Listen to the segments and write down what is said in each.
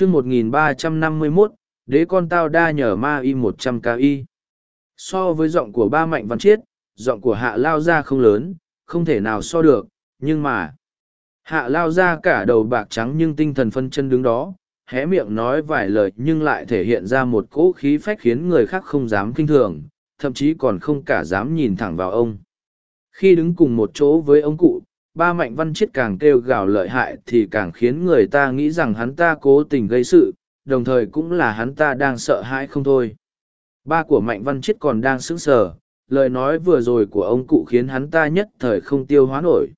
chương 1351, đế con tao đa nhờ ma y 100 ca y. So với giọng của ba mạnh văn chiết, giọng của hạ lao ra không lớn, không thể nào so được, nhưng mà... Hạ lao ra cả đầu bạc trắng nhưng tinh thần phân chân đứng đó, hé miệng nói vài lời nhưng lại thể hiện ra một cỗ khí phách khiến người khác không dám kinh thường, thậm chí còn không cả dám nhìn thẳng vào ông. Khi đứng cùng một chỗ với ông cụ, ba mạnh văn chiết càng kêu gào lợi hại thì càng khiến người ta nghĩ rằng hắn ta cố tình gây sự, đồng thời cũng là hắn ta đang sợ hãi không thôi. Ba của mạnh văn chiết còn đang sững sờ, lời nói vừa rồi của ông cụ khiến hắn ta nhất thời không tiêu hóa nổi.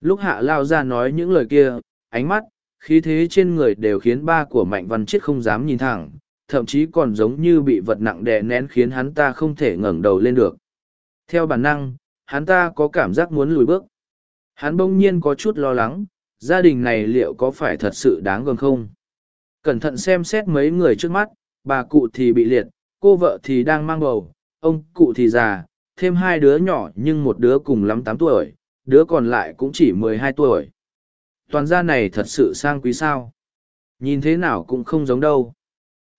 Lúc hạ lao ra nói những lời kia, ánh mắt, khí thế trên người đều khiến ba của mạnh văn chiết không dám nhìn thẳng, thậm chí còn giống như bị vật nặng đè nén khiến hắn ta không thể ngẩng đầu lên được. Theo bản năng, hắn ta có cảm giác muốn lùi bước. Hắn bỗng nhiên có chút lo lắng, gia đình này liệu có phải thật sự đáng gờm không? Cẩn thận xem xét mấy người trước mắt, bà cụ thì bị liệt, cô vợ thì đang mang bầu, ông cụ thì già, thêm hai đứa nhỏ nhưng một đứa cùng lắm tám tuổi, đứa còn lại cũng chỉ mười hai tuổi. Toàn gia này thật sự sang quý sao. Nhìn thế nào cũng không giống đâu.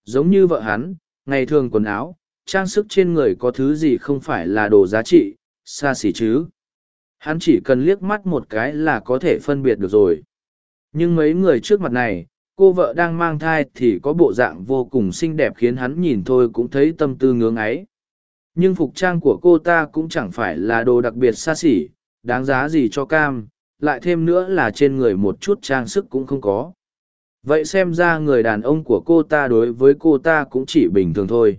Giống như vợ hắn, ngày thường quần áo, trang sức trên người có thứ gì không phải là đồ giá trị, xa xỉ chứ. Hắn chỉ cần liếc mắt một cái là có thể phân biệt được rồi. Nhưng mấy người trước mặt này, cô vợ đang mang thai thì có bộ dạng vô cùng xinh đẹp khiến hắn nhìn thôi cũng thấy tâm tư ngưỡng ấy. Nhưng phục trang của cô ta cũng chẳng phải là đồ đặc biệt xa xỉ, đáng giá gì cho cam, lại thêm nữa là trên người một chút trang sức cũng không có. Vậy xem ra người đàn ông của cô ta đối với cô ta cũng chỉ bình thường thôi.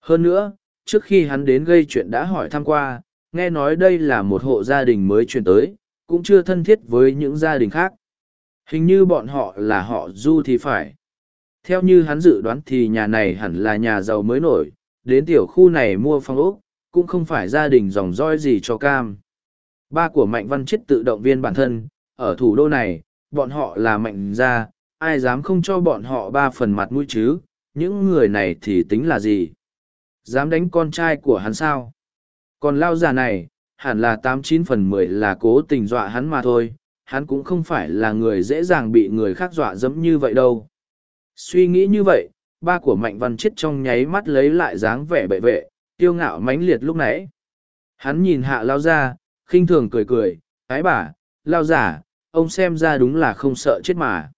Hơn nữa, trước khi hắn đến gây chuyện đã hỏi thăm qua, nghe nói đây là một hộ gia đình mới chuyển tới, cũng chưa thân thiết với những gia đình khác. Hình như bọn họ là họ Du thì phải. Theo như hắn dự đoán thì nhà này hẳn là nhà giàu mới nổi, đến tiểu khu này mua phong ốc, cũng không phải gia đình dòng roi gì cho cam. Ba của Mạnh Văn Chết tự động viên bản thân, ở thủ đô này, bọn họ là mạnh gia, ai dám không cho bọn họ ba phần mặt mũi chứ, những người này thì tính là gì? Dám đánh con trai của hắn sao? Còn lao già này, hẳn là tám chín phần mười là cố tình dọa hắn mà thôi, hắn cũng không phải là người dễ dàng bị người khác dọa dẫm như vậy đâu. Suy nghĩ như vậy, ba của Mạnh Văn Chết trong nháy mắt lấy lại dáng vẻ bệ vệ, tiêu ngạo mãnh liệt lúc nãy. Hắn nhìn hạ lao ra, khinh thường cười cười, ái bà, lao giả, ông xem ra đúng là không sợ chết mà.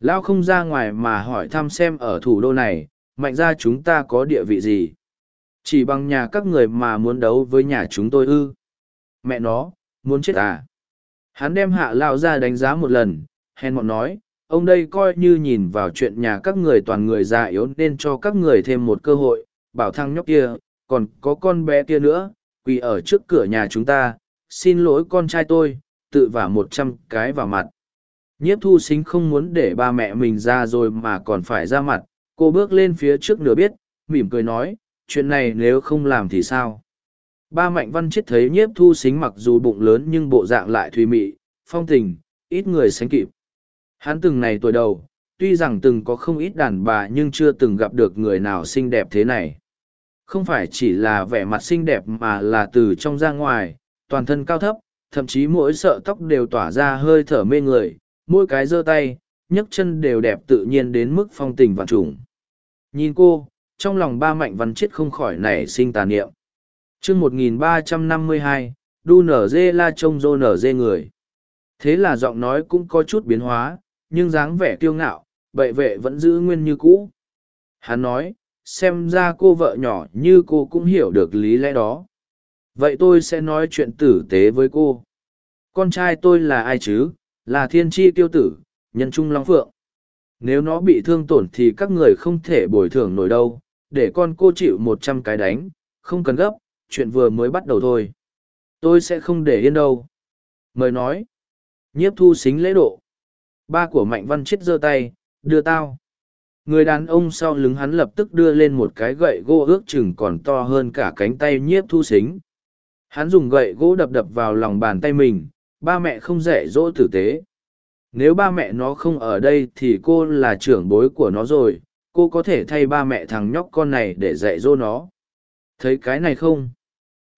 Lao không ra ngoài mà hỏi thăm xem ở thủ đô này, mạnh ra chúng ta có địa vị gì. Chỉ bằng nhà các người mà muốn đấu với nhà chúng tôi ư. Mẹ nó, muốn chết à? Hắn đem hạ lao ra đánh giá một lần, hèn mọn nói, ông đây coi như nhìn vào chuyện nhà các người toàn người già yếu nên cho các người thêm một cơ hội, bảo thằng nhóc kia, còn có con bé kia nữa, quỳ ở trước cửa nhà chúng ta, xin lỗi con trai tôi, tự vả một trăm cái vào mặt. Nhiếp thu xính không muốn để ba mẹ mình ra rồi mà còn phải ra mặt, cô bước lên phía trước nửa biết, mỉm cười nói, chuyện này nếu không làm thì sao? Ba mạnh văn chết thấy nhiếp thu xính mặc dù bụng lớn nhưng bộ dạng lại thùy mị, phong tình, ít người sánh kịp. Hắn từng này tuổi đầu, tuy rằng từng có không ít đàn bà nhưng chưa từng gặp được người nào xinh đẹp thế này. Không phải chỉ là vẻ mặt xinh đẹp mà là từ trong ra ngoài, toàn thân cao thấp, thậm chí mỗi sợ tóc đều tỏa ra hơi thở mê người, mỗi cái giơ tay, nhấc chân đều đẹp tự nhiên đến mức phong tình và trùng. Nhìn cô, trong lòng ba mạnh văn chết không khỏi nảy sinh tà niệm. chương 1352, đu nở dê la trông dô nở dê người. Thế là giọng nói cũng có chút biến hóa, nhưng dáng vẻ kiêu ngạo, bệ vệ vẫn giữ nguyên như cũ. Hắn nói, xem ra cô vợ nhỏ như cô cũng hiểu được lý lẽ đó. Vậy tôi sẽ nói chuyện tử tế với cô. Con trai tôi là ai chứ? Là thiên tri tiêu tử, nhân trung long phượng. Nếu nó bị thương tổn thì các người không thể bồi thường nổi đâu, để con cô chịu một trăm cái đánh, không cần gấp, chuyện vừa mới bắt đầu thôi. Tôi sẽ không để yên đâu. Mời nói. Nhiếp thu xính lễ độ. Ba của Mạnh Văn chết giơ tay, đưa tao. Người đàn ông sau lưng hắn lập tức đưa lên một cái gậy gỗ ước chừng còn to hơn cả cánh tay nhiếp thu xính. Hắn dùng gậy gỗ đập đập vào lòng bàn tay mình, ba mẹ không dạy dỗ tử tế. Nếu ba mẹ nó không ở đây thì cô là trưởng bối của nó rồi, cô có thể thay ba mẹ thằng nhóc con này để dạy dỗ nó. Thấy cái này không?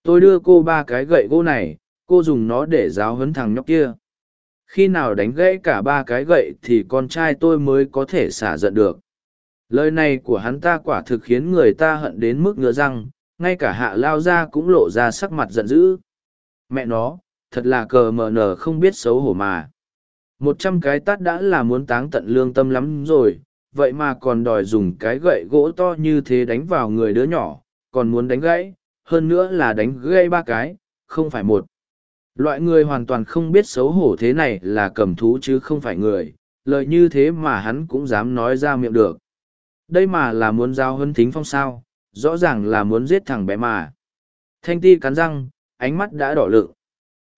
Tôi đưa cô ba cái gậy gỗ này, cô dùng nó để giáo huấn thằng nhóc kia khi nào đánh gãy cả ba cái gậy thì con trai tôi mới có thể xả giận được lời này của hắn ta quả thực khiến người ta hận đến mức ngứa răng ngay cả hạ lao ra cũng lộ ra sắc mặt giận dữ mẹ nó thật là cờ mờ nờ không biết xấu hổ mà một trăm cái tát đã là muốn táng tận lương tâm lắm rồi vậy mà còn đòi dùng cái gậy gỗ to như thế đánh vào người đứa nhỏ, còn muốn đánh gãy, hơn nữa là đánh gãy ba cái, không phải một. Loại người hoàn toàn không biết xấu hổ thế này là cầm thú chứ không phải người, lời như thế mà hắn cũng dám nói ra miệng được. Đây mà là muốn giao hân thính phong sao, rõ ràng là muốn giết thằng bé mà. Thanh ti cắn răng, ánh mắt đã đỏ lựng.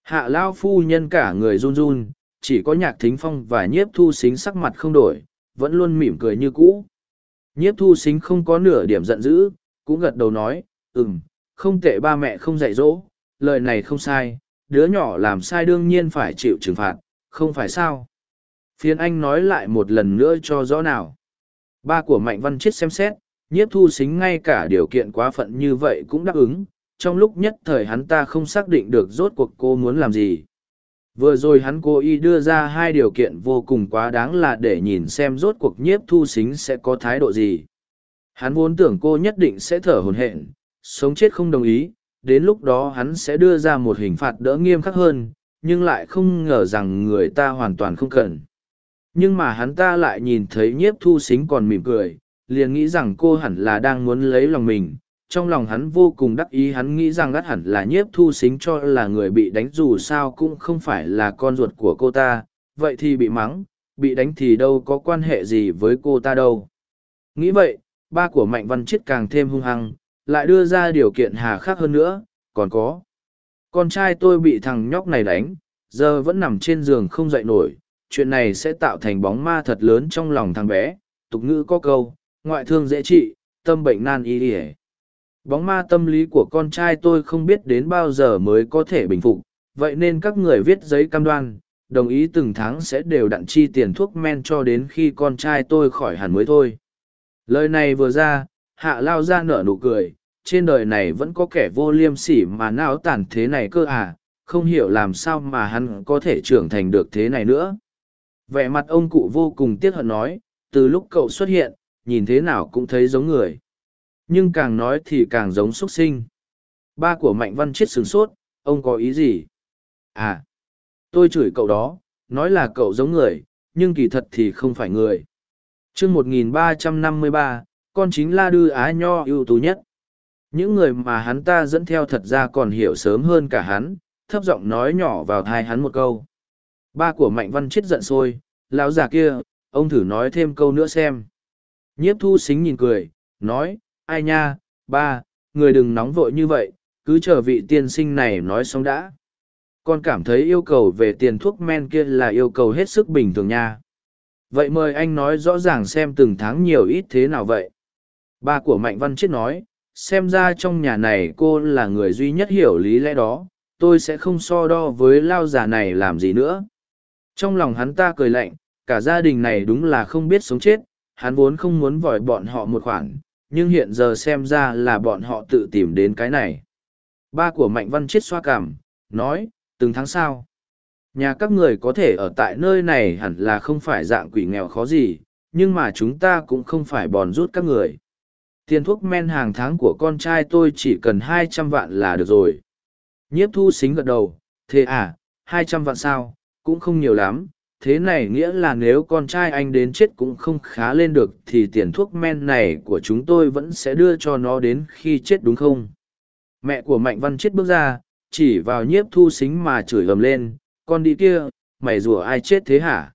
Hạ lao phu nhân cả người run run, chỉ có nhạc thính phong và nhiếp thu xính sắc mặt không đổi vẫn luôn mỉm cười như cũ. Nhiếp thu xính không có nửa điểm giận dữ, cũng gật đầu nói, ừm, không tệ ba mẹ không dạy dỗ, lời này không sai, đứa nhỏ làm sai đương nhiên phải chịu trừng phạt, không phải sao? Phiên anh nói lại một lần nữa cho rõ nào. Ba của mạnh văn Chiết xem xét, nhiếp thu xính ngay cả điều kiện quá phận như vậy cũng đáp ứng, trong lúc nhất thời hắn ta không xác định được rốt cuộc cô muốn làm gì vừa rồi hắn cố ý đưa ra hai điều kiện vô cùng quá đáng là để nhìn xem rốt cuộc nhiếp thu xính sẽ có thái độ gì. Hắn vốn tưởng cô nhất định sẽ thở hồn hện sống chết không đồng ý, đến lúc đó hắn sẽ đưa ra một hình phạt đỡ nghiêm khắc hơn, nhưng lại không ngờ rằng người ta hoàn toàn không cần. Nhưng mà hắn ta lại nhìn thấy nhiếp thu xính còn mỉm cười, liền nghĩ rằng cô hẳn là đang muốn lấy lòng mình trong lòng hắn vô cùng đắc ý, hắn nghĩ rằng ắt hẳn là nhiếp thu xính cho là người bị đánh dù sao cũng không phải là con ruột của cô ta, vậy thì bị mắng, bị đánh thì đâu có quan hệ gì với cô ta đâu. Nghĩ vậy, ba của mạnh văn chiết càng thêm hung hăng, lại đưa ra điều kiện hà khắc hơn nữa, còn có, con trai tôi bị thằng nhóc này đánh, giờ vẫn nằm trên giường không dậy nổi, chuyện này sẽ tạo thành bóng ma thật lớn trong lòng thằng bé, tục ngữ có câu, ngoại thương dễ trị, tâm bệnh nan y ỉa bóng ma tâm lý của con trai tôi không biết đến bao giờ mới có thể bình phục, vậy nên các người viết giấy cam đoan, đồng ý từng tháng sẽ đều đặn chi tiền thuốc men cho đến khi con trai tôi khỏi hẳn mới thôi. Lời này vừa ra, hạ lao ra nở nụ cười, trên đời này vẫn có kẻ vô liêm sỉ mà não tàn thế này cơ à không hiểu làm sao mà hắn có thể trưởng thành được thế này nữa. Vẻ mặt ông cụ vô cùng tiếc hận nói, từ lúc cậu xuất hiện, nhìn thế nào cũng thấy giống người nhưng càng nói thì càng giống xuất sinh. Ba của mạnh văn chết sửng sốt, ông có ý gì? À tôi chửi cậu đó, nói là cậu giống người, nhưng kỳ thật thì không phải người. Chương một nghìn ba trăm năm mươi ba, con chính la đư á nho ưu tú nhất. Những người mà hắn ta dẫn theo thật ra còn hiểu sớm hơn cả hắn, thấp giọng nói nhỏ vào thai hắn một câu. Ba của mạnh văn chết giận sôi, lão già kia, ông thử nói thêm câu nữa xem. Nhiếp thu xính nhìn cười, nói ai nha, ba, người đừng nóng vội như vậy, cứ chờ vị tiên sinh này nói xong đã. Con cảm thấy yêu cầu về tiền thuốc men kia là yêu cầu hết sức bình thường nha. Vậy mời anh nói rõ ràng xem từng tháng nhiều ít thế nào vậy. Ba của mạnh văn chết nói, xem ra trong nhà này cô là người duy nhất hiểu lý lẽ đó, tôi sẽ không so đo với lao già này làm gì nữa. Trong lòng hắn ta cười lạnh, cả gia đình này đúng là không biết sống chết, hắn vốn không muốn vòi bọn họ một khoản nhưng hiện giờ xem ra là bọn họ tự tìm đến cái này. Ba của mạnh văn chết xoa cảm, nói, từng tháng sau, nhà các người có thể ở tại nơi này hẳn là không phải dạng quỷ nghèo khó gì, nhưng mà chúng ta cũng không phải bòn rút các người. Tiền thuốc men hàng tháng của con trai tôi chỉ cần hai trăm vạn là được rồi. Nhiếp thu xính gật đầu, thế à hai trăm vạn sao? Cũng không nhiều lắm thế này nghĩa là nếu con trai anh đến chết cũng không khá lên được thì tiền thuốc men này của chúng tôi vẫn sẽ đưa cho nó đến khi chết đúng không? Mẹ của mạnh văn chết bước ra, chỉ vào nhiếp thu xính mà chửi ầm lên, con đi kia, mày rủa ai chết thế hả?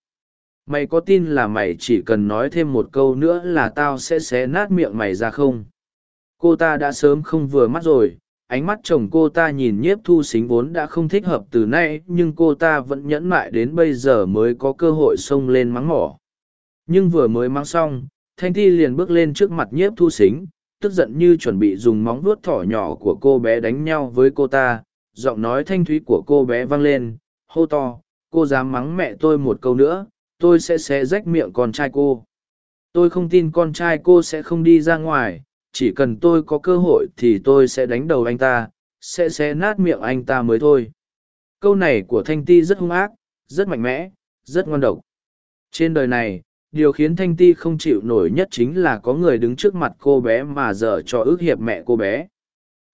Mày có tin là mày chỉ cần nói thêm một câu nữa là tao sẽ xé nát miệng mày ra không? Cô ta đã sớm không vừa mắt rồi ánh mắt chồng cô ta nhìn nhiếp thu xính vốn đã không thích hợp từ nay, nhưng cô ta vẫn nhẫn mại đến bây giờ mới có cơ hội xông lên mắng mỏ. Nhưng vừa mới mắng xong, thanh thi liền bước lên trước mặt nhiếp thu xính, tức giận như chuẩn bị dùng móng vuốt thỏ nhỏ của cô bé đánh nhau với cô ta, giọng nói thanh thúy của cô bé vang lên, hô to, cô dám mắng mẹ tôi một câu nữa, tôi sẽ xé rách miệng con trai cô. Tôi không tin con trai cô sẽ không đi ra ngoài chỉ cần tôi có cơ hội thì tôi sẽ đánh đầu anh ta sẽ xé nát miệng anh ta mới thôi câu này của thanh ti rất hung ác rất mạnh mẽ, rất ngoan độc. Trên đời này, điều khiến Thanh Ti không chịu nổi nhất chính là có người đứng trước mặt cô bé mà dở cho ước hiệp mẹ cô bé.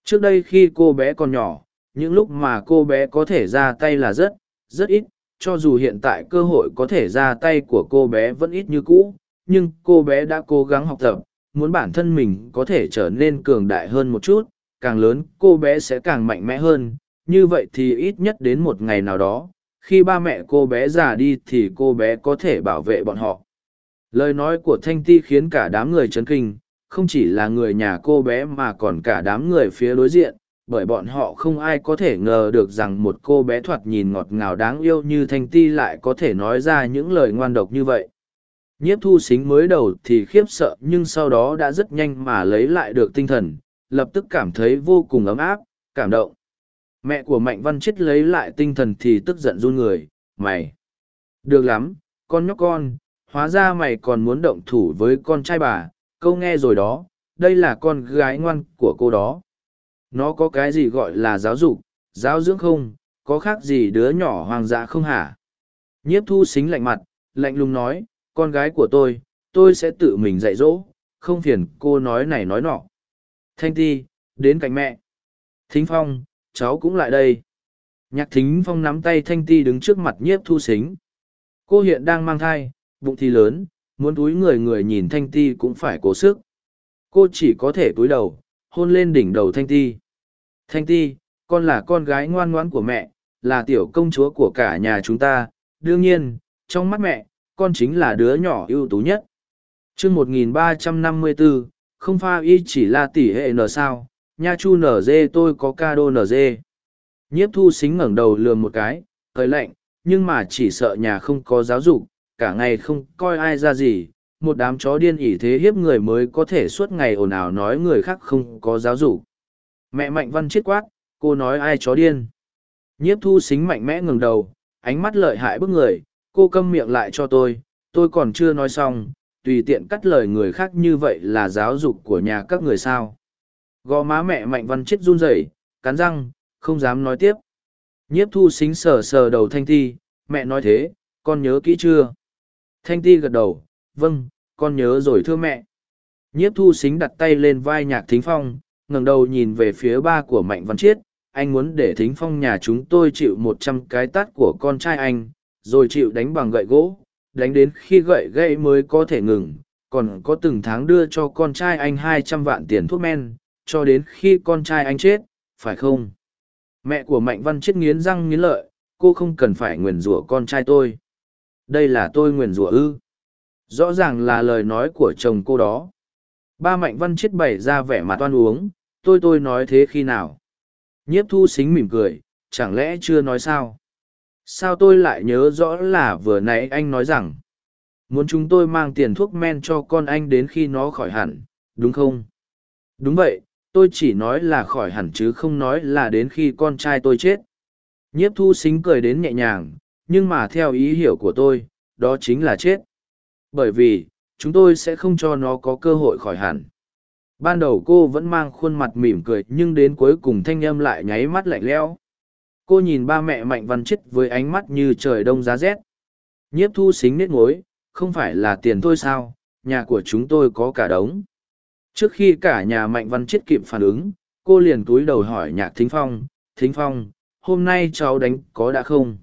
Trước đây khi cô bé còn nhỏ, những lúc mà cô bé có thể ra tay là rất, rất ít, cho dù hiện tại cơ hội có thể ra tay của cô bé vẫn ít như cũ, nhưng cô bé đã cố gắng học tập, muốn bản thân mình có thể trở nên cường đại hơn một chút, càng lớn cô bé sẽ càng mạnh mẽ hơn, như vậy thì ít nhất đến một ngày nào đó, khi ba mẹ cô bé già đi thì cô bé có thể bảo vệ bọn họ. Lời nói của Thanh Ti khiến cả đám người chấn kinh, không chỉ là người nhà cô bé mà còn cả đám người phía đối diện, bởi bọn họ không ai có thể ngờ được rằng một cô bé thoạt nhìn ngọt ngào đáng yêu như Thanh Ti lại có thể nói ra những lời ngoan độc như vậy. Nhiếp thu xính mới đầu thì khiếp sợ nhưng sau đó đã rất nhanh mà lấy lại được tinh thần, lập tức cảm thấy vô cùng ấm áp, cảm động. Mẹ của Mạnh Văn Chết lấy lại tinh thần thì tức giận run người, mày. Được lắm, con nhóc con, hóa ra mày còn muốn động thủ với con trai bà, câu nghe rồi đó, đây là con gái ngoan của cô đó. Nó có cái gì gọi là giáo dục, giáo dưỡng không, có khác gì đứa nhỏ hoàng dã không hả? Nhiếp thu xính lạnh mặt, lạnh lùng nói, con gái của tôi, tôi sẽ tự mình dạy dỗ, không phiền cô nói này nói nọ. Thanh ti, đến cạnh mẹ. Thính phong, cháu cũng lại đây. Nhạc thính phong nắm tay thanh ti đứng trước mặt nhiếp thu xính. Cô hiện đang mang thai, bụng thì lớn, muốn túi người người nhìn thanh ti cũng phải cố sức. Cô chỉ có thể túi đầu, hôn lên đỉnh đầu thanh ti. Thanh ti, con là con gái ngoan ngoãn của mẹ, là tiểu công chúa của cả nhà chúng ta. Đương nhiên, trong mắt mẹ, con chính là đứa nhỏ ưu tú nhất. chương 1354, không pha y chỉ là tỷ hệ n sao, nha chu nở dê tôi có ca đô nở dê. Nhiếp thu xính ngẩng đầu lườm một cái, hơi lạnh, nhưng mà chỉ sợ nhà không có giáo dục, cả ngày không coi ai ra gì, một đám chó điên ỉ thế hiếp người mới có thể suốt ngày ồn ào nói người khác không có giáo dục. Mẹ Mạnh Văn chết quát, cô nói ai chó điên. Nhiếp thu xính mạnh mẽ ngừng đầu, ánh mắt lợi hại bức người, cô câm miệng lại cho tôi, tôi còn chưa nói xong, tùy tiện cắt lời người khác như vậy là giáo dục của nhà các người sao. Gò má mẹ Mạnh Văn chết run rẩy, cắn răng, không dám nói tiếp. Nhiếp thu xính sờ sờ đầu Thanh Ti, mẹ nói thế, con nhớ kỹ chưa? Thanh Ti gật đầu, vâng, con nhớ rồi thưa mẹ. Nhiếp thu xính đặt tay lên vai nhạc thính phong, ngẩng đầu nhìn về phía ba của Mạnh Văn Chiết, anh muốn để thính phong nhà chúng tôi chịu một trăm cái tát của con trai anh, rồi chịu đánh bằng gậy gỗ, đánh đến khi gậy gãy mới có thể ngừng, còn có từng tháng đưa cho con trai anh hai trăm vạn tiền thuốc men, cho đến khi con trai anh chết, phải không? Mẹ của Mạnh Văn chết nghiến răng nghiến lợi, cô không cần phải nguyền rủa con trai tôi. Đây là tôi nguyền rủa ư. Rõ ràng là lời nói của chồng cô đó. Ba Mạnh Văn chết bày ra vẻ mặt toan uống, tôi tôi nói thế khi nào? Nhiếp thu xính mỉm cười, chẳng lẽ chưa nói sao? Sao tôi lại nhớ rõ là vừa nãy anh nói rằng, muốn chúng tôi mang tiền thuốc men cho con anh đến khi nó khỏi hẳn, đúng không? Đúng vậy, tôi chỉ nói là khỏi hẳn chứ không nói là đến khi con trai tôi chết. Nhiếp thu xính cười đến nhẹ nhàng, nhưng mà theo ý hiểu của tôi, đó chính là chết. Bởi vì, chúng tôi sẽ không cho nó có cơ hội khỏi hẳn. Ban đầu cô vẫn mang khuôn mặt mỉm cười nhưng đến cuối cùng thanh âm lại nháy mắt lạnh lẽo. Cô nhìn ba mẹ Mạnh Văn Chết với ánh mắt như trời đông giá rét. Nhiếp thu xính nết ngối, không phải là tiền thôi sao, nhà của chúng tôi có cả đống. Trước khi cả nhà Mạnh Văn Chết kịp phản ứng, cô liền túi đầu hỏi Nhạc Thính Phong, Thính Phong, hôm nay cháu đánh có đã không?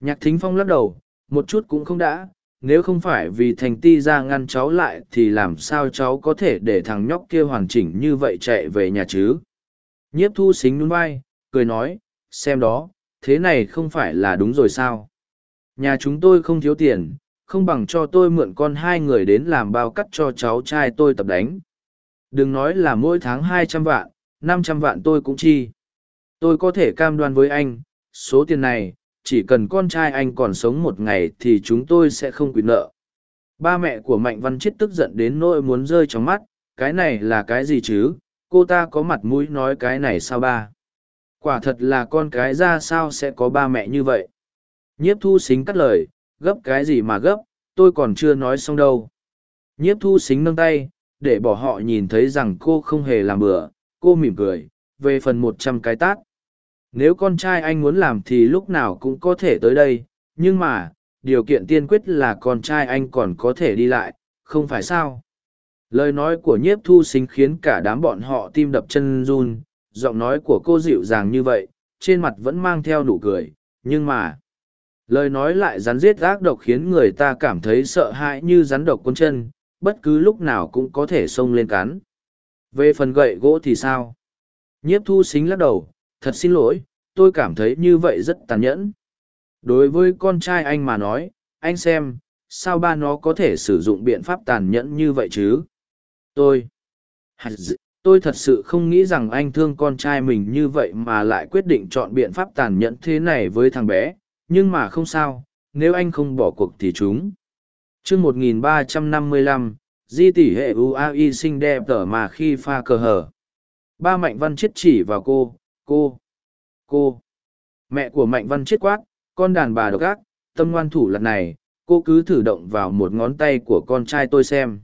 Nhạc Thính Phong lắc đầu, một chút cũng không đã, nếu không phải vì thành ti ra ngăn cháu lại thì làm sao cháu có thể để thằng nhóc kia hoàn chỉnh như vậy chạy về nhà chứ nhiếp thu xính núi vai cười nói xem đó thế này không phải là đúng rồi sao nhà chúng tôi không thiếu tiền không bằng cho tôi mượn con hai người đến làm bao cắt cho cháu trai tôi tập đánh đừng nói là mỗi tháng hai trăm vạn năm trăm vạn tôi cũng chi tôi có thể cam đoan với anh số tiền này chỉ cần con trai anh còn sống một ngày thì chúng tôi sẽ không quyền nợ. Ba mẹ của Mạnh Văn Chết tức giận đến nỗi muốn rơi trong mắt, cái này là cái gì chứ, cô ta có mặt mũi nói cái này sao ba? Quả thật là con cái ra sao sẽ có ba mẹ như vậy? Nhiếp thu xính cắt lời, gấp cái gì mà gấp, tôi còn chưa nói xong đâu. Nhiếp thu xính nâng tay, để bỏ họ nhìn thấy rằng cô không hề làm bừa, cô mỉm cười, về phần một trăm cái tát nếu con trai anh muốn làm thì lúc nào cũng có thể tới đây nhưng mà, điều kiện tiên quyết là con trai anh còn có thể đi lại, không phải sao? Lời nói của nhiếp thu xính khiến cả đám bọn họ tim đập chân run, giọng nói của cô dịu dàng như vậy, trên mặt vẫn mang theo nụ cười, nhưng mà... Lời nói lại rắn giết ác độc khiến người ta cảm thấy sợ hãi như rắn độc cuốn chân, bất cứ lúc nào cũng có thể xông lên cắn. Về phần gậy gỗ thì sao? Nhiếp thu xính lắc đầu, thật xin lỗi, tôi cảm thấy như vậy rất tàn nhẫn. Đối với con trai anh mà nói, anh xem, sao ba nó có thể sử dụng biện pháp tàn nhẫn như vậy chứ? Tôi, tôi thật sự không nghĩ rằng anh thương con trai mình như vậy mà lại quyết định chọn biện pháp tàn nhẫn thế này với thằng bé, nhưng mà không sao, nếu anh không bỏ cuộc thì chúng. chương 1355, di tỷ hệ UAI xinh đẹp tở mà khi pha cờ hở. Ba Mạnh Văn chết chỉ vào cô, cô, cô. Mẹ của Mạnh Văn chết quát, con đàn bà độc ác, tâm ngoan thủ lật này, cô cứ thử động vào một ngón tay của con trai tôi xem.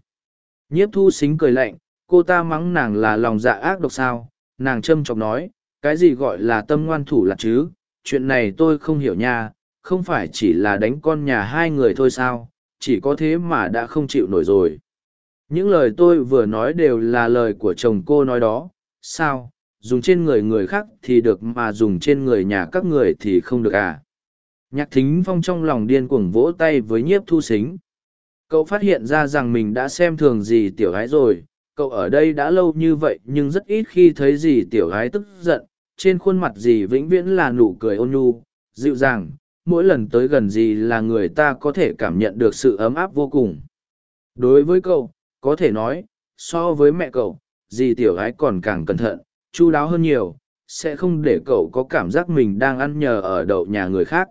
Nhiếp thu xính cười lạnh, cô ta mắng nàng là lòng dạ ác độc sao, nàng châm chọc nói, cái gì gọi là tâm ngoan thủ là chứ, chuyện này tôi không hiểu nha, không phải chỉ là đánh con nhà hai người thôi sao, chỉ có thế mà đã không chịu nổi rồi. Những lời tôi vừa nói đều là lời của chồng cô nói đó, sao, dùng trên người người khác thì được mà dùng trên người nhà các người thì không được à. Nhạc thính phong trong lòng điên cuồng vỗ tay với nhiếp thu xính. Cậu phát hiện ra rằng mình đã xem thường gì tiểu gái rồi, cậu ở đây đã lâu như vậy nhưng rất ít khi thấy gì tiểu gái tức giận, trên khuôn mặt gì vĩnh viễn là nụ cười ôn nhu, dịu dàng, mỗi lần tới gần gì là người ta có thể cảm nhận được sự ấm áp vô cùng. Đối với cậu, có thể nói, so với mẹ cậu, dì tiểu gái còn càng cẩn thận, chu đáo hơn nhiều, sẽ không để cậu có cảm giác mình đang ăn nhờ ở đậu nhà người khác.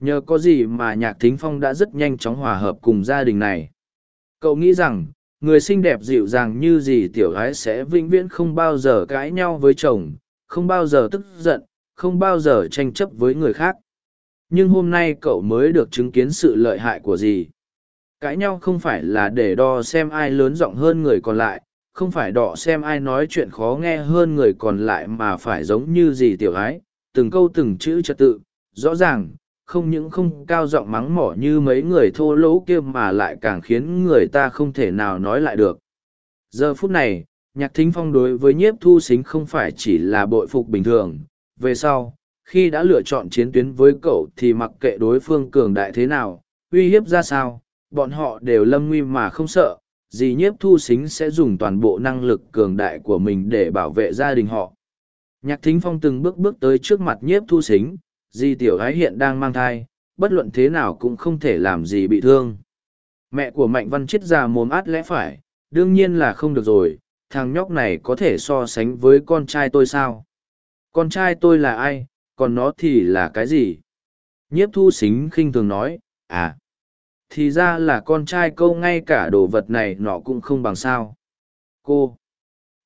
Nhờ có gì mà nhạc thính phong đã rất nhanh chóng hòa hợp cùng gia đình này. Cậu nghĩ rằng, người xinh đẹp dịu dàng như gì, tiểu gái sẽ vĩnh viễn không bao giờ cãi nhau với chồng, không bao giờ tức giận, không bao giờ tranh chấp với người khác. Nhưng hôm nay cậu mới được chứng kiến sự lợi hại của gì. Cãi nhau không phải là để đo xem ai lớn giọng hơn người còn lại, không phải đọ xem ai nói chuyện khó nghe hơn người còn lại mà phải giống như gì tiểu gái, từng câu từng chữ trật tự, rõ ràng, không những không cao giọng mắng mỏ như mấy người thô lỗ kia mà lại càng khiến người ta không thể nào nói lại được. Giờ phút này, nhạc thính phong đối với nhiếp thu xính không phải chỉ là bội phục bình thường, về sau, khi đã lựa chọn chiến tuyến với cậu thì mặc kệ đối phương cường đại thế nào, uy hiếp ra sao, bọn họ đều lâm nguy mà không sợ, dì nhiếp thu xính sẽ dùng toàn bộ năng lực cường đại của mình để bảo vệ gia đình họ. Nhạc thính phong từng bước bước tới trước mặt nhiếp thu xính, dì tiểu gái hiện đang mang thai, bất luận thế nào cũng không thể làm gì bị thương. Mẹ của Mạnh Văn chết già mồm át lẽ phải, đương nhiên là không được rồi, thằng nhóc này có thể so sánh với con trai tôi sao? Con trai tôi là ai, còn nó thì là cái gì? Nhiếp thu xính khinh thường nói, à, thì ra là con trai câu ngay cả đồ vật này nọ cũng không bằng sao. Cô,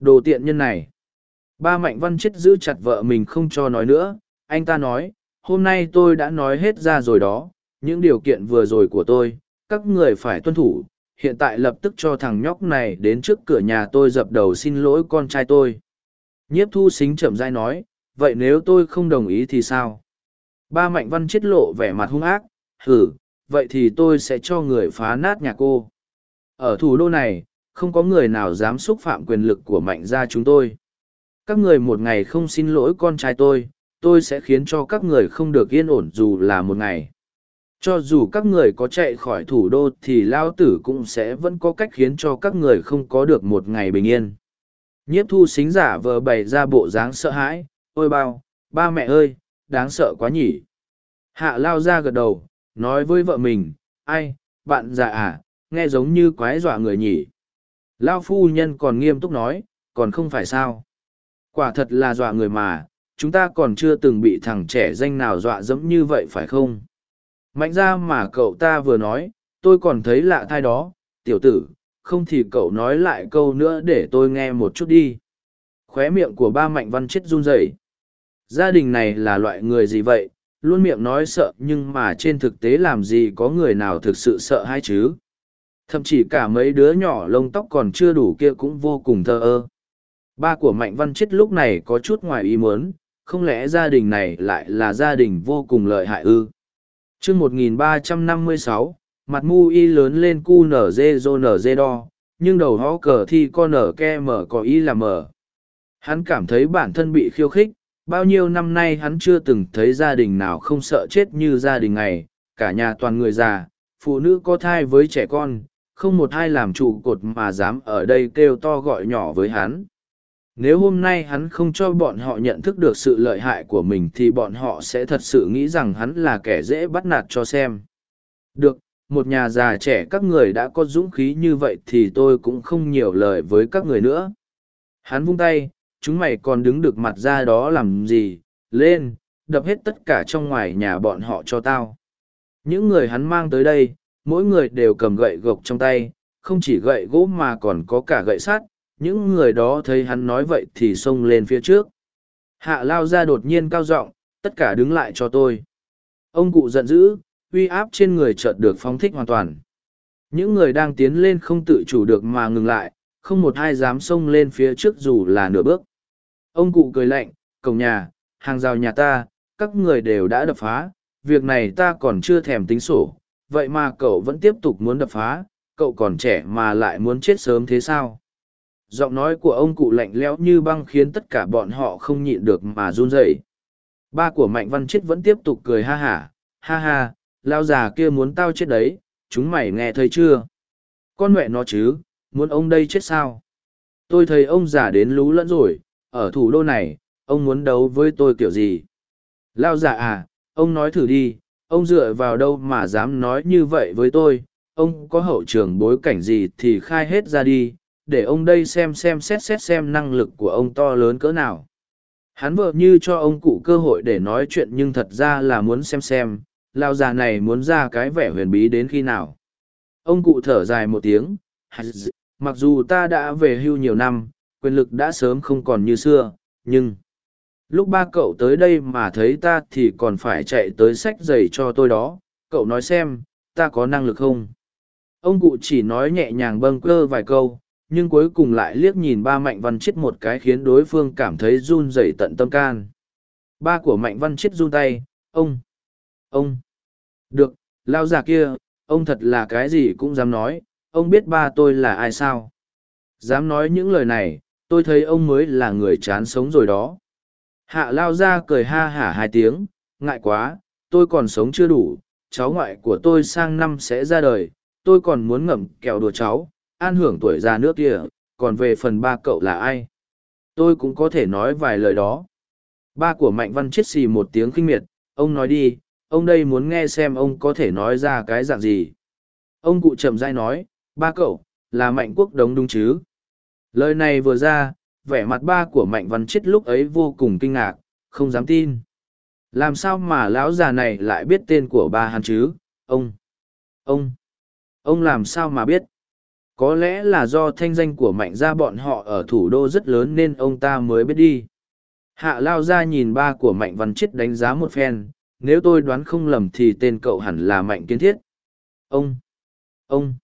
đồ tiện nhân này. Ba Mạnh Văn chết giữ chặt vợ mình không cho nói nữa, anh ta nói, hôm nay tôi đã nói hết ra rồi đó, những điều kiện vừa rồi của tôi, các người phải tuân thủ, hiện tại lập tức cho thằng nhóc này đến trước cửa nhà tôi dập đầu xin lỗi con trai tôi. Nhiếp thu xính chậm dai nói, vậy nếu tôi không đồng ý thì sao? Ba Mạnh Văn chết lộ vẻ mặt hung ác, hử, vậy thì tôi sẽ cho người phá nát nhà cô. Ở thủ đô này, không có người nào dám xúc phạm quyền lực của mạnh gia chúng tôi. Các người một ngày không xin lỗi con trai tôi, tôi sẽ khiến cho các người không được yên ổn dù là một ngày. Cho dù các người có chạy khỏi thủ đô thì lao tử cũng sẽ vẫn có cách khiến cho các người không có được một ngày bình yên. Nhiếp thu xính giả vờ bày ra bộ dáng sợ hãi, ôi bao, ba mẹ ơi, đáng sợ quá nhỉ. Hạ lao ra gật đầu, nói với vợ mình, ai, bạn già à, nghe giống như quái dọa người nhỉ. Lao phu nhân còn nghiêm túc nói, còn không phải sao. Quả thật là dọa người mà, chúng ta còn chưa từng bị thằng trẻ danh nào dọa dẫm như vậy phải không? Mạnh ra mà cậu ta vừa nói, tôi còn thấy lạ thai đó, tiểu tử, không thì cậu nói lại câu nữa để tôi nghe một chút đi. Khóe miệng của ba mạnh văn chết run rẩy. Gia đình này là loại người gì vậy, luôn miệng nói sợ nhưng mà trên thực tế làm gì có người nào thực sự sợ hay chứ thậm chí cả mấy đứa nhỏ lông tóc còn chưa đủ kia cũng vô cùng thơ ơ ba của mạnh văn chết lúc này có chút ngoài ý muốn không lẽ gia đình này lại là gia đình vô cùng lợi hại ư chương 1356, mặt mu y lớn lên cu nở dê dô nở dê đo, nhưng đầu hó cờ thì con nở ke mở có ý là mở. Hắn cảm thấy bản thân bị khiêu khích, bao nhiêu năm nay hắn chưa từng thấy gia đình nào không sợ chết như gia đình này, cả nhà toàn người già, phụ nữ có thai với trẻ con, không một ai làm trụ cột mà dám ở đây kêu to gọi nhỏ với hắn. Nếu hôm nay hắn không cho bọn họ nhận thức được sự lợi hại của mình thì bọn họ sẽ thật sự nghĩ rằng hắn là kẻ dễ bắt nạt cho xem. Được, một nhà già trẻ các người đã có dũng khí như vậy thì tôi cũng không nhiều lời với các người nữa. Hắn vung tay, chúng mày còn đứng được mặt ra đó làm gì, lên, đập hết tất cả trong ngoài nhà bọn họ cho tao. Những người hắn mang tới đây, mỗi người đều cầm gậy gộc trong tay, không chỉ gậy gỗ mà còn có cả gậy sắt, những người đó thấy hắn nói vậy thì xông lên phía trước. Hạ lao ra đột nhiên cao giọng, tất cả đứng lại cho tôi. Ông cụ giận dữ, uy áp trên người chợt được phóng thích hoàn toàn. Những người đang tiến lên không tự chủ được mà ngừng lại, không một ai dám xông lên phía trước dù là nửa bước. Ông cụ cười lạnh, cổng nhà, hàng rào nhà ta, các người đều đã đập phá, việc này ta còn chưa thèm tính sổ, vậy mà cậu vẫn tiếp tục muốn đập phá, cậu còn trẻ mà lại muốn chết sớm thế sao? Giọng nói của ông cụ lạnh lẽo như băng khiến tất cả bọn họ không nhịn được mà run rẩy. Ba của Mạnh Văn Chết vẫn tiếp tục cười ha hả, ha ha, lao già kia muốn tao chết đấy, chúng mày nghe thấy chưa? Con mẹ nó chứ, muốn ông đây chết sao? Tôi thấy ông già đến lú lẫn rồi, ở thủ đô này, ông muốn đấu với tôi kiểu gì? Lao già à, ông nói thử đi, ông dựa vào đâu mà dám nói như vậy với tôi, ông có hậu trường bối cảnh gì thì khai hết ra đi, để ông đây xem xem xét xét xem năng lực của ông to lớn cỡ nào. Hắn vợ như cho ông cụ cơ hội để nói chuyện nhưng thật ra là muốn xem xem, lao già này muốn ra cái vẻ huyền bí đến khi nào. Ông cụ thở dài một tiếng, mặc dù ta đã về hưu nhiều năm, quyền lực đã sớm không còn như xưa, nhưng lúc ba cậu tới đây mà thấy ta thì còn phải chạy tới sách giày cho tôi đó cậu nói xem ta có năng lực không ông cụ chỉ nói nhẹ nhàng bâng cơ vài câu nhưng cuối cùng lại liếc nhìn ba mạnh văn chết một cái khiến đối phương cảm thấy run rẩy tận tâm can. Ba của mạnh văn chết run tay ông ông được lao già kia ông thật là cái gì cũng dám nói ông biết ba tôi là ai sao? Dám nói những lời này tôi thấy ông mới là người chán sống rồi đó. Hạ lao ra cười ha hả hai tiếng, ngại quá, tôi còn sống chưa đủ, cháu ngoại của tôi sang năm sẽ ra đời, tôi còn muốn ngậm kẹo đùa cháu, an hưởng tuổi già nước kia, còn về phần ba cậu là ai? Tôi cũng có thể nói vài lời đó. Ba của Mạnh Văn chết xì một tiếng kinh miệt, ông nói đi, ông đây muốn nghe xem ông có thể nói ra cái dạng gì. Ông cụ chậm rãi nói, ba cậu, là Mạnh Quốc Đống đúng chứ? Lời này vừa ra, vẻ mặt ba của mạnh văn chết lúc ấy vô cùng kinh ngạc không dám tin làm sao mà lão già này lại biết tên của ba hắn chứ ông ông ông làm sao mà biết có lẽ là do thanh danh của mạnh gia bọn họ ở thủ đô rất lớn nên ông ta mới biết đi. Hạ lao ra nhìn ba của mạnh văn chết đánh giá một phen, nếu tôi đoán không lầm thì tên cậu hẳn là mạnh kiến thiết. Ông ông,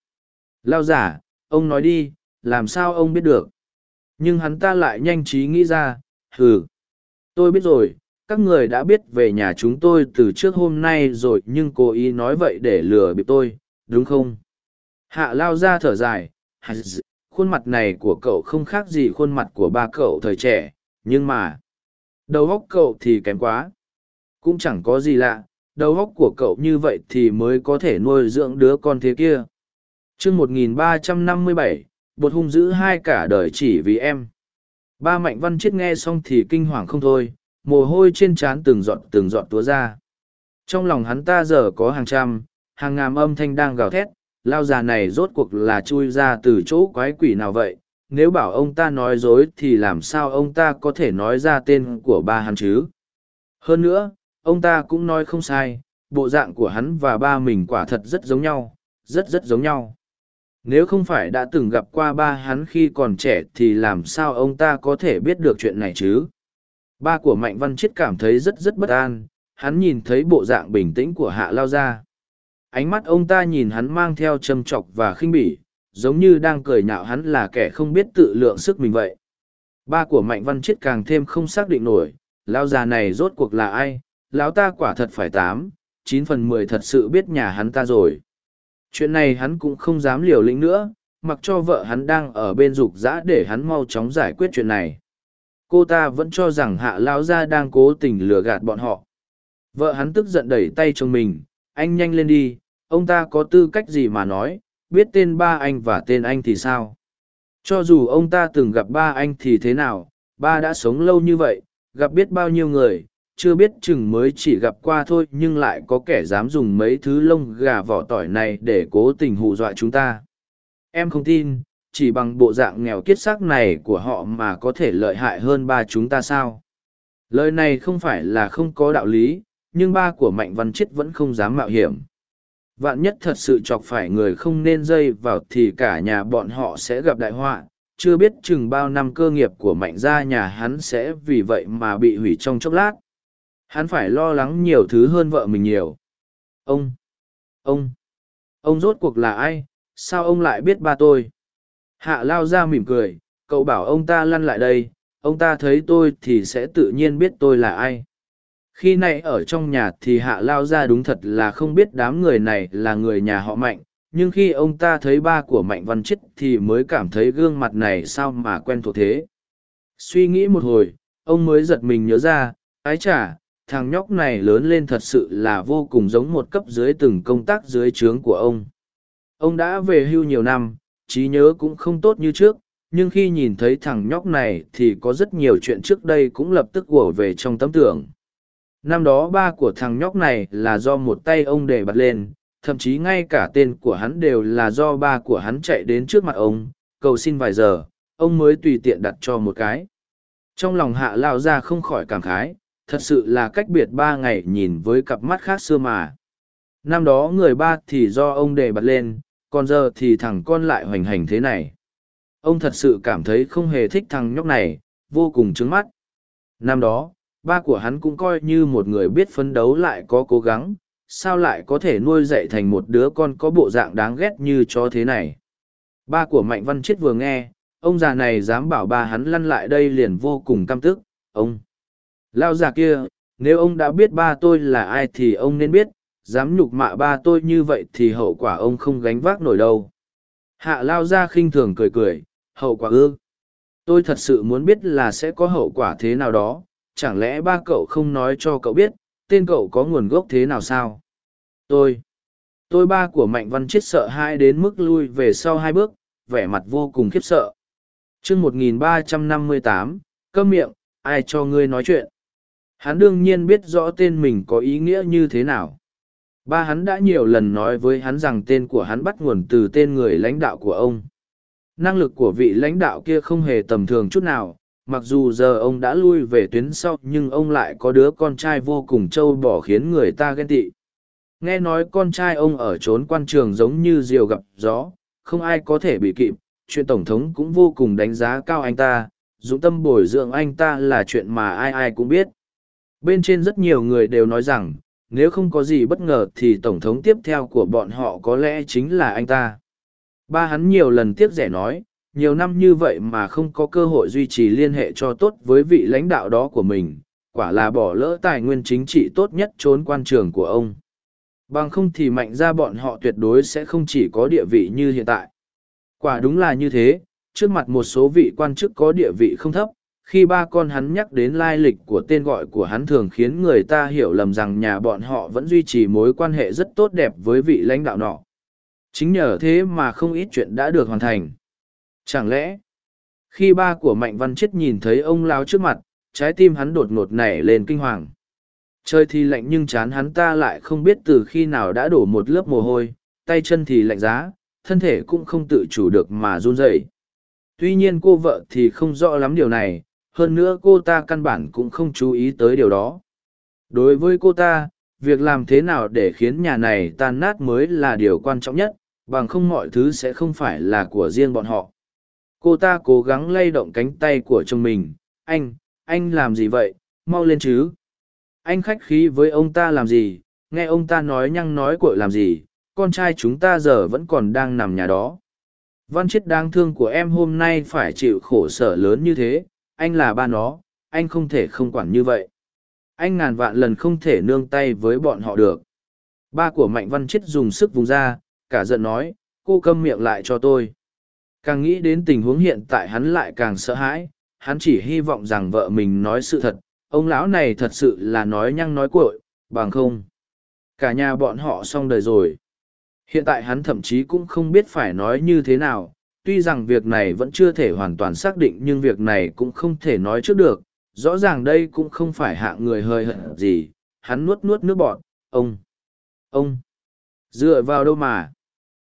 lao giả, ông nói đi, làm sao ông biết được? Nhưng hắn ta lại nhanh trí nghĩ ra, hừ, tôi biết rồi, các người đã biết về nhà chúng tôi từ trước hôm nay rồi nhưng cố ý nói vậy để lừa bịp tôi, đúng không? Hạ lao ra thở dài khuôn mặt này của cậu không khác gì khuôn mặt của ba cậu thời trẻ nhưng mà đầu óc cậu thì kém quá cũng chẳng có gì lạ đầu óc của cậu như vậy thì mới có thể nuôi dưỡng đứa con thế kia t r ư ơ n g một nghìn ba trăm năm mươi bảy bột hung dữ hai cả đời chỉ vì em. Ba mạnh văn chết nghe xong thì kinh hoàng không thôi, mồ hôi trên trán từng giọt từng giọt túa ra. Trong lòng hắn ta giờ có hàng trăm, hàng ngàn âm thanh đang gào thét, lao già này rốt cuộc là chui ra từ chỗ quái quỷ nào vậy. Nếu bảo ông ta nói dối thì làm sao ông ta có thể nói ra tên của ba hắn chứ? Hơn nữa, ông ta cũng nói không sai, bộ dạng của hắn và ba mình quả thật rất giống nhau, rất rất giống nhau nếu không phải đã từng gặp qua ba hắn khi còn trẻ thì làm sao ông ta có thể biết được chuyện này chứ ba của mạnh văn chết cảm thấy rất rất bất an hắn nhìn thấy bộ dạng bình tĩnh của hạ lao gia ánh mắt ông ta nhìn hắn mang theo châm chọc và khinh bỉ, giống như đang cười nhạo hắn là kẻ không biết tự lượng sức mình vậy. Ba của mạnh văn chết càng thêm không xác định nổi, lão già này rốt cuộc là ai? Lão ta quả thật phải tám, chín phần mười thật sự biết nhà hắn ta rồi. Chuyện này hắn cũng không dám liều lĩnh nữa, mặc cho vợ hắn đang ở bên dục dã để hắn mau chóng giải quyết chuyện này. Cô ta vẫn cho rằng hạ lão gia đang cố tình lừa gạt bọn họ. Vợ hắn tức giận đẩy tay chồng mình anh nhanh lên đi, ông ta có tư cách gì mà nói, biết tên ba anh và tên anh thì sao? Cho dù ông ta từng gặp ba anh thì thế nào, ba đã sống lâu như vậy, gặp biết bao nhiêu người, chưa biết chừng mới chỉ gặp qua thôi nhưng lại có kẻ dám dùng mấy thứ lông gà vỏ tỏi này để cố tình hù dọa chúng ta. Em không tin, chỉ bằng bộ dạng nghèo kiết xác này của họ mà có thể lợi hại hơn ba chúng ta sao? Lời này không phải là không có đạo lý nhưng ba của mạnh văn chết vẫn không dám mạo hiểm. Vạn nhất thật sự chọc phải người không nên dây vào thì cả nhà bọn họ sẽ gặp đại họa. Chưa biết chừng bao năm cơ nghiệp của mạnh gia nhà hắn sẽ vì vậy mà bị hủy trong chốc lát. Hắn phải lo lắng nhiều thứ hơn vợ mình nhiều. Ông ông ông rốt cuộc là ai? Sao ông lại biết ba tôi? Hạ lao ra mỉm cười, cậu bảo ông ta lăn lại đây. Ông ta thấy tôi thì sẽ tự nhiên biết tôi là ai khi nay ở trong nhà thì hạ lao ra đúng thật là không biết đám người này là người nhà họ mạnh, nhưng khi ông ta thấy ba của mạnh văn chết thì mới cảm thấy gương mặt này sao mà quen thuộc thế. Suy nghĩ một hồi, ông mới giật mình nhớ ra, ái chả thằng nhóc này lớn lên thật sự là vô cùng giống một cấp dưới từng công tác dưới trướng của ông. Ông đã về hưu nhiều năm, trí nhớ cũng không tốt như trước, nhưng khi nhìn thấy thằng nhóc này thì có rất nhiều chuyện trước đây cũng lập tức ùa về trong tấm tưởng năm đó ba của thằng nhóc này là do một tay ông để bật lên, thậm chí ngay cả tên của hắn đều là do ba của hắn chạy đến trước mặt ông, cầu xin vài giờ, ông mới tùy tiện đặt cho một cái. Trong lòng hạ lao ra không khỏi cảm khái, thật sự là cách biệt ba ngày nhìn với cặp mắt khác xưa mà. Năm đó người ba thì do ông để bật lên, còn giờ thì thằng con lại hoành hành thế này. Ông thật sự cảm thấy không hề thích thằng nhóc này, vô cùng trứng mắt. Năm đó ba của hắn cũng coi như một người biết phấn đấu lại có cố gắng, sao lại có thể nuôi dạy thành một đứa con có bộ dạng đáng ghét như chó thế này? Ba của mạnh văn chết vừa nghe, ông già này dám bảo ba hắn lăn lại đây liền vô cùng căm tức, ông, lao già kia, nếu ông đã biết ba tôi là ai thì ông nên biết, dám nhục mạ ba tôi như vậy thì hậu quả ông không gánh vác nổi đâu. Hạ lao ra khinh thường cười cười, hậu quả ư? Tôi thật sự muốn biết là sẽ có hậu quả thế nào đó chẳng lẽ ba cậu không nói cho cậu biết, tên cậu có nguồn gốc thế nào sao? Tôi. Tôi ba của mạnh văn chết sợ hai đến mức lui về sau hai bước, vẻ mặt vô cùng khiếp sợ. Chương một nghìn ba trăm năm mươi tám cơm miệng, ai cho ngươi nói chuyện? Hắn đương nhiên biết rõ tên mình có ý nghĩa như thế nào. Ba hắn đã nhiều lần nói với hắn rằng tên của hắn bắt nguồn từ tên người lãnh đạo của ông. Năng lực của vị lãnh đạo kia không hề tầm thường chút nào mặc dù giờ ông đã lui về tuyến sau, nhưng ông lại có đứa con trai vô cùng trâu bỏ khiến người ta ghen tị. Nghe nói con trai ông ở trốn quan trường giống như diều gặp gió, không ai có thể bị kịp, chuyện tổng thống cũng vô cùng đánh giá cao anh ta dũng tâm bồi dưỡng anh ta là chuyện mà ai ai cũng biết. Bên trên rất nhiều người đều nói rằng, nếu không có gì bất ngờ thì tổng thống tiếp theo của bọn họ có lẽ chính là anh ta. Ba hắn nhiều lần tiếc rẻ nói nhiều năm như vậy mà không có cơ hội duy trì liên hệ cho tốt với vị lãnh đạo đó của mình, quả là bỏ lỡ tài nguyên chính trị tốt nhất trốn quan trường của ông. Bằng không thì mạnh ra bọn họ tuyệt đối sẽ không chỉ có địa vị như hiện tại. Quả đúng là như thế, trước mặt một số vị quan chức có địa vị không thấp, khi ba con hắn nhắc đến lai lịch của tên gọi của hắn thường khiến người ta hiểu lầm rằng nhà bọn họ vẫn duy trì mối quan hệ rất tốt đẹp với vị lãnh đạo nọ. Chính nhờ thế mà không ít chuyện đã được hoàn thành chẳng lẽ, khi ba của mạnh văn chết nhìn thấy ông lao trước mặt, trái tim hắn đột ngột nảy lên kinh hoàng. Trời thì lạnh nhưng chán hắn ta lại không biết từ khi nào đã đổ một lớp mồ hôi, tay chân thì lạnh giá, thân thể cũng không tự chủ được mà run rẩy. Tuy nhiên cô vợ thì không rõ lắm điều này, hơn nữa cô ta căn bản cũng không chú ý tới điều đó. Đối với cô ta, việc làm thế nào để khiến nhà này tan nát mới là điều quan trọng nhất, bằng không mọi thứ sẽ không phải là của riêng bọn họ cô ta cố gắng lay động cánh tay của chồng mình. Anh anh làm gì vậy? Mau lên chứ. Anh khách khí với ông ta làm gì? Nghe ông ta nói nhăng nói cội làm gì? Con trai chúng ta giờ vẫn còn đang nằm nhà đó. Văn chết đáng thương của em hôm nay phải chịu khổ sở lớn như thế. Anh là ba nó. Anh không thể không quản như vậy. Anh ngàn vạn lần không thể nương tay với bọn họ được. Ba của Mạnh Văn Chết dùng sức vùng ra, cả giận nói, cô câm miệng lại cho tôi. Càng nghĩ đến tình huống hiện tại hắn lại càng sợ hãi, hắn chỉ hy vọng rằng vợ mình nói sự thật, ông lão này thật sự là nói nhăng nói cuội, bằng không. Cả nhà bọn họ xong đời rồi. Hiện tại hắn thậm chí cũng không biết phải nói như thế nào, tuy rằng việc này vẫn chưa thể hoàn toàn xác định nhưng việc này cũng không thể nói trước được, rõ ràng đây cũng không phải hạng người hơi hận gì, hắn nuốt nuốt nước bọt, ông, ông, dựa vào đâu mà.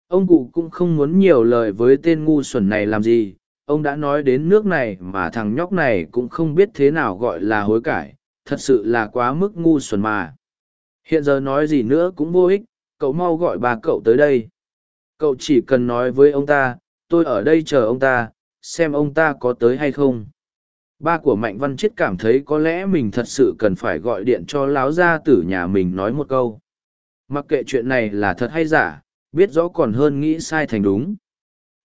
Ông cụ cũng không muốn nhiều lời với tên ngu xuẩn này làm gì, ông đã nói đến nước này mà thằng nhóc này cũng không biết thế nào gọi là hối cải, thật sự là quá mức ngu xuẩn mà. Hiện giờ nói gì nữa cũng vô ích, cậu mau gọi bà cậu tới đây. Cậu chỉ cần nói với ông ta, tôi ở đây chờ ông ta, xem ông ta có tới hay không. Ba của Mạnh Văn Chết cảm thấy có lẽ mình thật sự cần phải gọi điện cho láo gia tử nhà mình nói một câu. Mặc kệ chuyện này là thật hay giả, biết rõ còn hơn nghĩ sai thành đúng.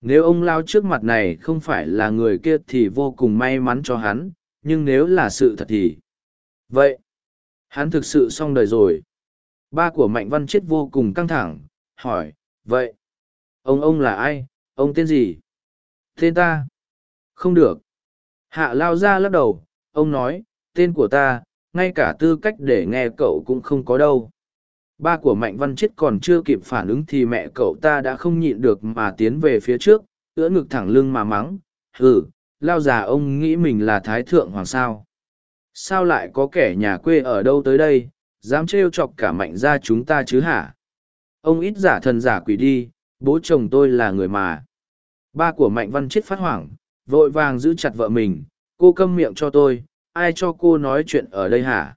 Nếu ông lao trước mặt này không phải là người kia thì vô cùng may mắn cho hắn, nhưng nếu là sự thật thì... Vậy, hắn thực sự xong đời rồi. Ba của Mạnh Văn Chết vô cùng căng thẳng, hỏi, vậy, ông ông là ai, ông tên gì? Tên ta? Không được. Hạ lao ra lắc đầu, ông nói, tên của ta, ngay cả tư cách để nghe cậu cũng không có đâu. Ba của Mạnh Văn Chết còn chưa kịp phản ứng thì mẹ cậu ta đã không nhịn được mà tiến về phía trước, ưỡn ngực thẳng lưng mà mắng. Ừ, lao già ông nghĩ mình là Thái Thượng Hoàng sao? Sao lại có kẻ nhà quê ở đâu tới đây, dám trêu chọc cả mạnh ra chúng ta chứ hả? Ông ít giả thần giả quỷ đi, bố chồng tôi là người mà. Ba của Mạnh Văn Chết phát hoảng, vội vàng giữ chặt vợ mình, cô câm miệng cho tôi, ai cho cô nói chuyện ở đây hả?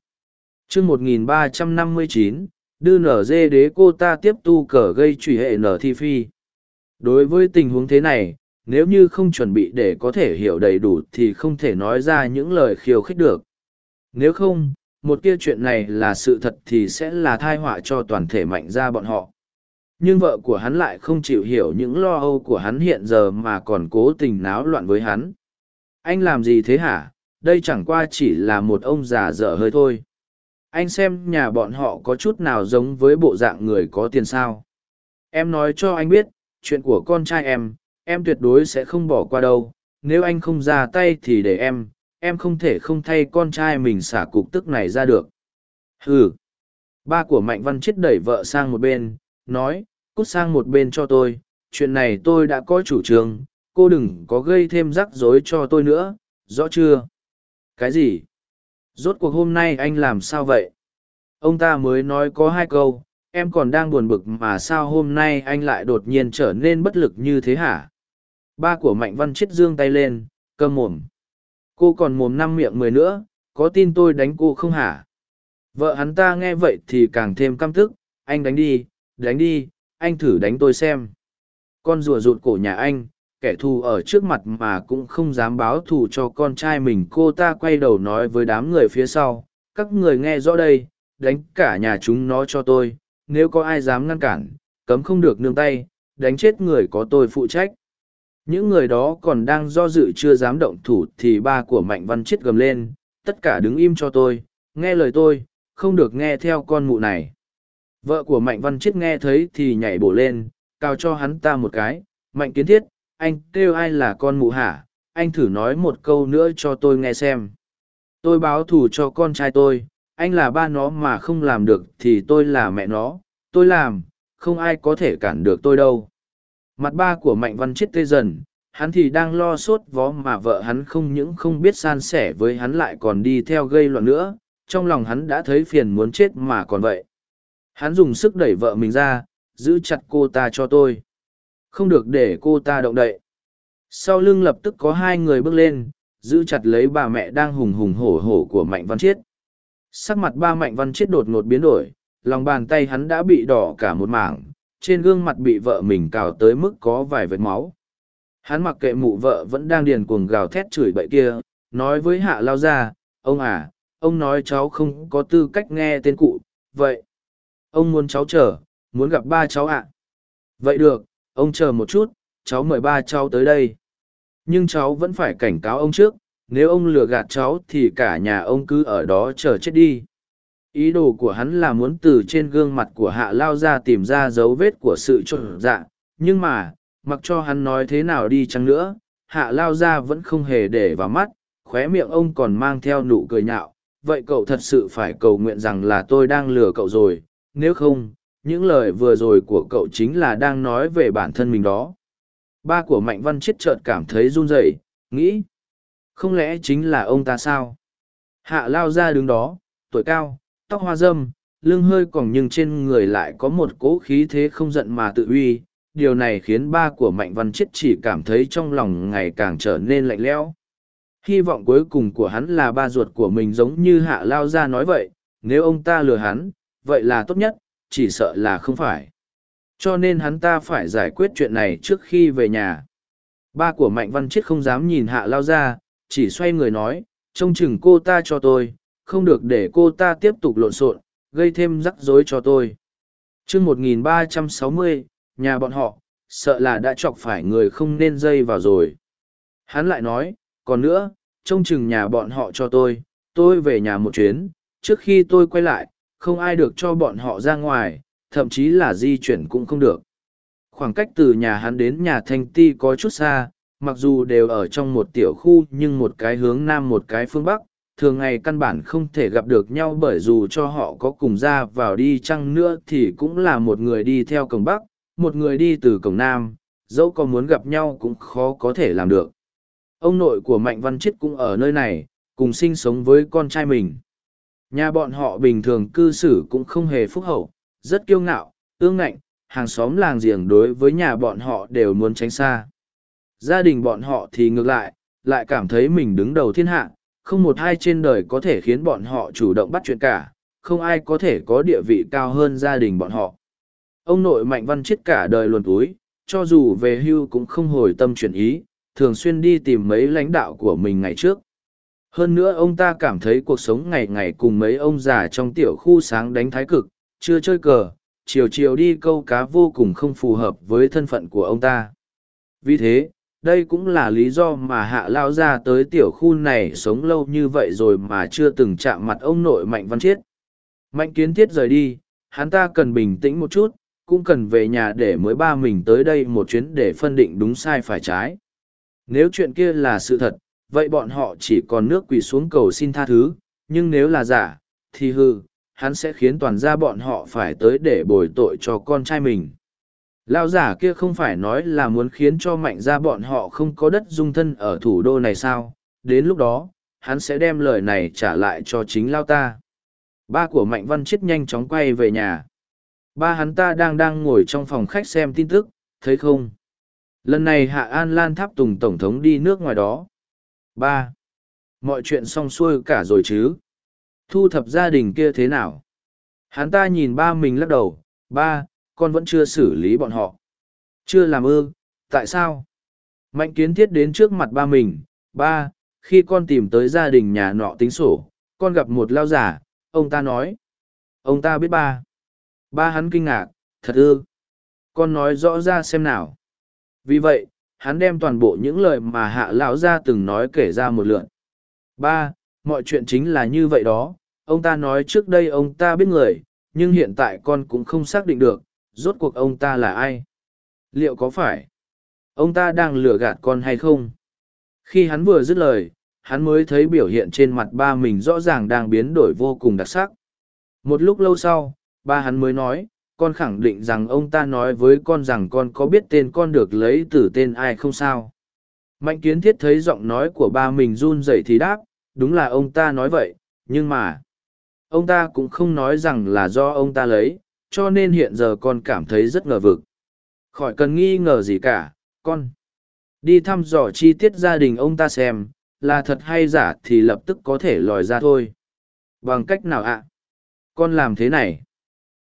chương 1359, đưa nở dê đế cô ta tiếp tu cờ gây trùy hệ nở thi phi. Đối với tình huống thế này, nếu như không chuẩn bị để có thể hiểu đầy đủ thì không thể nói ra những lời khiêu khích được. Nếu không, một kia chuyện này là sự thật thì sẽ là thai họa cho toàn thể mạnh ra bọn họ. Nhưng vợ của hắn lại không chịu hiểu những lo âu của hắn hiện giờ mà còn cố tình náo loạn với hắn. Anh làm gì thế hả? Đây chẳng qua chỉ là một ông già dở hơi thôi anh xem nhà bọn họ có chút nào giống với bộ dạng người có tiền sao. Em nói cho anh biết, chuyện của con trai em em tuyệt đối sẽ không bỏ qua đâu. Nếu anh không ra tay thì để em em không thể không thay con trai mình xả cục tức này ra được. Ừ ba của mạnh văn chết đẩy vợ sang một bên, nói, cút sang một bên cho tôi, chuyện này tôi đã có chủ trương, cô đừng có gây thêm rắc rối cho tôi nữa, rõ chưa? Cái gì? Rốt cuộc hôm nay anh làm sao vậy? Ông ta mới nói có hai câu, em còn đang buồn bực mà sao hôm nay anh lại đột nhiên trở nên bất lực như thế hả? Ba của Mạnh Văn chết dương tay lên, cơm mồm. Cô còn mồm năm miệng mười nữa, có tin tôi đánh cô không hả? Vợ hắn ta nghe vậy thì càng thêm căm tức, anh đánh đi, đánh đi, anh thử đánh tôi xem. Con rùa rụt cổ nhà anh, kẻ thù ở trước mặt mà cũng không dám báo thù cho con trai mình. Cô ta quay đầu nói với đám người phía sau, các người nghe rõ đây, đánh cả nhà chúng nó cho tôi, nếu có ai dám ngăn cản, cấm không được nương tay, đánh chết người có tôi phụ trách. Những người đó còn đang do dự chưa dám động thủ thì ba của mạnh văn chết gầm lên, tất cả đứng im cho tôi, nghe lời tôi, không được nghe theo con mụ này. Vợ của mạnh văn chết nghe thấy thì nhảy bổ lên cao cho hắn ta một cái. Mạnh kiến thiết anh kêu ai là con mụ hả? Anh thử nói một câu nữa cho tôi nghe xem. Tôi báo thù cho con trai tôi. Anh là ba nó mà không làm được thì tôi là mẹ nó. Tôi làm, không ai có thể cản được tôi đâu. Mặt ba của mạnh văn chết tê dần. Hắn thì đang lo sốt vó mà vợ hắn không những không biết san sẻ với hắn lại còn đi theo gây loạn nữa. Trong lòng hắn đã thấy phiền muốn chết mà còn vậy. Hắn dùng sức đẩy vợ mình ra, giữ chặt cô ta cho tôi không được để cô ta động đậy. Sau lưng lập tức có hai người bước lên, giữ chặt lấy bà mẹ đang hùng hùng hổ hổ của mạnh văn chiết. Sắc mặt ba mạnh văn chiết đột ngột biến đổi, lòng bàn tay hắn đã bị đỏ cả một mảng, trên gương mặt bị vợ mình cào tới mức có vài vệt máu. Hắn mặc kệ mụ vợ vẫn đang điền cuồng gào thét chửi bậy kia, nói với hạ lao ra ông à ông nói cháu không có tư cách nghe tên cụ, vậy, ông muốn cháu chờ, muốn gặp ba cháu ạ. Vậy được ông chờ một chút, cháu mời ba cháu tới đây. Nhưng cháu vẫn phải cảnh cáo ông trước, nếu ông lừa gạt cháu thì cả nhà ông cứ ở đó chờ chết đi. Ý đồ của hắn là muốn từ trên gương mặt của hạ lao ra tìm ra dấu vết của sự trộn dạ. Nhưng mà, mặc cho hắn nói thế nào đi chăng nữa, hạ lao ra vẫn không hề để vào mắt, khóe miệng ông còn mang theo nụ cười nhạo. Vậy cậu thật sự phải cầu nguyện rằng là tôi đang lừa cậu rồi, nếu không những lời vừa rồi của cậu chính là đang nói về bản thân mình đó. Ba của mạnh văn chết chợt cảm thấy run rẩy, nghĩ, không lẽ chính là ông ta sao? Hạ lao ra đứng đó, tuổi cao, tóc hoa dâm, lưng hơi còng nhưng trên người lại có một cỗ khí thế không giận mà tự uy. Điều này khiến ba của mạnh văn chết chỉ cảm thấy trong lòng ngày càng trở nên lạnh lẽo. Hy vọng cuối cùng của hắn là ba ruột của mình giống như hạ lao ra nói vậy, nếu ông ta lừa hắn, vậy là tốt nhất chỉ sợ là không phải. Cho nên hắn ta phải giải quyết chuyện này trước khi về nhà. Ba của mạnh văn chết không dám nhìn hạ lao ra, chỉ xoay người nói, trông chừng cô ta cho tôi, không được để cô ta tiếp tục lộn xộn, gây thêm rắc rối cho tôi. Chương một nghìn ba trăm sáu mươi, nhà bọn họ, sợ là đã chọc phải người không nên dây vào rồi. Hắn lại nói, còn nữa, trông chừng nhà bọn họ cho tôi tôi về nhà một chuyến, trước khi tôi quay lại không ai được cho bọn họ ra ngoài, thậm chí là di chuyển cũng không được. Khoảng cách từ nhà hắn đến nhà thanh ti có chút xa, mặc dù đều ở trong một tiểu khu nhưng một cái hướng nam một cái phương bắc, thường ngày căn bản không thể gặp được nhau bởi dù cho họ có cùng ra vào đi chăng nữa thì cũng là một người đi theo cổng bắc, một người đi từ cổng nam, dẫu có muốn gặp nhau cũng khó có thể làm được. Ông nội của mạnh văn Chiết cũng ở nơi này, cùng sinh sống với con trai mình nhà bọn họ bình thường cư xử cũng không hề phúc hậu, rất kiêu ngạo, ương ngạnh, hàng xóm làng giềng đối với nhà bọn họ đều muốn tránh xa. Gia đình bọn họ thì ngược lại lại cảm thấy mình đứng đầu thiên hạ, không một ai trên đời có thể khiến bọn họ chủ động bắt chuyện cả, không ai có thể có địa vị cao hơn gia đình bọn họ. Ông nội mạnh văn chết cả đời luồn túi, cho dù về hưu cũng không hồi tâm chuyển ý, thường xuyên đi tìm mấy lãnh đạo của mình ngày trước hơn nữa ông ta cảm thấy cuộc sống ngày ngày cùng mấy ông già trong tiểu khu sáng đánh thái cực, chưa chơi cờ, chiều chiều đi câu cá vô cùng không phù hợp với thân phận của ông ta. Vì thế, đây cũng là lý do mà hạ lao ra tới tiểu khu này sống lâu như vậy rồi mà chưa từng chạm mặt ông nội mạnh văn chiết. Mạnh kiến thiết rời đi, hắn ta cần bình tĩnh một chút, cũng cần về nhà để mới ba mình tới đây một chuyến để phân định đúng sai phải trái. Nếu chuyện kia là sự thật vậy bọn họ chỉ còn nước quỳ xuống cầu xin tha thứ nhưng nếu là giả thì hư hắn sẽ khiến toàn gia bọn họ phải tới để bồi tội cho con trai mình Lao giả kia không phải nói là muốn khiến cho mạnh gia bọn họ không có đất dung thân ở thủ đô này sao, đến lúc đó, hắn sẽ đem lời này trả lại cho chính Lao ta. Ba của Mạnh Văn Chết nhanh chóng quay về nhà. Ba hắn ta đang đang ngồi trong phòng khách xem tin tức, thấy không? Lần này Hạ An Lan tháp tùng Tổng thống đi nước ngoài đó. Ba. Mọi chuyện xong xuôi cả rồi chứ? Thu thập gia đình kia thế nào? Hắn ta nhìn ba mình lắc đầu, ba, con vẫn chưa xử lý bọn họ. Chưa làm ư, tại sao? Mạnh kiến thiết đến trước mặt ba mình, ba, khi con tìm tới gia đình nhà nọ tính sổ, con gặp một lao giả, ông ta nói. Ông ta biết ba. Ba hắn kinh ngạc, thật ư. Con nói rõ ra xem nào. Vì vậy, hắn đem toàn bộ những lời mà hạ lão gia từng nói kể ra một lượn. Ba, mọi chuyện chính là như vậy đó. Ông ta nói trước đây ông ta biết người, nhưng hiện tại con cũng không xác định được, rốt cuộc ông ta là ai? Liệu có phải ông ta đang lừa gạt con hay không? Khi hắn vừa dứt lời, hắn mới thấy biểu hiện trên mặt ba mình rõ ràng đang biến đổi vô cùng đặc sắc. Một lúc lâu sau, ba hắn mới nói, con khẳng định rằng ông ta nói với con rằng con có biết tên con được lấy từ tên ai không sao. Mạnh kiến thiết thấy giọng nói của ba mình run rẩy thì đáp, đúng là ông ta nói vậy, nhưng mà, ông ta cũng không nói rằng là do ông ta lấy, cho nên hiện giờ con cảm thấy rất ngờ vực. Khỏi cần nghi ngờ gì cả, con. Đi thăm dò chi tiết gia đình ông ta xem, là thật hay giả thì lập tức có thể lòi ra thôi. Bằng cách nào ạ? Con làm thế này.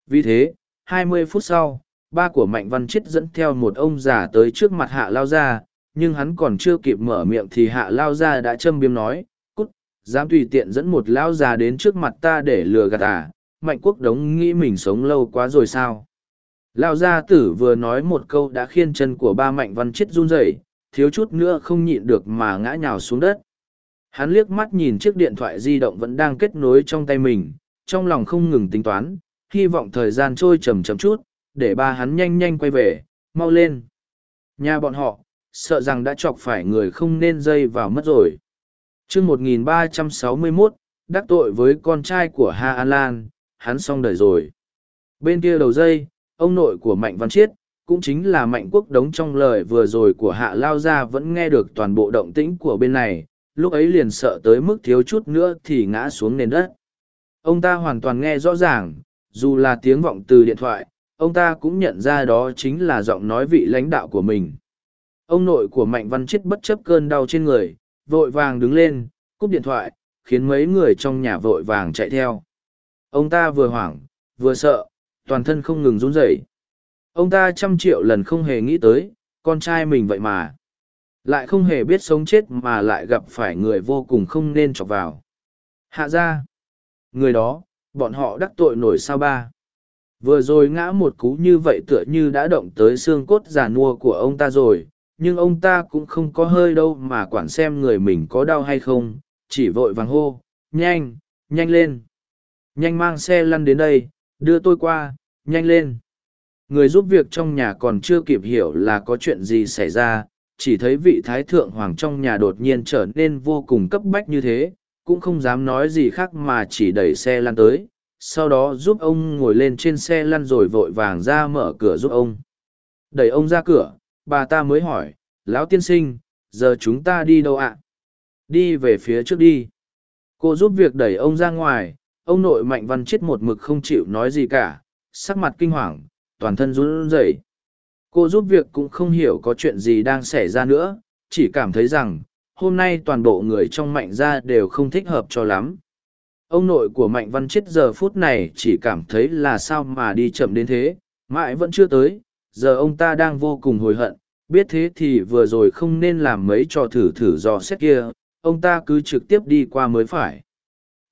Vì thế, hai mươi phút sau, ba của Mạnh Văn Chết dẫn theo một ông già tới trước mặt Hạ Lao Gia, nhưng hắn còn chưa kịp mở miệng thì Hạ Lao Gia đã châm biếm nói, cút, dám tùy tiện dẫn một Lao già đến trước mặt ta để lừa gạt à, mạnh quốc đống nghĩ mình sống lâu quá rồi sao? Lao gia tử vừa nói một câu đã khiên chân của ba mạnh văn chết run rẩy thiếu chút nữa không nhịn được mà ngã nhào xuống đất. Hắn liếc mắt nhìn chiếc điện thoại di động vẫn đang kết nối trong tay mình trong lòng không ngừng tính toán, hy vọng thời gian trôi chậm chậm chút, để ba hắn nhanh nhanh quay về, mau lên. Nhà bọn họ, sợ rằng đã chọc phải người không nên dây vào mất rồi. chương 1361, đắc tội với con trai của Ha An Lan, hắn xong đời rồi. Bên kia đầu dây, ông nội của Mạnh Văn Chiết, cũng chính là Mạnh Quốc Đống trong lời vừa rồi của Hạ Lao Gia vẫn nghe được toàn bộ động tĩnh của bên này, lúc ấy liền sợ tới mức thiếu chút nữa thì ngã xuống nền đất. Ông ta hoàn toàn nghe rõ ràng, dù là tiếng vọng từ điện thoại, ông ta cũng nhận ra đó chính là giọng nói vị lãnh đạo của mình. Ông nội của Mạnh Văn Chết bất chấp cơn đau trên người, vội vàng đứng lên, cúp điện thoại, khiến mấy người trong nhà vội vàng chạy theo. Ông ta vừa hoảng, vừa sợ, toàn thân không ngừng run rẩy. Ông ta trăm triệu lần không hề nghĩ tới, con trai mình vậy mà. Lại không hề biết sống chết mà lại gặp phải người vô cùng không nên chọc vào. Hạ ra. Người đó, bọn họ đắc tội nổi sao ba. Vừa rồi ngã một cú như vậy tựa như đã động tới xương cốt già nua của ông ta rồi, nhưng ông ta cũng không có hơi đâu mà quản xem người mình có đau hay không, chỉ vội vàng hô, nhanh, nhanh lên. Nhanh mang xe lăn đến đây, đưa tôi qua, nhanh lên. Người giúp việc trong nhà còn chưa kịp hiểu là có chuyện gì xảy ra, chỉ thấy vị thái thượng hoàng trong nhà đột nhiên trở nên vô cùng cấp bách như thế, cũng không dám nói gì khác mà chỉ đẩy xe lăn tới, sau đó giúp ông ngồi lên trên xe lăn rồi vội vàng ra mở cửa giúp ông. Đẩy ông ra cửa, bà ta mới hỏi, lão tiên sinh, giờ chúng ta đi đâu ạ? Đi về phía trước đi. Cô giúp việc đẩy ông ra ngoài, ông nội mạnh văn chết một mực không chịu nói gì cả, sắc mặt kinh hoàng, toàn thân run rẩy. Cô giúp việc cũng không hiểu có chuyện gì đang xảy ra nữa, chỉ cảm thấy rằng, hôm nay toàn bộ người trong mạnh gia đều không thích hợp cho lắm. Ông nội của mạnh văn chết giờ phút này chỉ cảm thấy là sao mà đi chậm đến thế, mãi vẫn chưa tới, giờ ông ta đang vô cùng hồi hận, biết thế thì vừa rồi không nên làm mấy trò thử thử dò xét kia, ông ta cứ trực tiếp đi qua mới phải.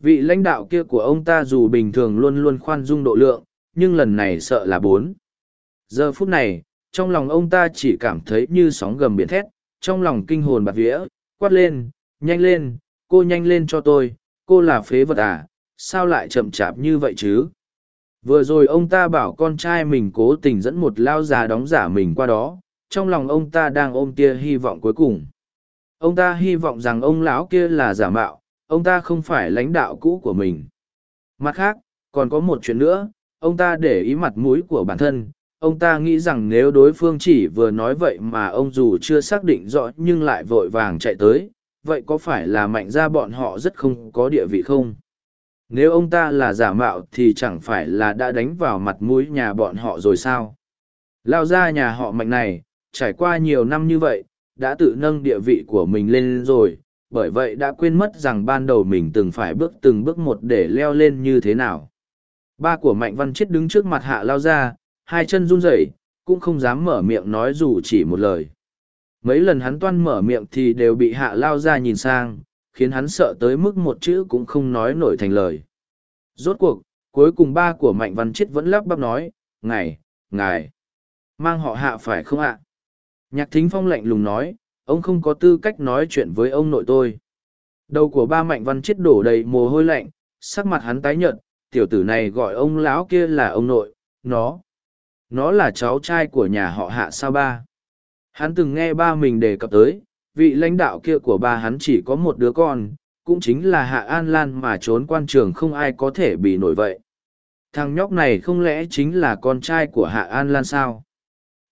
Vị lãnh đạo kia của ông ta dù bình thường luôn luôn khoan dung độ lượng, nhưng lần này sợ là bốn. Giờ phút này, trong lòng ông ta chỉ cảm thấy như sóng gầm biển thét, trong lòng kinh hồn bạt vía, quát lên, nhanh lên, cô nhanh lên cho tôi, cô là phế vật à, sao lại chậm chạp như vậy chứ? Vừa rồi ông ta bảo con trai mình cố tình dẫn một lao già đóng giả mình qua đó, trong lòng ông ta đang ôm tia hy vọng cuối cùng. Ông ta hy vọng rằng ông lão kia là giả mạo, ông ta không phải lãnh đạo cũ của mình. Mặt khác, còn có một chuyện nữa, ông ta để ý mặt mũi của bản thân, ông ta nghĩ rằng nếu đối phương chỉ vừa nói vậy mà ông dù chưa xác định rõ nhưng lại vội vàng chạy tới, vậy có phải là mạnh ra bọn họ rất không có địa vị không? Nếu ông ta là giả mạo thì chẳng phải là đã đánh vào mặt mũi nhà bọn họ rồi sao? Lao ra nhà họ mạnh này, trải qua nhiều năm như vậy, đã tự nâng địa vị của mình lên rồi, bởi vậy đã quên mất rằng ban đầu mình từng phải bước từng bước một để leo lên như thế nào. Ba của Mạnh Văn Chết đứng trước mặt hạ lao ra, hai chân run rẩy, cũng không dám mở miệng nói dù chỉ một lời. Mấy lần hắn toan mở miệng thì đều bị hạ lao ra nhìn sang, khiến hắn sợ tới mức một chữ cũng không nói nổi thành lời. Rốt cuộc, cuối cùng ba của Mạnh Văn Chiết vẫn lắp bắp nói, Ngài, Ngài, mang họ hạ phải không ạ? Nhạc thính phong lạnh lùng nói, ông không có tư cách nói chuyện với ông nội tôi. Đầu của ba Mạnh Văn Chiết đổ đầy mồ hôi lạnh, sắc mặt hắn tái nhợt, tiểu tử này gọi ông lão kia là ông nội, nó, nó là cháu trai của nhà họ hạ sao ba. Hắn từng nghe ba mình đề cập tới, vị lãnh đạo kia của ba hắn chỉ có một đứa con, cũng chính là hạ an lan mà trốn quan trường không ai có thể bị nổi vậy. Thằng nhóc này không lẽ chính là con trai của hạ an lan sao?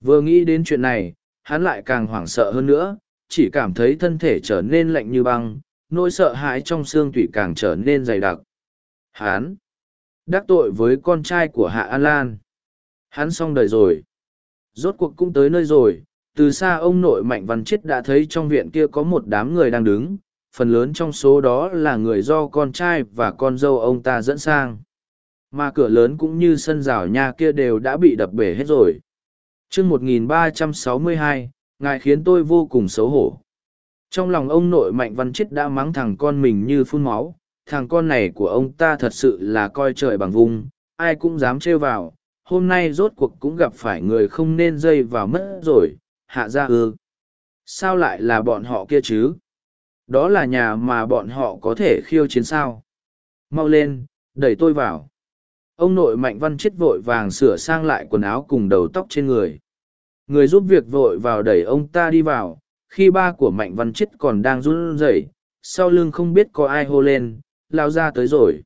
Vừa nghĩ đến chuyện này, hắn lại càng hoảng sợ hơn nữa, chỉ cảm thấy thân thể trở nên lạnh như băng, nỗi sợ hãi trong xương tủy càng trở nên dày đặc. Hắn đắc tội với con trai của hạ an lan hắn xong đời rồi. Rốt cuộc cũng tới nơi rồi từ xa ông nội mạnh văn chết đã thấy trong viện kia có một đám người đang đứng phần lớn trong số đó là người do con trai và con dâu ông ta dẫn sang. Mà cửa lớn cũng như sân rào nhà kia đều đã bị đập bể hết rồi. Chương một nghìn ba trăm sáu mươi hai ngài khiến tôi vô cùng xấu hổ. Trong lòng ông nội mạnh văn chết đã mắng thằng con mình như phun máu thằng con này của ông ta thật sự là coi trời bằng vùng, ai cũng dám trêu vào hôm nay rốt cuộc cũng gặp phải người không nên dây vào mất rồi, hạ ra ư. Sao lại là bọn họ kia chứ? Đó là nhà mà bọn họ có thể khiêu chiến sao? Mau lên, đẩy tôi vào. Ông nội mạnh văn chết vội vàng sửa sang lại quần áo cùng đầu tóc trên người. Người giúp việc vội vào đẩy ông ta đi vào, khi ba của mạnh văn chết còn đang run rẩy, sau lưng không biết có ai hô lên, lao ra tới rồi.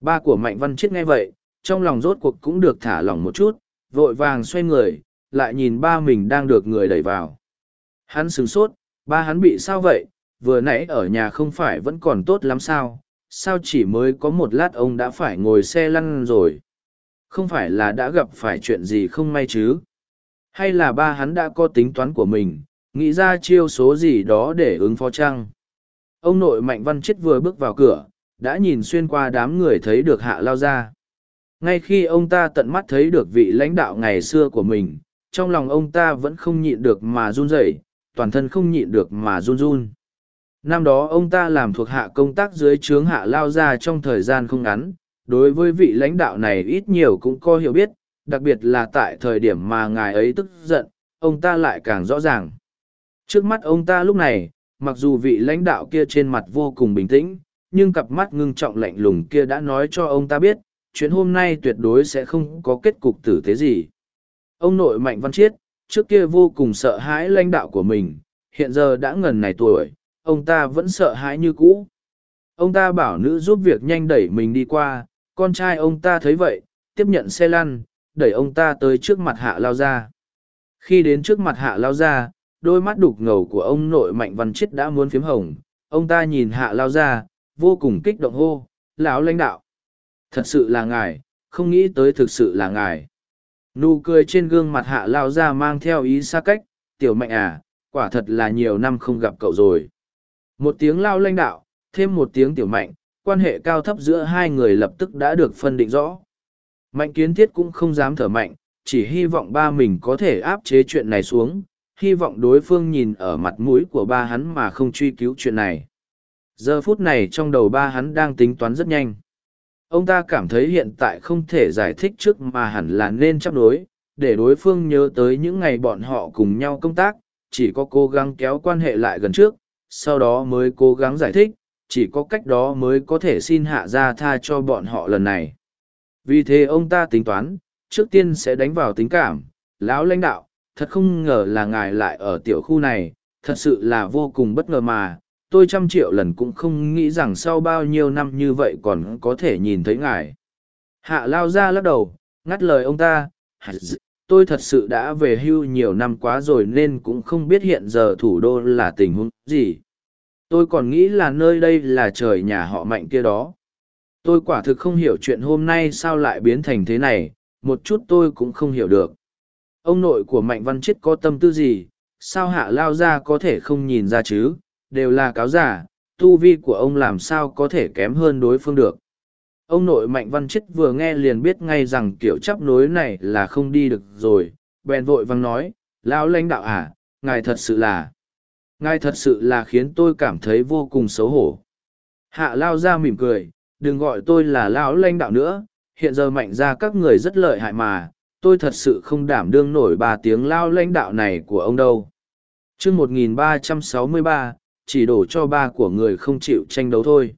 Ba của mạnh văn chết nghe vậy trong lòng rốt cuộc cũng được thả lỏng một chút, vội vàng xoay người, lại nhìn ba mình đang được người đẩy vào. Hắn sửng sốt, ba hắn bị sao vậy? Vừa nãy ở nhà không phải vẫn còn tốt lắm sao? Sao chỉ mới có một lát ông đã phải ngồi xe lăn rồi? Không phải là đã gặp phải chuyện gì không may chứ? Hay là ba hắn đã có tính toán của mình, nghĩ ra chiêu số gì đó để ứng phó chăng? Ông nội mạnh văn chết vừa bước vào cửa, đã nhìn xuyên qua đám người thấy được hạ lao ra ngay khi ông ta tận mắt thấy được vị lãnh đạo ngày xưa của mình, trong lòng ông ta vẫn không nhịn được mà run rẩy, toàn thân không nhịn được mà run run. Năm đó ông ta làm thuộc hạ công tác dưới trướng hạ lao ra trong thời gian không ngắn, đối với vị lãnh đạo này ít nhiều cũng có hiểu biết, đặc biệt là tại thời điểm mà ngài ấy tức giận, ông ta lại càng rõ ràng. Trước mắt ông ta lúc này, mặc dù vị lãnh đạo kia trên mặt vô cùng bình tĩnh, nhưng cặp mắt ngưng trọng lạnh lùng kia đã nói cho ông ta biết chuyện hôm nay tuyệt đối sẽ không có kết cục tử tế gì. Ông nội mạnh văn chiết, trước kia vô cùng sợ hãi lãnh đạo của mình, hiện giờ đã ngần này tuổi, ông ta vẫn sợ hãi như cũ. Ông ta bảo nữ giúp việc nhanh đẩy mình đi qua, con trai ông ta thấy vậy, tiếp nhận xe lăn, đẩy ông ta tới trước mặt hạ lao ra khi đến trước mặt hạ lao ra đôi mắt đục ngầu của ông nội mạnh văn Chiết đã muốn phiếm hồng. Ông ta nhìn hạ lao ra vô cùng kích động hô, lão lãnh đạo thật sự là ngài, không nghĩ tới thực sự là ngài. Nụ cười trên gương mặt hạ lao ra mang theo ý xa cách, tiểu mạnh à quả thật là nhiều năm không gặp cậu rồi. Một tiếng lao lãnh đạo, thêm một tiếng tiểu mạnh, quan hệ cao thấp giữa hai người lập tức đã được phân định rõ. Mạnh kiến thiết cũng không dám thở mạnh, chỉ hy vọng ba mình có thể áp chế chuyện này xuống, hy vọng đối phương nhìn ở mặt mũi của ba hắn mà không truy cứu chuyện này. Giờ phút này trong đầu ba hắn đang tính toán rất nhanh ông ta cảm thấy hiện tại không thể giải thích trước mà hẳn là nên chấp đối để đối phương nhớ tới những ngày bọn họ cùng nhau công tác, chỉ có cố gắng kéo quan hệ lại gần trước, sau đó mới cố gắng giải thích, chỉ có cách đó mới có thể xin hạ ra tha cho bọn họ lần này. Vì thế ông ta tính toán, trước tiên sẽ đánh vào tính cảm, lão lãnh đạo, thật không ngờ là ngài lại ở tiểu khu này, thật sự là vô cùng bất ngờ mà tôi trăm triệu lần cũng không nghĩ rằng sau bao nhiêu năm như vậy còn có thể nhìn thấy ngài. Hạ lao ra lắc đầu, ngắt lời ông ta tôi thật sự đã về hưu nhiều năm quá rồi nên cũng không biết hiện giờ thủ đô là tình huống gì. Tôi còn nghĩ là nơi đây là trời nhà họ mạnh kia đó. Tôi quả thực không hiểu chuyện hôm nay sao lại biến thành thế này, một chút tôi cũng không hiểu được. Ông nội của mạnh văn chết có tâm tư gì? Sao hạ lao ra có thể không nhìn ra chứ? đều là cáo giả, tu vi của ông làm sao có thể kém hơn đối phương được. Ông nội Mạnh Văn Chết vừa nghe liền biết ngay rằng kiểu chấp nối này là không đi được rồi, bèn vội văng nói, lão lãnh đạo à, ngài thật sự là, ngài thật sự là khiến tôi cảm thấy vô cùng xấu hổ. Hạ lao ra mỉm cười, đừng gọi tôi là lão lãnh đạo nữa, hiện giờ mạnh ra các người rất lợi hại mà, tôi thật sự không đảm đương nổi ba tiếng lao lãnh đạo này của ông đâu. Trước 1363, chỉ đổ cho ba của người không chịu tranh đấu thôi.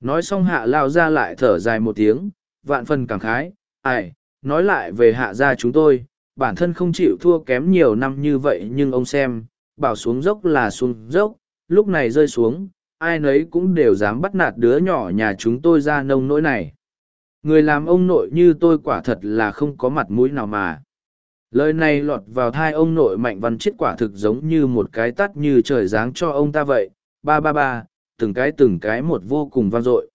Nói xong hạ lao ra lại thở dài một tiếng, vạn phần cảm khái, ai, nói lại về hạ gia chúng tôi, bản thân không chịu thua kém nhiều năm như vậy nhưng ông xem, bảo xuống dốc là xuống dốc, lúc này rơi xuống, ai nấy cũng đều dám bắt nạt đứa nhỏ nhà chúng tôi ra nông nỗi này. Người làm ông nội như tôi quả thật là không có mặt mũi nào mà lời này lọt vào thai ông nội mạnh văn chết quả thực giống như một cái tắt như trời giáng cho ông ta vậy. Ba ba ba, từng cái từng cái một vô cùng vang dội.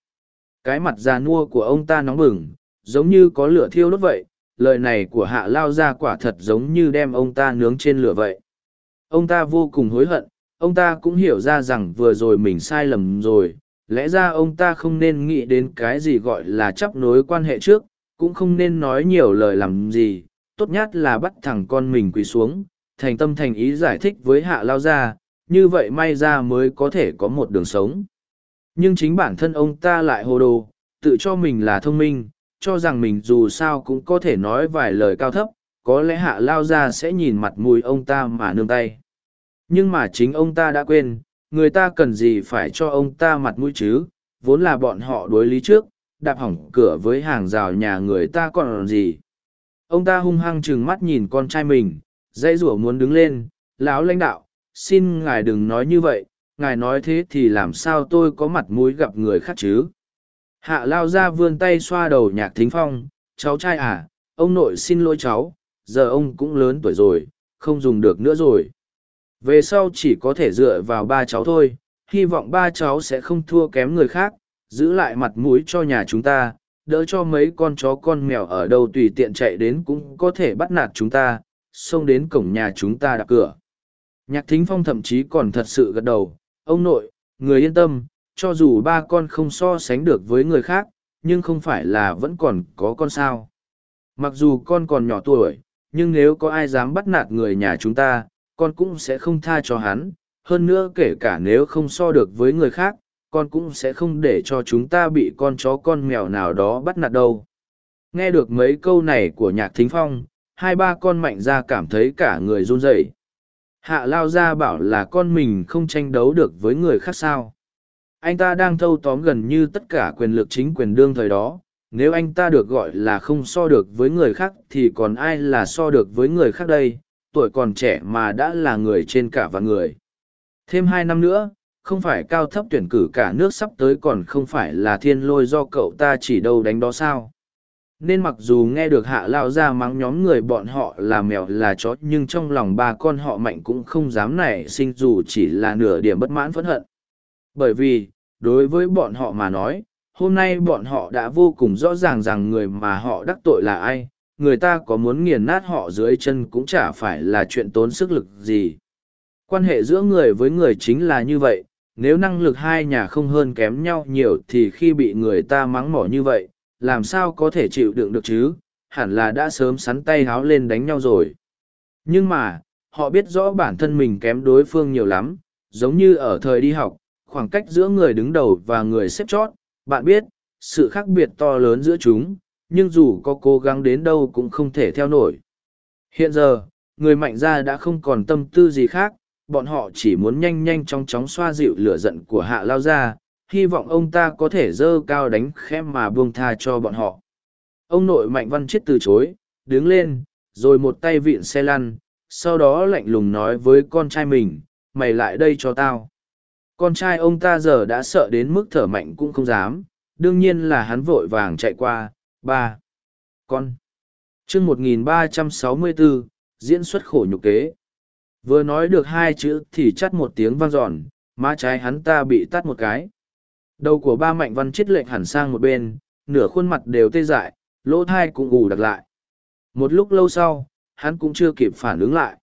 Cái mặt già nua của ông ta nóng bừng, giống như có lửa thiêu đốt vậy. Lời này của hạ lao ra quả thật giống như đem ông ta nướng trên lửa vậy. Ông ta vô cùng hối hận, ông ta cũng hiểu ra rằng vừa rồi mình sai lầm rồi. Lẽ ra ông ta không nên nghĩ đến cái gì gọi là chấp nối quan hệ trước, cũng không nên nói nhiều lời làm gì tốt nhất là bắt thằng con mình quỳ xuống, thành tâm thành ý giải thích với hạ lao gia, như vậy may ra mới có thể có một đường sống. Nhưng chính bản thân ông ta lại hồ đồ, tự cho mình là thông minh, cho rằng mình dù sao cũng có thể nói vài lời cao thấp, có lẽ hạ lao gia sẽ nhìn mặt mũi ông ta mà nương tay. Nhưng mà chính ông ta đã quên, người ta cần gì phải cho ông ta mặt mũi chứ, vốn là bọn họ đối lý trước, đạp hỏng cửa với hàng rào nhà người ta còn gì ông ta hung hăng chừng mắt nhìn con trai mình, dãy rủa muốn đứng lên, lão lãnh đạo, xin ngài đừng nói như vậy, ngài nói thế thì làm sao tôi có mặt mũi gặp người khác chứ? Hạ lao ra vươn tay xoa đầu nhạc thính phong, cháu trai à ông nội xin lỗi cháu, giờ ông cũng lớn tuổi rồi, không dùng được nữa rồi. Về sau chỉ có thể dựa vào ba cháu thôi, hy vọng ba cháu sẽ không thua kém người khác, giữ lại mặt mũi cho nhà chúng ta đỡ cho mấy con chó con mèo ở đâu tùy tiện chạy đến cũng có thể bắt nạt chúng ta, xông đến cổng nhà chúng ta đạp cửa. Nhạc thính phong thậm chí còn thật sự gật đầu, ông nội, người yên tâm, cho dù ba con không so sánh được với người khác, nhưng không phải là vẫn còn có con sao. Mặc dù con còn nhỏ tuổi, nhưng nếu có ai dám bắt nạt người nhà chúng ta, con cũng sẽ không tha cho hắn, hơn nữa kể cả nếu không so được với người khác con cũng sẽ không để cho chúng ta bị con chó con mèo nào đó bắt nạt đâu. Nghe được mấy câu này của nhạc thính phong, hai ba con mạnh ra cảm thấy cả người run rẩy. Hạ lao ra bảo là con mình không tranh đấu được với người khác sao? Anh ta đang thâu tóm gần như tất cả quyền lực chính quyền đương thời đó. Nếu anh ta được gọi là không so được với người khác thì còn ai là so được với người khác đây? Tuổi còn trẻ mà đã là người trên cả vạn người. Thêm hai năm nữa không phải cao thấp tuyển cử cả nước sắp tới còn không phải là thiên lôi do cậu ta chỉ đâu đánh đó sao? Nên mặc dù nghe được hạ lao ra mắng nhóm người bọn họ là mèo là chó, nhưng trong lòng ba con họ mạnh cũng không dám nảy sinh dù chỉ là nửa điểm bất mãn phẫn hận. Bởi vì, đối với bọn họ mà nói, hôm nay bọn họ đã vô cùng rõ ràng rằng người mà họ đắc tội là ai, người ta có muốn nghiền nát họ dưới chân cũng chả phải là chuyện tốn sức lực gì. Quan hệ giữa người với người chính là như vậy nếu năng lực hai nhà không hơn kém nhau nhiều thì khi bị người ta mắng mỏ như vậy, làm sao có thể chịu đựng được chứ? Hẳn là đã sớm sắn tay háo lên đánh nhau rồi. Nhưng mà, họ biết rõ bản thân mình kém đối phương nhiều lắm. Giống như ở thời đi học, khoảng cách giữa người đứng đầu và người xếp chót, bạn biết, sự khác biệt to lớn giữa chúng, nhưng dù có cố gắng đến đâu cũng không thể theo nổi. Hiện giờ, người mạnh ra đã không còn tâm tư gì khác bọn họ chỉ muốn nhanh nhanh chóng chóng xoa dịu lửa giận của hạ lao ra hy vọng ông ta có thể dơ cao đánh khẽ mà buông tha cho bọn họ. Ông nội mạnh văn chết từ chối, đứng lên, rồi một tay vịn xe lăn, sau đó lạnh lùng nói với con trai mình, mày lại đây cho tao. Con trai ông ta giờ đã sợ đến mức thở mạnh cũng không dám, đương nhiên là hắn vội vàng chạy qua. Ba. Con. Chương một nghìn ba trăm sáu mươi bốn, diễn xuất khổ nhục kế vừa nói được hai chữ thì chắt một tiếng vang giòn má trái hắn ta bị tắt một cái. Đầu của ba mạnh văn chết lệch hẳn sang một bên, nửa khuôn mặt đều tê dại, lỗ thai cũng ù đặc lại. Một lúc lâu sau, hắn cũng chưa kịp phản ứng lại.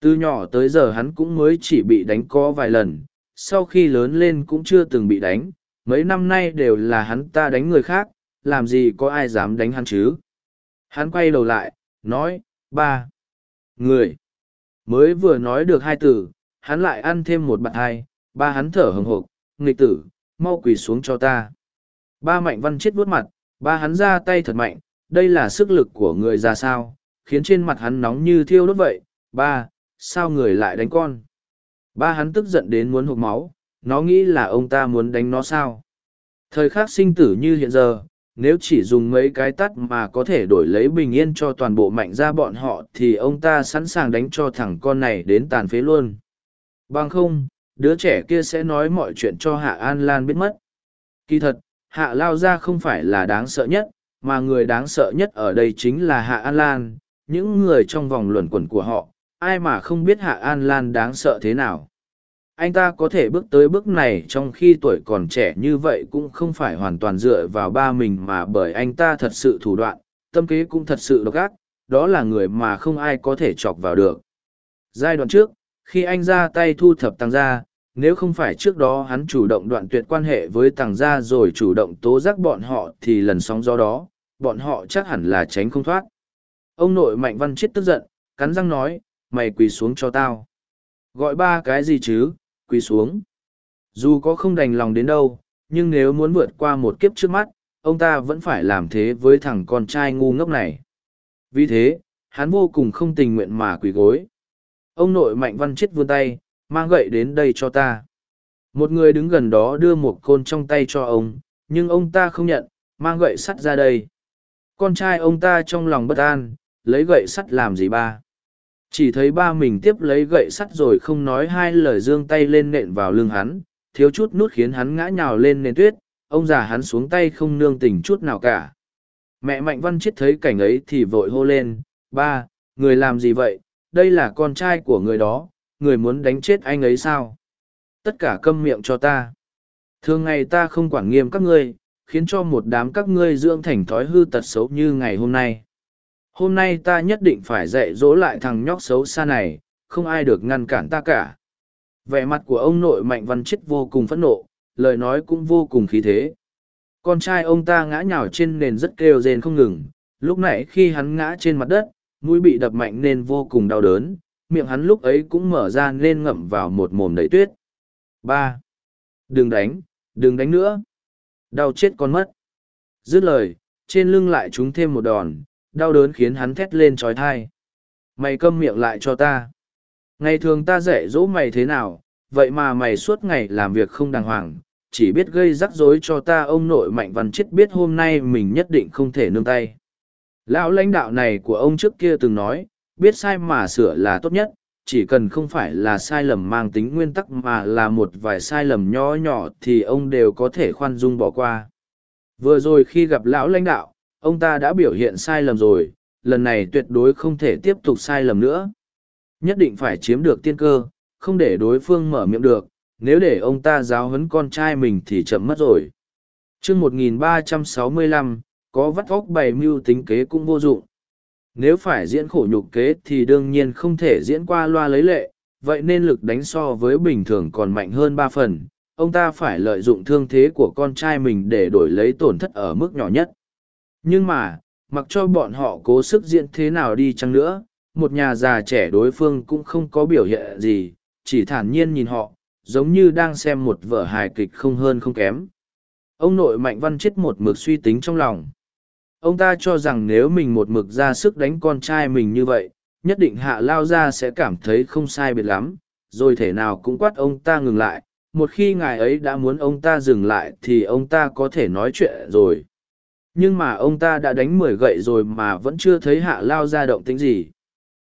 Từ nhỏ tới giờ hắn cũng mới chỉ bị đánh có vài lần, sau khi lớn lên cũng chưa từng bị đánh. Mấy năm nay đều là hắn ta đánh người khác, làm gì có ai dám đánh hắn chứ? Hắn quay đầu lại, nói, ba, người mới vừa nói được hai từ, hắn lại ăn thêm một bạn hai, ba hắn thở hừng hộp nghịch tử, mau quỳ xuống cho ta. Ba mạnh văn chết vuốt mặt, ba hắn ra tay thật mạnh, đây là sức lực của người ra sao, khiến trên mặt hắn nóng như thiêu đốt vậy, ba, sao người lại đánh con? Ba hắn tức giận đến muốn hộp máu, nó nghĩ là ông ta muốn đánh nó sao? Thời khắc sinh tử như hiện giờ nếu chỉ dùng mấy cái tắt mà có thể đổi lấy bình yên cho toàn bộ mạnh ra bọn họ thì ông ta sẵn sàng đánh cho thằng con này đến tàn phế luôn. Bằng không, đứa trẻ kia sẽ nói mọi chuyện cho hạ an lan biết mất. Kỳ thật, hạ lao gia không phải là đáng sợ nhất, mà người đáng sợ nhất ở đây chính là hạ an lan. Những người trong vòng luẩn quẩn của họ, ai mà không biết hạ an lan đáng sợ thế nào? Anh ta có thể bước tới bước này trong khi tuổi còn trẻ như vậy cũng không phải hoàn toàn dựa vào ba mình mà bởi anh ta thật sự thủ đoạn, tâm kế cũng thật sự độc ác, đó là người mà không ai có thể chọc vào được. Giai đoạn trước, khi anh ra tay thu thập tăng gia, nếu không phải trước đó hắn chủ động đoạn tuyệt quan hệ với tàng gia rồi chủ động tố giác bọn họ thì lần sóng gió đó, bọn họ chắc hẳn là tránh không thoát. Ông nội mạnh văn chết tức giận, cắn răng nói, mày quỳ xuống cho tao. Gọi ba cái gì chứ? Quỳ xuống. Dù có không đành lòng đến đâu, nhưng nếu muốn vượt qua một kiếp trước mắt, ông ta vẫn phải làm thế với thằng con trai ngu ngốc này. Vì thế, hắn vô cùng không tình nguyện mà quỳ gối. Ông nội mạnh văn chết vươn tay, mang gậy đến đây cho ta. Một người đứng gần đó đưa một côn trong tay cho ông, nhưng ông ta không nhận, mang gậy sắt ra đây con trai ông ta trong lòng bất an lấy gậy sắt làm gì ba chỉ thấy ba mình tiếp lấy gậy sắt rồi không nói hai lời giương tay lên nện vào lưng hắn, thiếu chút nút khiến hắn ngã nhào lên nền tuyết, ông già hắn xuống tay không nương tình chút nào cả. Mẹ mạnh văn chết thấy cảnh ấy thì vội hô lên, ba, người làm gì vậy? Đây là con trai của người đó, người muốn đánh chết anh ấy sao? Tất cả câm miệng cho ta. Thường ngày ta không quản nghiêm các ngươi, khiến cho một đám các ngươi dưỡng thành thói hư tật xấu như ngày hôm nay hôm nay ta nhất định phải dạy dỗ lại thằng nhóc xấu xa này, không ai được ngăn cản ta cả. Vẻ mặt của ông nội mạnh văn chết vô cùng phẫn nộ, lời nói cũng vô cùng khí thế. Con trai ông ta ngã nhào trên nền rất kêu rên không ngừng, lúc nãy khi hắn ngã trên mặt đất, mũi bị đập mạnh nên vô cùng đau đớn, miệng hắn lúc ấy cũng mở ra nên ngậm vào một mồm đầy tuyết. Ba. Đừng đánh đừng đánh nữa. Đau chết con mất. Dứt lời, trên lưng lại trúng thêm một đòn đau đớn khiến hắn thét lên trói thai. Mày câm miệng lại cho ta. Ngày thường ta dạy dỗ mày thế nào, vậy mà mày suốt ngày làm việc không đàng hoàng, chỉ biết gây rắc rối cho ta ông nội mạnh văn chết biết hôm nay mình nhất định không thể nương tay. Lão lãnh đạo này của ông trước kia từng nói, biết sai mà sửa là tốt nhất, chỉ cần không phải là sai lầm mang tính nguyên tắc mà là một vài sai lầm nho nhỏ thì ông đều có thể khoan dung bỏ qua. Vừa rồi khi gặp lão lãnh đạo ông ta đã biểu hiện sai lầm rồi, lần này tuyệt đối không thể tiếp tục sai lầm nữa. Nhất định phải chiếm được tiên cơ, không để đối phương mở miệng được, nếu để ông ta giáo huấn con trai mình thì chậm mất rồi. Chương một nghìn ba trăm sáu mươi lăm, có vắt vóc bày mưu tính kế cũng vô dụng. Nếu phải diễn khổ nhục kế thì đương nhiên không thể diễn qua loa lấy lệ, vậy nên lực đánh so với bình thường còn mạnh hơn ba phần, ông ta phải lợi dụng thương thế của con trai mình để đổi lấy tổn thất ở mức nhỏ nhất nhưng mà, mặc cho bọn họ cố sức diễn thế nào đi chăng nữa, một nhà già trẻ đối phương cũng không có biểu hiện gì, chỉ thản nhiên nhìn họ, giống như đang xem một vở hài kịch không hơn không kém. Ông nội mạnh văn chết một mực suy tính trong lòng. Ông ta cho rằng nếu mình một mực ra sức đánh con trai mình như vậy, nhất định hạ lao ra sẽ cảm thấy không sai biệt lắm, rồi thể nào cũng quát ông ta ngừng lại, một khi ngài ấy đã muốn ông ta dừng lại thì ông ta có thể nói chuyện rồi nhưng mà ông ta đã đánh mười gậy rồi mà vẫn chưa thấy hạ lao ra động tính gì.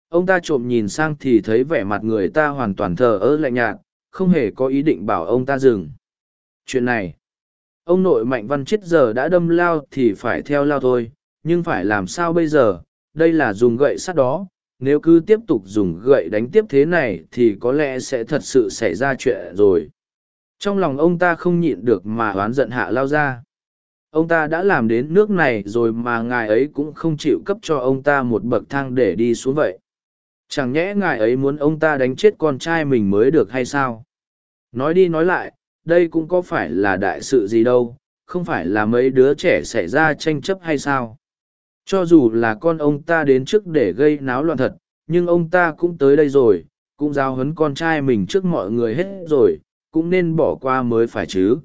Ông ta trộm nhìn sang thì thấy vẻ mặt người ta hoàn toàn thờ ơ lạnh nhạt, không hề có ý định bảo ông ta dừng. Chuyện này, ông nội mạnh văn chết giờ đã đâm lao thì phải theo lao thôi, nhưng phải làm sao bây giờ? Đây là dùng gậy sắt đó, nếu cứ tiếp tục dùng gậy đánh tiếp thế này thì có lẽ sẽ thật sự xảy ra chuyện rồi. Trong lòng ông ta không nhịn được mà oán giận hạ lao ra ông ta đã làm đến nước này rồi mà ngài ấy cũng không chịu cấp cho ông ta một bậc thang để đi xuống vậy. Chẳng nhẽ ngài ấy muốn ông ta đánh chết con trai mình mới được hay sao? Nói đi nói lại, đây cũng có phải là đại sự gì đâu, không phải là mấy đứa trẻ xảy ra tranh chấp hay sao? Cho dù là con ông ta đến trước để gây náo loạn thật, nhưng ông ta cũng tới đây rồi, cũng giao hấn con trai mình trước mọi người hết rồi, cũng nên bỏ qua mới phải chứ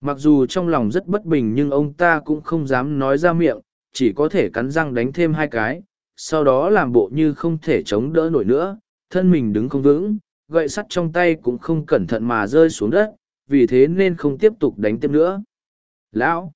mặc dù trong lòng rất bất bình nhưng ông ta cũng không dám nói ra miệng, chỉ có thể cắn răng đánh thêm hai cái, sau đó làm bộ như không thể chống đỡ nổi nữa, thân mình đứng không vững, gậy sắt trong tay cũng không cẩn thận mà rơi xuống đất, vì thế nên không tiếp tục đánh tiếp nữa. Lão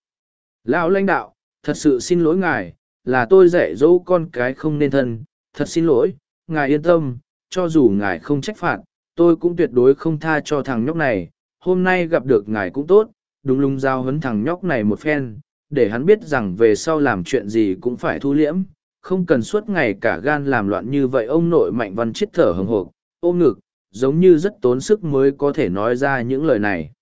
lão lãnh đạo, thật sự xin lỗi ngài, là tôi dạy dỗ con cái không nên thân, thật xin lỗi, ngài yên tâm, cho dù ngài không trách phạt, tôi cũng tuyệt đối không tha cho thằng nhóc này, hôm nay gặp được ngài cũng tốt đúng lung giao hấn thằng nhóc này một phen để hắn biết rằng về sau làm chuyện gì cũng phải thu liễm không cần suốt ngày cả gan làm loạn như vậy ông nội mạnh văn chết thở hồng hộp, ôm ngực giống như rất tốn sức mới có thể nói ra những lời này.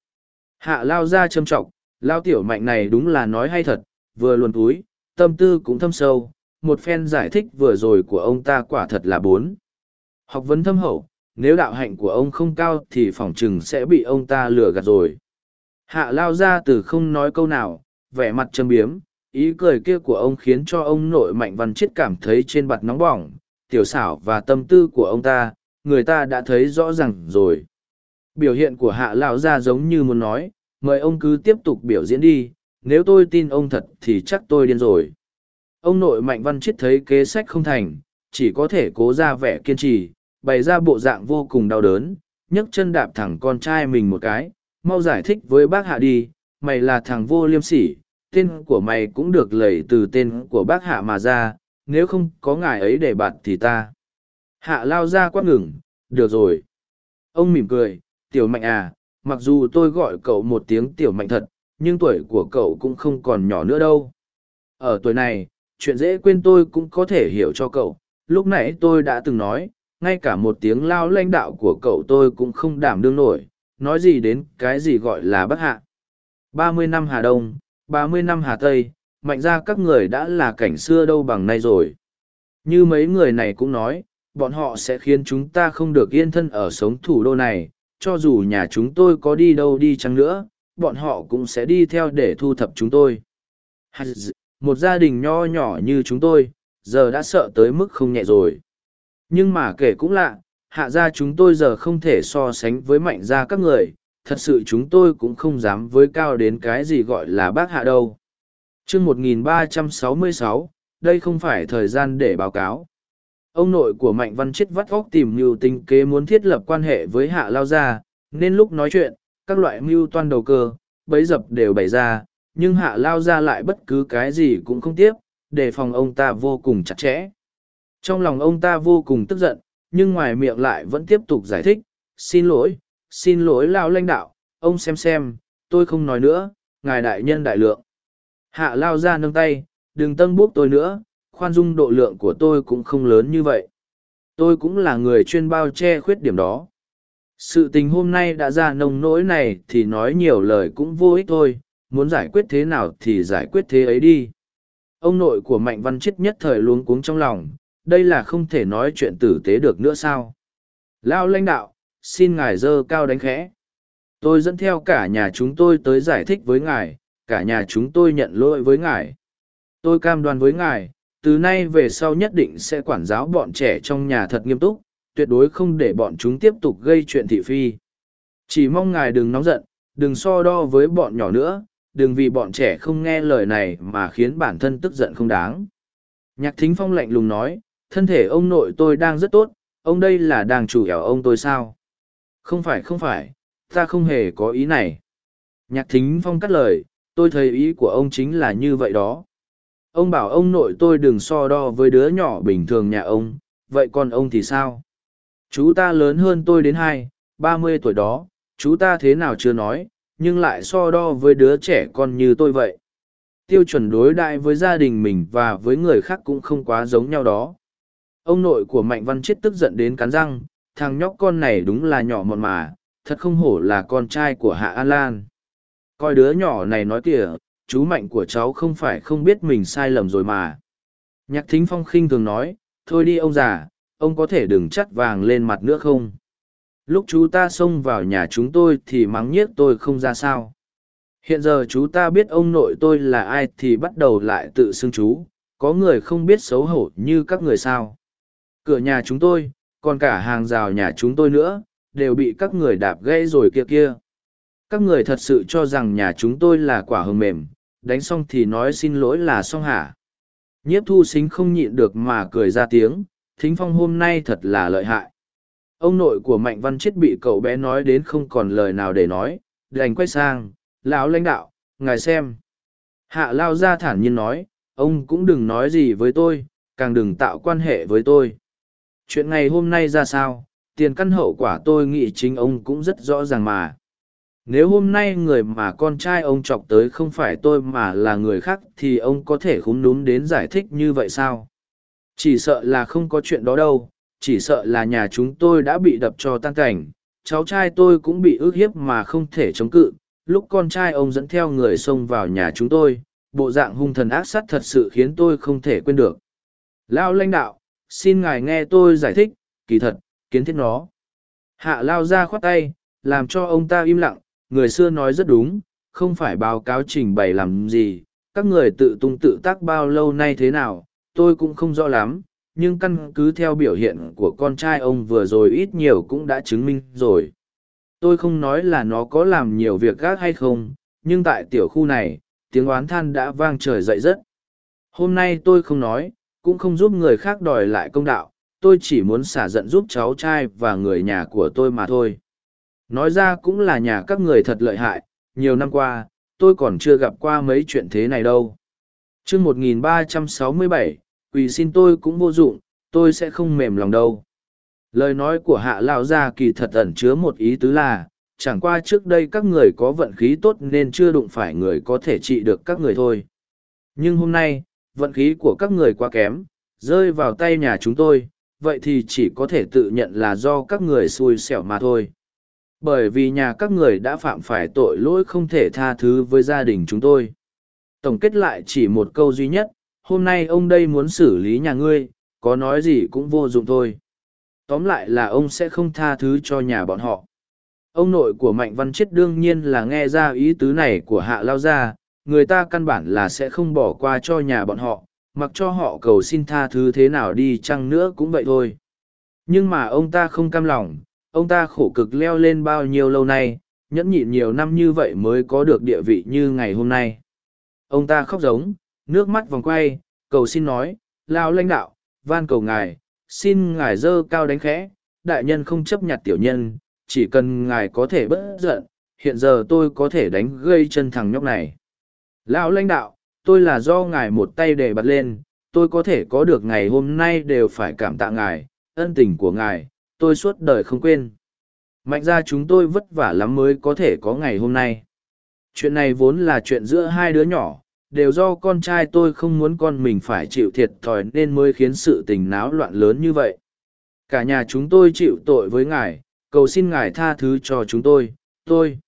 Hạ lao ra châm trọng, lao tiểu mạnh này đúng là nói hay thật vừa luồn túi tâm tư cũng thâm sâu một phen giải thích vừa rồi của ông ta quả thật là bốn. Học vấn thâm hậu nếu đạo hạnh của ông không cao thì phỏng chừng sẽ bị ông ta lừa gạt rồi hạ lao ra từ không nói câu nào, vẻ mặt châm biếm, ý cười kia của ông khiến cho ông nội mạnh văn chết cảm thấy trên mặt nóng bỏng. Tiểu xảo và tâm tư của ông ta, người ta đã thấy rõ ràng rồi. Biểu hiện của hạ lão gia giống như muốn nói, mời ông cứ tiếp tục biểu diễn đi, nếu tôi tin ông thật thì chắc tôi điên rồi. Ông nội mạnh văn chết thấy kế sách không thành, chỉ có thể cố ra vẻ kiên trì, bày ra bộ dạng vô cùng đau đớn, nhấc chân đạp thẳng con trai mình một cái mau giải thích với bác hạ đi, mày là thằng vô liêm sỉ, tên của mày cũng được lấy từ tên của bác hạ mà ra, nếu không có ngài ấy để bạt thì ta. Hạ lao ra quát ngừng, được rồi. Ông mỉm cười, tiểu mạnh à mặc dù tôi gọi cậu một tiếng tiểu mạnh thật, nhưng tuổi của cậu cũng không còn nhỏ nữa đâu. Ở tuổi này, chuyện dễ quên tôi cũng có thể hiểu cho cậu. Lúc nãy tôi đã từng nói, ngay cả một tiếng lao lãnh đạo của cậu tôi cũng không đảm đương nổi nói gì đến cái gì gọi là bất hạ. Ba mươi năm hà đông, ba mươi năm hà tây, mạnh ra các người đã là cảnh xưa đâu bằng nay rồi. Như mấy người này cũng nói, bọn họ sẽ khiến chúng ta không được yên thân ở sống thủ đô này, cho dù nhà chúng tôi có đi đâu đi chăng nữa, bọn họ cũng sẽ đi theo để thu thập chúng tôi. Một gia đình nho nhỏ như chúng tôi, giờ đã sợ tới mức không nhẹ rồi. Nhưng mà kể cũng lạ hạ gia chúng tôi giờ không thể so sánh với mạnh gia các người thật sự chúng tôi cũng không dám với cao đến cái gì gọi là bác hạ đâu. Chương 1366, đây không phải thời gian để báo cáo. Ông nội của mạnh văn chết vắt góc tìm mưu tính kế muốn thiết lập quan hệ với hạ lao gia nên lúc nói chuyện các loại mưu toan đầu cơ bấy dập đều bày ra nhưng hạ lao gia lại bất cứ cái gì cũng không tiếp đề phòng ông ta vô cùng chặt chẽ. Trong lòng ông ta vô cùng tức giận nhưng ngoài miệng lại vẫn tiếp tục giải thích, xin lỗi xin lỗi lao lãnh đạo, ông xem xem, tôi không nói nữa, ngài đại nhân đại lượng. Hạ lao ra nâng tay, đừng tân bốc tôi nữa, khoan dung độ lượng của tôi cũng không lớn như vậy. Tôi cũng là người chuyên bao che khuyết điểm đó. Sự tình hôm nay đã ra nông nỗi này thì nói nhiều lời cũng vô ích thôi, muốn giải quyết thế nào thì giải quyết thế ấy đi. Ông nội của mạnh văn chết nhất thời luống cuống trong lòng đây là không thể nói chuyện tử tế được nữa sao? Lao lãnh đạo, xin ngài dơ cao đánh khẽ. Tôi dẫn theo cả nhà chúng tôi tới giải thích với ngài, cả nhà chúng tôi nhận lỗi với ngài. Tôi cam đoan với ngài, từ nay về sau nhất định sẽ quản giáo bọn trẻ trong nhà thật nghiêm túc, tuyệt đối không để bọn chúng tiếp tục gây chuyện thị phi. Chỉ mong ngài đừng nóng giận, đừng so đo với bọn nhỏ nữa, đừng vì bọn trẻ không nghe lời này mà khiến bản thân tức giận không đáng. Nhạc thính phong lạnh lùng nói thân thể ông nội tôi đang rất tốt, ông đây là đang chủ ẻo ông tôi sao? Không phải không phải, ta không hề có ý này. Nhạc thính phong cắt lời, tôi thấy ý của ông chính là như vậy đó. Ông bảo ông nội tôi đừng so đo với đứa nhỏ bình thường nhà ông, vậy còn ông thì sao? Chú ta lớn hơn tôi đến hai, ba mươi tuổi đó, chú ta thế nào chưa nói, nhưng lại so đo với đứa trẻ con như tôi vậy. Tiêu chuẩn đối đại với gia đình mình và với người khác cũng không quá giống nhau đó ông nội của mạnh văn chết tức giận đến cắn răng, thằng nhóc con này đúng là nhỏ mọn mà, thật không hổ là con trai của hạ an lan. Coi đứa nhỏ này nói kìa, chú mạnh của cháu không phải không biết mình sai lầm rồi mà. Nhạc thính phong khinh thường nói, thôi đi ông già, ông có thể đừng chắt vàng lên mặt nữa không? Lúc chú ta xông vào nhà chúng tôi thì mắng nhiếc tôi không ra sao. Hiện giờ chú ta biết ông nội tôi là ai thì bắt đầu lại tự xưng chú, có người không biết xấu hổ như các người sao? Cửa nhà chúng tôi, còn cả hàng rào nhà chúng tôi nữa, đều bị các người đạp gãy rồi kia kia. Các người thật sự cho rằng nhà chúng tôi là quả hồng mềm, đánh xong thì nói xin lỗi là xong hả? Nhiếp thu xính không nhịn được mà cười ra tiếng, thính phong hôm nay thật là lợi hại. Ông nội của mạnh văn chết bị cậu bé nói đến không còn lời nào để nói, đành quay sang, lão lãnh đạo, ngài xem. Hạ lao ra thản nhiên nói, ông cũng đừng nói gì với tôi, càng đừng tạo quan hệ với tôi chuyện ngày hôm nay ra sao, tiền căn hậu quả tôi nghĩ chính ông cũng rất rõ ràng mà. Nếu hôm nay người mà con trai ông chọc tới không phải tôi mà là người khác thì ông có thể khúm núm đến giải thích như vậy sao? Chỉ sợ là không có chuyện đó đâu, chỉ sợ là nhà chúng tôi đã bị đập cho tan cảnh, cháu trai tôi cũng bị ức hiếp mà không thể chống cự, lúc con trai ông dẫn theo người xông vào nhà chúng tôi, bộ dạng hung thần ác sắt thật sự khiến tôi không thể quên được. Lao lãnh đạo xin ngài nghe tôi giải thích, kỳ thật, kiến thiết nó. Hạ lao ra khoát tay, làm cho ông ta im lặng, người xưa nói rất đúng, không phải báo cáo trình bày làm gì, các người tự tung tự tác bao lâu nay thế nào, tôi cũng không rõ lắm, nhưng căn cứ theo biểu hiện của con trai ông vừa rồi ít nhiều cũng đã chứng minh rồi. Tôi không nói là nó có làm nhiều việc gác hay không, nhưng tại tiểu khu này, tiếng oán than đã vang trời dậy rất. Hôm nay tôi không nói cũng không giúp người khác đòi lại công đạo, tôi chỉ muốn xả giận giúp cháu trai và người nhà của tôi mà thôi. Nói ra cũng là nhà các người thật lợi hại, nhiều năm qua, tôi còn chưa gặp qua mấy chuyện thế này đâu. Chương một nghìn ba trăm sáu mươi bảy, quỳ xin tôi cũng vô dụng, tôi sẽ không mềm lòng đâu. Lời nói của hạ lao gia kỳ thật ẩn chứa một ý tứ là, chẳng qua trước đây các người có vận khí tốt nên chưa đụng phải người có thể trị được các người thôi. Nhưng hôm nay vận khí của các người quá kém, rơi vào tay nhà chúng tôi, vậy thì chỉ có thể tự nhận là do các người xui xẻo mà thôi. Bởi vì nhà các người đã phạm phải tội lỗi không thể tha thứ với gia đình chúng tôi. Tổng kết lại chỉ một câu duy nhất, hôm nay ông đây muốn xử lý nhà ngươi, có nói gì cũng vô dụng thôi. Tóm lại là ông sẽ không tha thứ cho nhà bọn họ. Ông nội của mạnh văn chết đương nhiên là nghe ra ý tứ này của hạ lao gia người ta căn bản là sẽ không bỏ qua cho nhà bọn họ, mặc cho họ cầu xin tha thứ thế nào đi chăng nữa cũng vậy thôi. Nhưng mà ông ta không cam lòng, ông ta khổ cực leo lên bao nhiêu lâu nay, nhẫn nhịn nhiều năm như vậy mới có được địa vị như ngày hôm nay. Ông ta khóc giống, nước mắt vòng quay, cầu xin nói, lao lãnh đạo, van cầu ngài, xin ngài dơ cao đánh khẽ, đại nhân không chấp nhặt tiểu nhân, chỉ cần ngài có thể bất giận, hiện giờ tôi có thể đánh gây chân thằng nhóc này lão lãnh đạo, tôi là do ngài một tay để bật lên, tôi có thể có được ngày hôm nay đều phải cảm tạ ngài, ân tình của ngài, tôi suốt đời không quên. Mạnh ra chúng tôi vất vả lắm mới có thể có ngày hôm nay. Chuyện này vốn là chuyện giữa hai đứa nhỏ, đều do con trai tôi không muốn con mình phải chịu thiệt thòi nên mới khiến sự tình náo loạn lớn như vậy. Cả nhà chúng tôi chịu tội với ngài, cầu xin ngài tha thứ cho chúng tôi tôi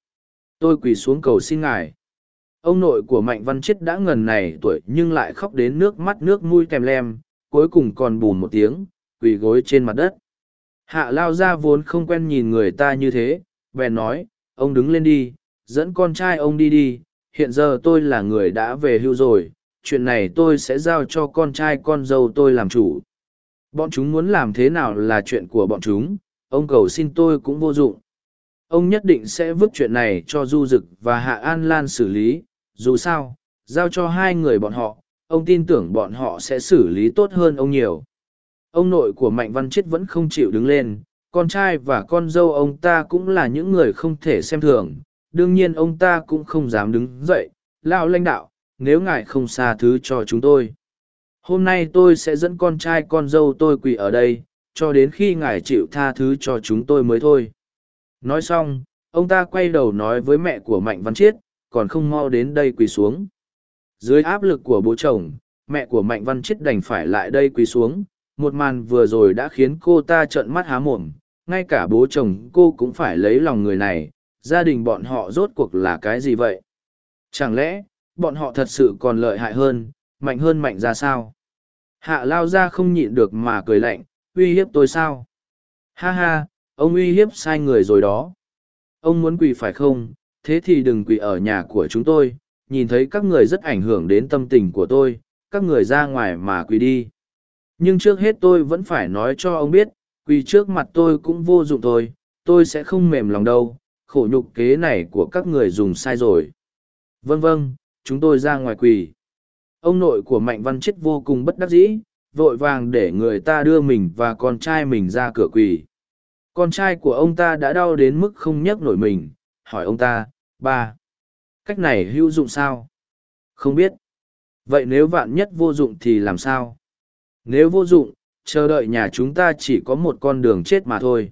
tôi quỳ xuống cầu xin ngài ông nội của mạnh văn chết đã ngần này tuổi nhưng lại khóc đến nước mắt nước mũi kèm lem, cuối cùng còn bùn một tiếng, quỳ gối trên mặt đất. Hạ lao ra vốn không quen nhìn người ta như thế, bèn nói, ông đứng lên đi, dẫn con trai ông đi đi, hiện giờ tôi là người đã về hưu rồi, chuyện này tôi sẽ giao cho con trai con dâu tôi làm chủ. Bọn chúng muốn làm thế nào là chuyện của bọn chúng, ông cầu xin tôi cũng vô dụng. Ông nhất định sẽ vứt chuyện này cho du d ự c và hạ an lan xử lý dù sao, giao cho hai người bọn họ, ông tin tưởng bọn họ sẽ xử lý tốt hơn ông nhiều. Ông nội của mạnh văn chết vẫn không chịu đứng lên, con trai và con dâu ông ta cũng là những người không thể xem thường, đương nhiên ông ta cũng không dám đứng dậy lão lãnh đạo, nếu ngài không xa thứ cho chúng tôi. Hôm nay tôi sẽ dẫn con trai con dâu tôi quỳ ở đây, cho đến khi ngài chịu tha thứ cho chúng tôi mới thôi. Nói xong, ông ta quay đầu nói với mẹ của mạnh văn chiết còn không mau đến đây quỳ xuống. Dưới áp lực của bố chồng, mẹ của mạnh văn chiết đành phải lại đây quỳ xuống. Một màn vừa rồi đã khiến cô ta trợn mắt há mồm. Ngay cả bố chồng cô cũng phải lấy lòng người này. Gia đình bọn họ rốt cuộc là cái gì vậy? Chẳng lẽ, bọn họ thật sự còn lợi hại hơn, mạnh hơn mạnh ra sao? Hạ lao ra không nhịn được mà cười lạnh, uy hiếp tôi sao? Ha ha, ông uy hiếp sai người rồi đó. Ông muốn quỳ phải không? Thế thì đừng quỳ ở nhà của chúng tôi, nhìn thấy các người rất ảnh hưởng đến tâm tình của tôi, các người ra ngoài mà quỳ đi. Nhưng trước hết tôi vẫn phải nói cho ông biết, quỳ trước mặt tôi cũng vô dụng thôi, tôi sẽ không mềm lòng đâu, khổ nhục kế này của các người dùng sai rồi. Vâng vâng chúng tôi ra ngoài quỳ. Ông nội của mạnh văn chết vô cùng bất đắc dĩ, vội vàng để người ta đưa mình và con trai mình ra cửa quỳ. Con trai của ông ta đã đau đến mức không nhấc nổi mình hỏi ông ta, ba, cách này hữu dụng sao? Không biết. Vậy nếu vạn nhất vô dụng thì làm sao? Nếu vô dụng, chờ đợi nhà chúng ta chỉ có một con đường chết mà thôi.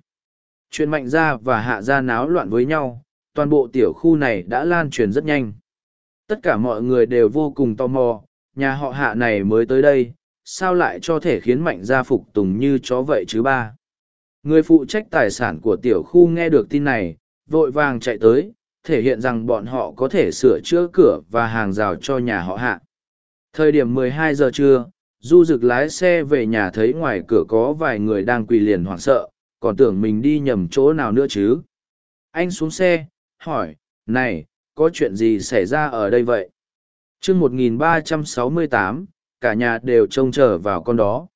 Chuyện mạnh ra và hạ ra náo loạn với nhau, toàn bộ tiểu khu này đã lan truyền rất nhanh. Tất cả mọi người đều vô cùng tò mò, nhà họ hạ này mới tới đây, sao lại cho thể khiến mạnh gia phục tùng như chó vậy chứ ba? Người phụ trách tài sản của tiểu khu nghe được tin này vội vàng chạy tới thể hiện rằng bọn họ có thể sửa chữa cửa và hàng rào cho nhà họ hạ. Thời điểm 12 giờ trưa du Dực lái xe về nhà thấy ngoài cửa có vài người đang quỳ liền hoảng sợ còn tưởng mình đi nhầm chỗ nào nữa chứ. Anh xuống xe hỏi này có chuyện gì xảy ra ở đây vậy? Chương 1368, cả nhà đều trông chờ vào con đó.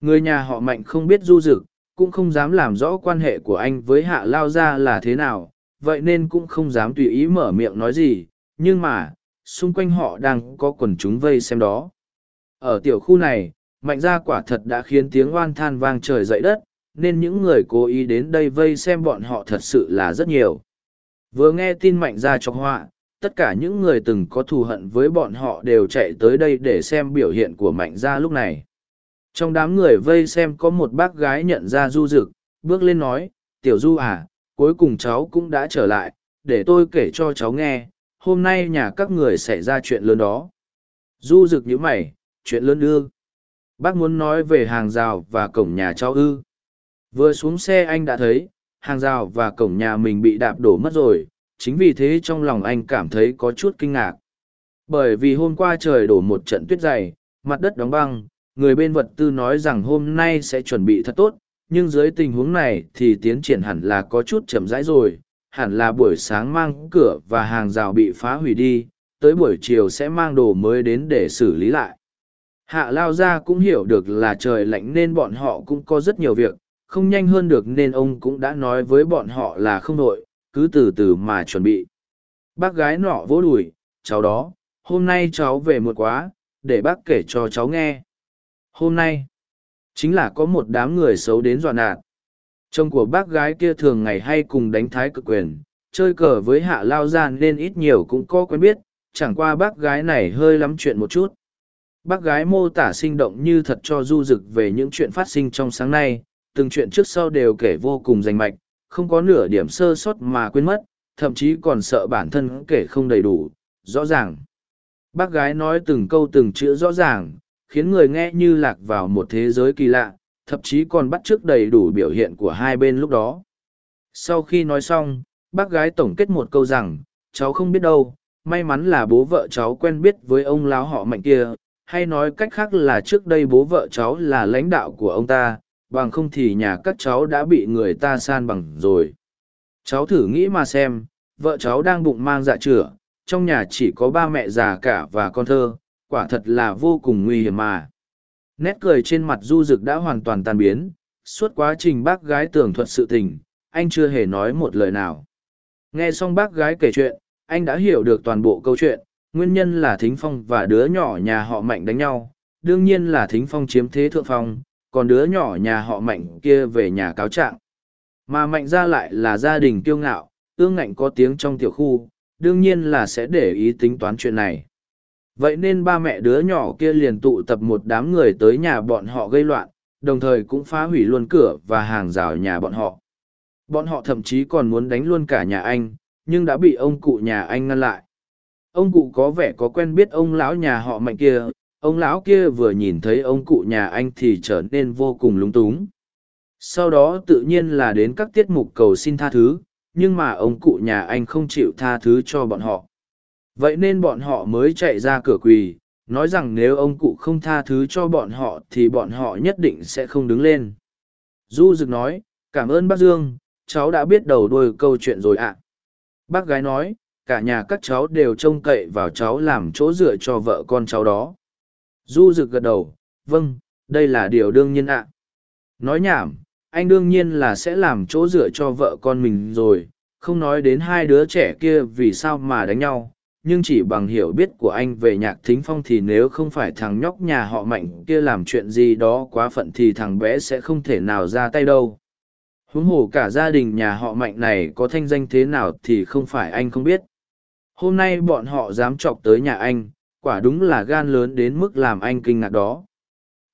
Người nhà họ mạnh không biết du Dực cũng không dám làm rõ quan hệ của anh với hạ lao gia là thế nào, vậy nên cũng không dám tùy ý mở miệng nói gì, nhưng mà, xung quanh họ đang có quần chúng vây xem đó. Ở tiểu khu này, mạnh gia quả thật đã khiến tiếng oan than vang trời dậy đất, nên những người cố ý đến đây vây xem bọn họ thật sự là rất nhiều. Vừa nghe tin mạnh gia cho họa, tất cả những người từng có thù hận với bọn họ đều chạy tới đây để xem biểu hiện của mạnh gia lúc này trong đám người vây xem có một bác gái nhận ra du rực bước lên nói, tiểu du à cuối cùng cháu cũng đã trở lại, để tôi kể cho cháu nghe, hôm nay nhà các người xảy ra chuyện lớn đó. Du rực nhíu mày, chuyện lớn ư? Bác muốn nói về hàng rào và cổng nhà cháu ư? Vừa xuống xe anh đã thấy, hàng rào và cổng nhà mình bị đạp đổ mất rồi, chính vì thế trong lòng anh cảm thấy có chút kinh ngạc. Bởi vì hôm qua trời đổ một trận tuyết dày, mặt đất đóng băng người bên vật tư nói rằng hôm nay sẽ chuẩn bị thật tốt, nhưng dưới tình huống này thì tiến triển hẳn là có chút chậm rãi rồi. Hẳn là buổi sáng mang cửa và hàng rào bị phá hủy đi, tới buổi chiều sẽ mang đồ mới đến để xử lý lại. Hạ lao gia cũng hiểu được là trời lạnh nên bọn họ cũng có rất nhiều việc, không nhanh hơn được nên ông cũng đã nói với bọn họ là không đội cứ từ từ mà chuẩn bị. Bác gái nọ vỗ đùi, cháu đó, hôm nay cháu về muộn quá, để bác kể cho cháu nghe hôm nay, chính là có một đám người xấu đến dọa nạt. Chồng của bác gái kia thường ngày hay cùng đánh thái cực quyền, chơi cờ với hạ lao gia nên ít nhiều cũng có quen biết, chẳng qua bác gái này hơi lắm chuyện một chút. Bác gái mô tả sinh động như thật cho du rực về những chuyện phát sinh trong sáng nay, từng chuyện trước sau đều kể vô cùng rành mạch, không có nửa điểm sơ sót mà quên mất, thậm chí còn sợ bản thân kể không đầy đủ, rõ ràng. Bác gái nói từng câu từng chữ rõ ràng khiến người nghe như lạc vào một thế giới kỳ lạ, thậm chí còn bắt chước đầy đủ biểu hiện của hai bên lúc đó. Sau khi nói xong, bác gái tổng kết một câu rằng, cháu không biết đâu, may mắn là bố vợ cháu quen biết với ông láo họ mạnh kia, hay nói cách khác là trước đây bố vợ cháu là lãnh đạo của ông ta, bằng không thì nhà các cháu đã bị người ta san bằng rồi. Cháu thử nghĩ mà xem, vợ cháu đang bụng mang dạ chửa, trong nhà chỉ có ba mẹ già cả và con thơ quả thật là vô cùng nguy hiểm mà. Nét cười trên mặt du Dực đã hoàn toàn tan biến, suốt quá trình bác gái tường thuật sự tình, anh chưa hề nói một lời nào. Nghe xong bác gái kể chuyện, anh đã hiểu được toàn bộ câu chuyện, nguyên nhân là thính phong và đứa nhỏ nhà họ mạnh đánh nhau, đương nhiên là thính phong chiếm thế thượng phong, còn đứa nhỏ nhà họ mạnh kia về nhà cáo trạng. Mà mạnh ra lại là gia đình kiêu ngạo, ương ngạnh có tiếng trong tiểu khu, đương nhiên là sẽ để ý tính toán chuyện này vậy nên ba mẹ đứa nhỏ kia liền tụ tập một đám người tới nhà bọn họ gây loạn, đồng thời cũng phá hủy luôn cửa và hàng rào nhà bọn họ. Bọn họ thậm chí còn muốn đánh luôn cả nhà anh, nhưng đã bị ông cụ nhà anh ngăn lại. Ông cụ có vẻ có quen biết ông lão nhà họ mạnh kia, ông lão kia vừa nhìn thấy ông cụ nhà anh thì trở nên vô cùng lúng túng. Sau đó tự nhiên là đến các tiết mục cầu xin tha thứ, nhưng mà ông cụ nhà anh không chịu tha thứ cho bọn họ vậy nên bọn họ mới chạy ra cửa quỳ nói rằng nếu ông cụ không tha thứ cho bọn họ thì bọn họ nhất định sẽ không đứng lên. Du dực nói cảm ơn bác dương cháu đã biết đầu đuôi câu chuyện rồi ạ. Bác gái nói cả nhà các cháu đều trông cậy vào cháu làm chỗ dựa cho vợ con cháu đó. Du dực gật đầu, vâng, đây là điều đương nhiên ạ. Nói nhảm, anh đương nhiên là sẽ làm chỗ dựa cho vợ con mình rồi, không nói đến hai đứa trẻ kia vì sao mà đánh nhau, nhưng chỉ bằng hiểu biết của anh về nhạc thính phong thì nếu không phải thằng nhóc nhà họ mạnh kia làm chuyện gì đó quá phận thì thằng bé sẽ không thể nào ra tay đâu. Huống hồ cả gia đình nhà họ mạnh này có thanh danh thế nào thì không phải anh không biết. Hôm nay bọn họ dám chọc tới nhà anh, quả đúng là gan lớn đến mức làm anh kinh ngạc đó.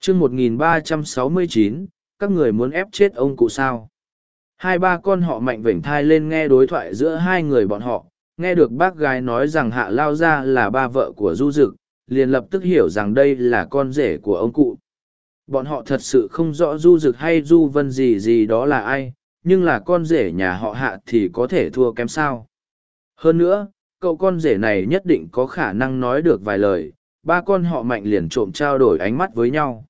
chương 1369, các người muốn ép chết ông cụ sao. Hai ba con họ mạnh vểnh thai lên nghe đối thoại giữa hai người bọn họ, nghe được bác gái nói rằng hạ lao gia là ba vợ của du dực, liền lập tức hiểu rằng đây là con rể của ông cụ. Bọn họ thật sự không rõ du dực hay du vân gì gì đó là ai, nhưng là con rể nhà họ hạ thì có thể thua kém sao. Hơn nữa, cậu con rể này nhất định có khả năng nói được vài lời, ba con họ mạnh liền trộm trao đổi ánh mắt với nhau.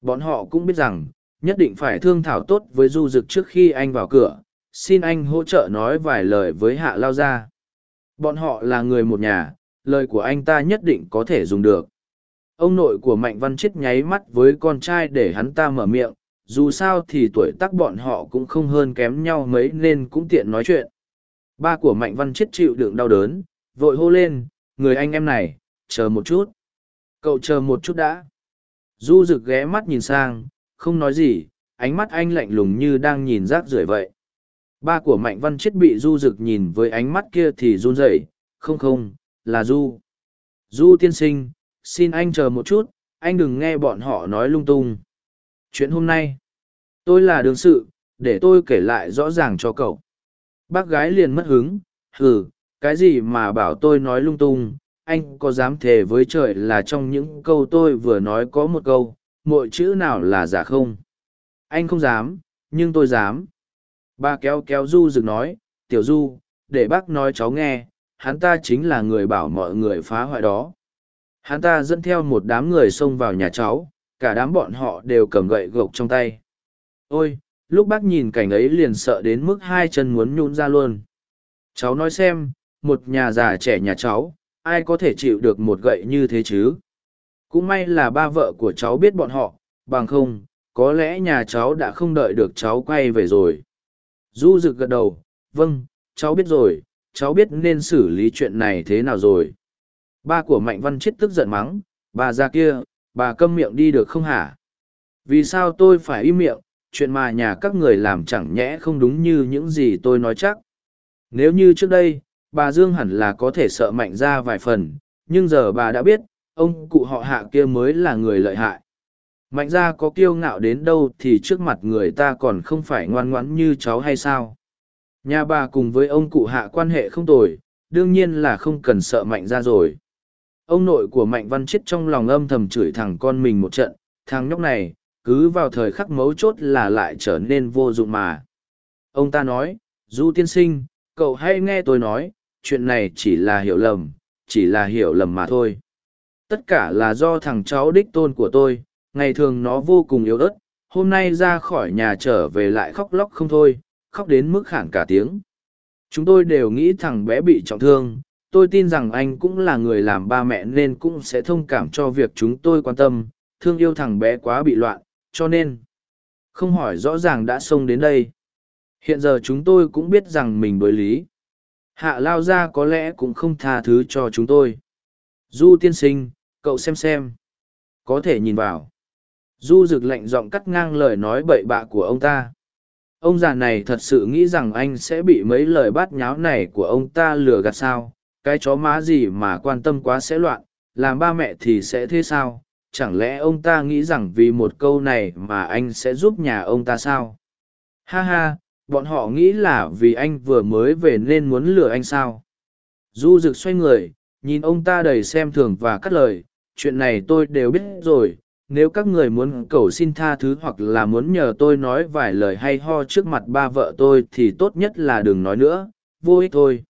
Bọn họ cũng biết rằng, nhất định phải thương thảo tốt với du dực trước khi anh vào cửa, xin anh hỗ trợ nói vài lời với hạ lao gia. Bọn họ là người một nhà, lời của anh ta nhất định có thể dùng được. Ông nội của Mạnh Văn Chết nháy mắt với con trai để hắn ta mở miệng, dù sao thì tuổi tác bọn họ cũng không hơn kém nhau mấy nên cũng tiện nói chuyện. Ba của Mạnh Văn chết chịu đựng đau đớn, vội hô lên, người anh em này, chờ một chút. Cậu chờ một chút đã. Du rực ghé mắt nhìn sang, không nói gì, ánh mắt anh lạnh lùng như đang nhìn rác rưởi vậy. Ba của Mạnh Văn chết bị du dực nhìn với ánh mắt kia thì run rẩy, không không, là Du. Du tiên sinh, xin anh chờ một chút, anh đừng nghe bọn họ nói lung tung. Chuyện hôm nay, tôi là đương sự, để tôi kể lại rõ ràng cho cậu. Bác gái liền mất hứng, hừ, cái gì mà bảo tôi nói lung tung, anh có dám thề với trời là trong những câu tôi vừa nói có một câu, mỗi chữ nào là giả không? Anh không dám, nhưng tôi dám. Ba kéo kéo Du rực nói, tiểu Du, để bác nói cháu nghe, hắn ta chính là người bảo mọi người phá hoại đó. Hắn ta dẫn theo một đám người xông vào nhà cháu, cả đám bọn họ đều cầm gậy gộc trong tay. Ôi, lúc bác nhìn cảnh ấy liền sợ đến mức hai chân muốn nhún ra luôn. Cháu nói xem, một nhà già trẻ nhà cháu, ai có thể chịu được một gậy như thế chứ? Cũng may là ba vợ của cháu biết bọn họ, bằng không, có lẽ nhà cháu đã không đợi được cháu quay về rồi. Du rực gật đầu, vâng, cháu biết rồi, cháu biết nên xử lý chuyện này thế nào rồi. Ba của Mạnh Văn Chết tức giận mắng, bà ra kia, bà câm miệng đi được không hả? Vì sao tôi phải im miệng, chuyện mà nhà các người làm chẳng nhẽ không đúng như những gì tôi nói chắc. Nếu như trước đây, bà Dương hẳn là có thể sợ mạnh ra vài phần, nhưng giờ bà đã biết, ông cụ họ hạ kia mới là người lợi hại. Mạnh ra có kiêu ngạo đến đâu thì trước mặt người ta còn không phải ngoan ngoãn như cháu hay sao. Nhà bà cùng với ông cụ hạ quan hệ không tồi, đương nhiên là không cần sợ mạnh ra rồi. Ông nội của mạnh văn chết trong lòng âm thầm chửi thằng con mình một trận, thằng nhóc này, cứ vào thời khắc mấu chốt là lại trở nên vô dụng mà. Ông ta nói, Du tiên sinh, cậu hãy nghe tôi nói, chuyện này chỉ là hiểu lầm, chỉ là hiểu lầm mà thôi. Tất cả là do thằng cháu đích tôn của tôi, ngày thường nó vô cùng yếu ớt, hôm nay ra khỏi nhà trở về lại khóc lóc không thôi, khóc đến mức khản cả tiếng. Chúng tôi đều nghĩ thằng bé bị trọng thương, tôi tin rằng anh cũng là người làm ba mẹ nên cũng sẽ thông cảm cho việc chúng tôi quan tâm, thương yêu thằng bé quá bị loạn, cho nên không hỏi rõ ràng đã xông đến đây. Hiện giờ chúng tôi cũng biết rằng mình đối lý. Hạ lao ra có lẽ cũng không tha thứ cho chúng tôi. Du tiên sinh cậu xem xem. Có thể nhìn vào du rực lạnh giọng cắt ngang lời nói bậy bạ của ông ta. Ông già này thật sự nghĩ rằng anh sẽ bị mấy lời bát nháo này của ông ta lừa gạt sao? Cái chó má gì mà quan tâm quá sẽ loạn, làm ba mẹ thì sẽ thế sao? Chẳng lẽ ông ta nghĩ rằng vì một câu này mà anh sẽ giúp nhà ông ta sao? Ha ha, bọn họ nghĩ là vì anh vừa mới về nên muốn lừa anh sao? Du rực xoay người, nhìn ông ta đầy xem thường và cắt lời. Chuyện này tôi đều biết rồi nếu các người muốn cầu xin tha thứ hoặc là muốn nhờ tôi nói vài lời hay ho trước mặt ba vợ tôi thì tốt nhất là đừng nói nữa, vô ích thôi.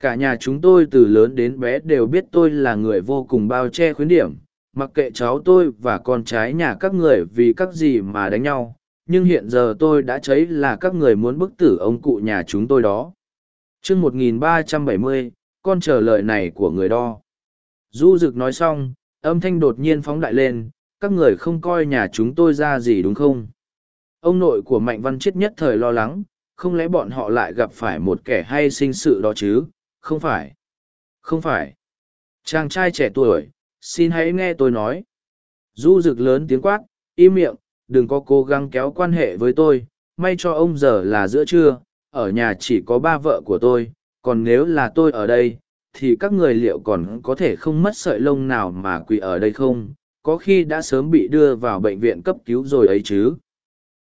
Cả nhà chúng tôi từ lớn đến bé đều biết tôi là người vô cùng bao che khuyến điểm, mặc kệ cháu tôi và con trai nhà các người vì các gì mà đánh nhau, nhưng hiện giờ tôi đã cháy là các người muốn bức tử ông cụ nhà chúng tôi đó. Chương một nghìn ba trăm bảy mươi, con chờ lời này của người đo. Du rực nói xong, âm thanh đột nhiên phóng đại lên các người không coi nhà chúng tôi ra gì đúng không? Ông nội của mạnh văn chết nhất thời lo lắng, không lẽ bọn họ lại gặp phải một kẻ hay sinh sự đó chứ? Không phải. Không phải. Chàng trai trẻ tuổi, xin hãy nghe tôi nói. Du rực lớn tiếng quát, im miệng, đừng có cố gắng kéo quan hệ với tôi, may cho ông giờ là giữa trưa, ở nhà chỉ có ba vợ của tôi, còn nếu là tôi ở đây, thì các người liệu còn có thể không mất sợi lông nào mà quỳ ở đây không? Có khi đã sớm bị đưa vào bệnh viện cấp cứu rồi ấy chứ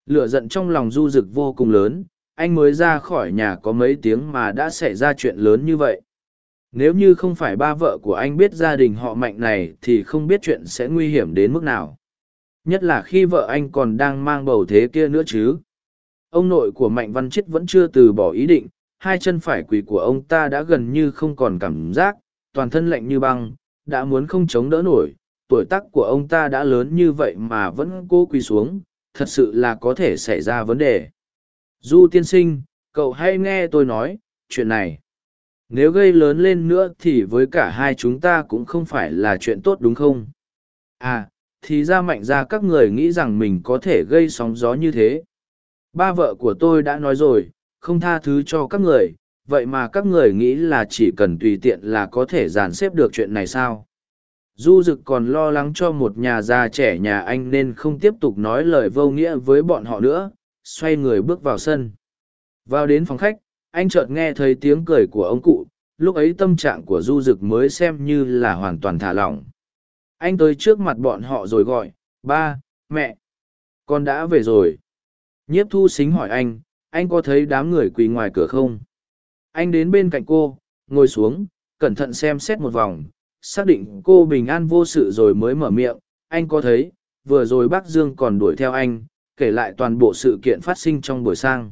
lửa giận trong lòng du rực vô cùng lớn anh mới ra khỏi nhà có mấy tiếng mà đã xảy ra chuyện lớn như vậy nếu như không phải ba vợ của anh biết gia đình họ mạnh này thì không biết chuyện sẽ nguy hiểm đến mức nào. Nhất là khi vợ anh còn đang mang bầu thế kia nữa chứ. Ông nội của Mạnh Văn Chết vẫn chưa từ bỏ ý định, hai chân phải quỳ của ông ta đã gần như không còn cảm giác, toàn thân lạnh như băng, đã muốn không chống đỡ nổi. Tuổi tác của ông ta đã lớn như vậy mà vẫn cố quỳ xuống, thật sự là có thể xảy ra vấn đề. Du tiên sinh, cậu hay nghe tôi nói, chuyện này. Nếu gây lớn lên nữa thì với cả hai chúng ta cũng không phải là chuyện tốt đúng không? À thì ra mạnh ra các người nghĩ rằng mình có thể gây sóng gió như thế. Ba vợ của tôi đã nói rồi không tha thứ cho các người vậy mà các người nghĩ là chỉ cần tùy tiện là có thể dàn xếp được chuyện này sao? Du dực còn lo lắng cho một nhà già trẻ nhà anh nên không tiếp tục nói lời vô nghĩa với bọn họ nữa xoay người bước vào sân. Vào đến phòng khách anh chợt nghe thấy tiếng cười của ông cụ, lúc ấy tâm trạng của du Dực mới xem như là hoàn toàn thả lỏng. Anh tới trước mặt bọn họ rồi gọi ba mẹ con đã về rồi. Nhiếp thu xính hỏi anh anh có thấy đám người quỳ ngoài cửa không? Anh đến bên cạnh cô ngồi xuống cẩn thận xem xét một vòng xác định cô bình an vô sự rồi mới mở miệng, anh có thấy, vừa rồi bác dương còn đuổi theo anh, kể lại toàn bộ sự kiện phát sinh trong buổi sang.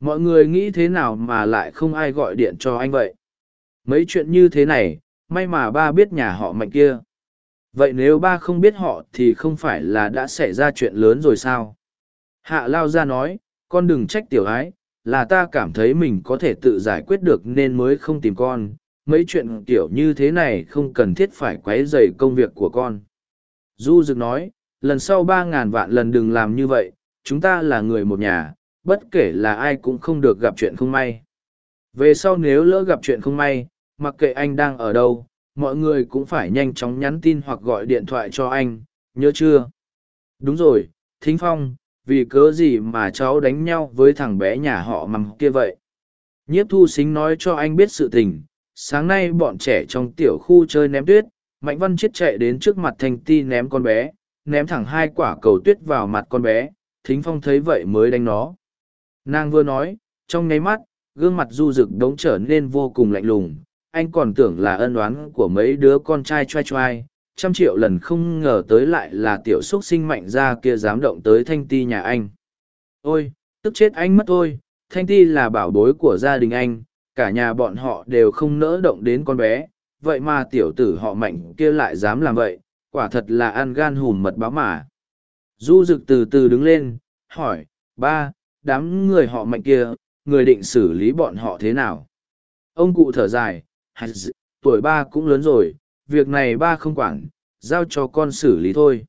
Mọi người nghĩ thế nào mà lại không ai gọi điện cho anh vậy? Mấy chuyện như thế này, may mà ba biết nhà họ mạnh kia. Vậy nếu ba không biết họ thì không phải là đã xảy ra chuyện lớn rồi sao? Hạ lao ra nói, con đừng trách tiểu ái, là ta cảm thấy mình có thể tự giải quyết được nên mới không tìm con mấy chuyện kiểu như thế này không cần thiết phải q u ấ y dày công việc của con. Du dực nói, lần sau ba ngàn vạn lần đừng làm như vậy, chúng ta là người một nhà, bất kể là ai cũng không được gặp chuyện không may. Về sau nếu lỡ gặp chuyện không may, mặc kệ anh đang ở đâu, mọi người cũng phải nhanh chóng nhắn tin hoặc gọi điện thoại cho anh, nhớ chưa? Đúng rồi, thính phong, vì cớ gì mà cháu đánh nhau với thằng bé nhà họ mầm kia vậy? Nhiếp thu xính nói cho anh biết sự tình sáng nay bọn trẻ trong tiểu khu chơi ném tuyết, mạnh văn chết chạy đến trước mặt thanh ti ném con bé, ném thẳng hai quả cầu tuyết vào mặt con bé, thính phong thấy vậy mới đánh nó nàng vừa nói, trong nháy mắt, gương mặt du rực đống trở nên vô cùng lạnh lùng, anh còn tưởng là ân oán của mấy đứa con trai choai choai trăm triệu lần không ngờ tới lại là tiểu x u ấ t sinh mạnh ra kia dám động tới thanh ti nhà anh ôi, tức chết anh mất thôi. thanh ti là bảo bối của gia đình anh cả nhà bọn họ đều không nỡ động đến con bé, vậy mà tiểu tử họ mạnh kia lại dám làm vậy, quả thật là ăn gan hùm mật báo mà. Du Dực từ từ đứng lên, hỏi, ba, đám người họ mạnh kia, người định xử lý bọn họ thế nào? Ông cụ thở dài tuổi ba cũng lớn rồi, việc này ba không quản, giao cho con xử lý thôi.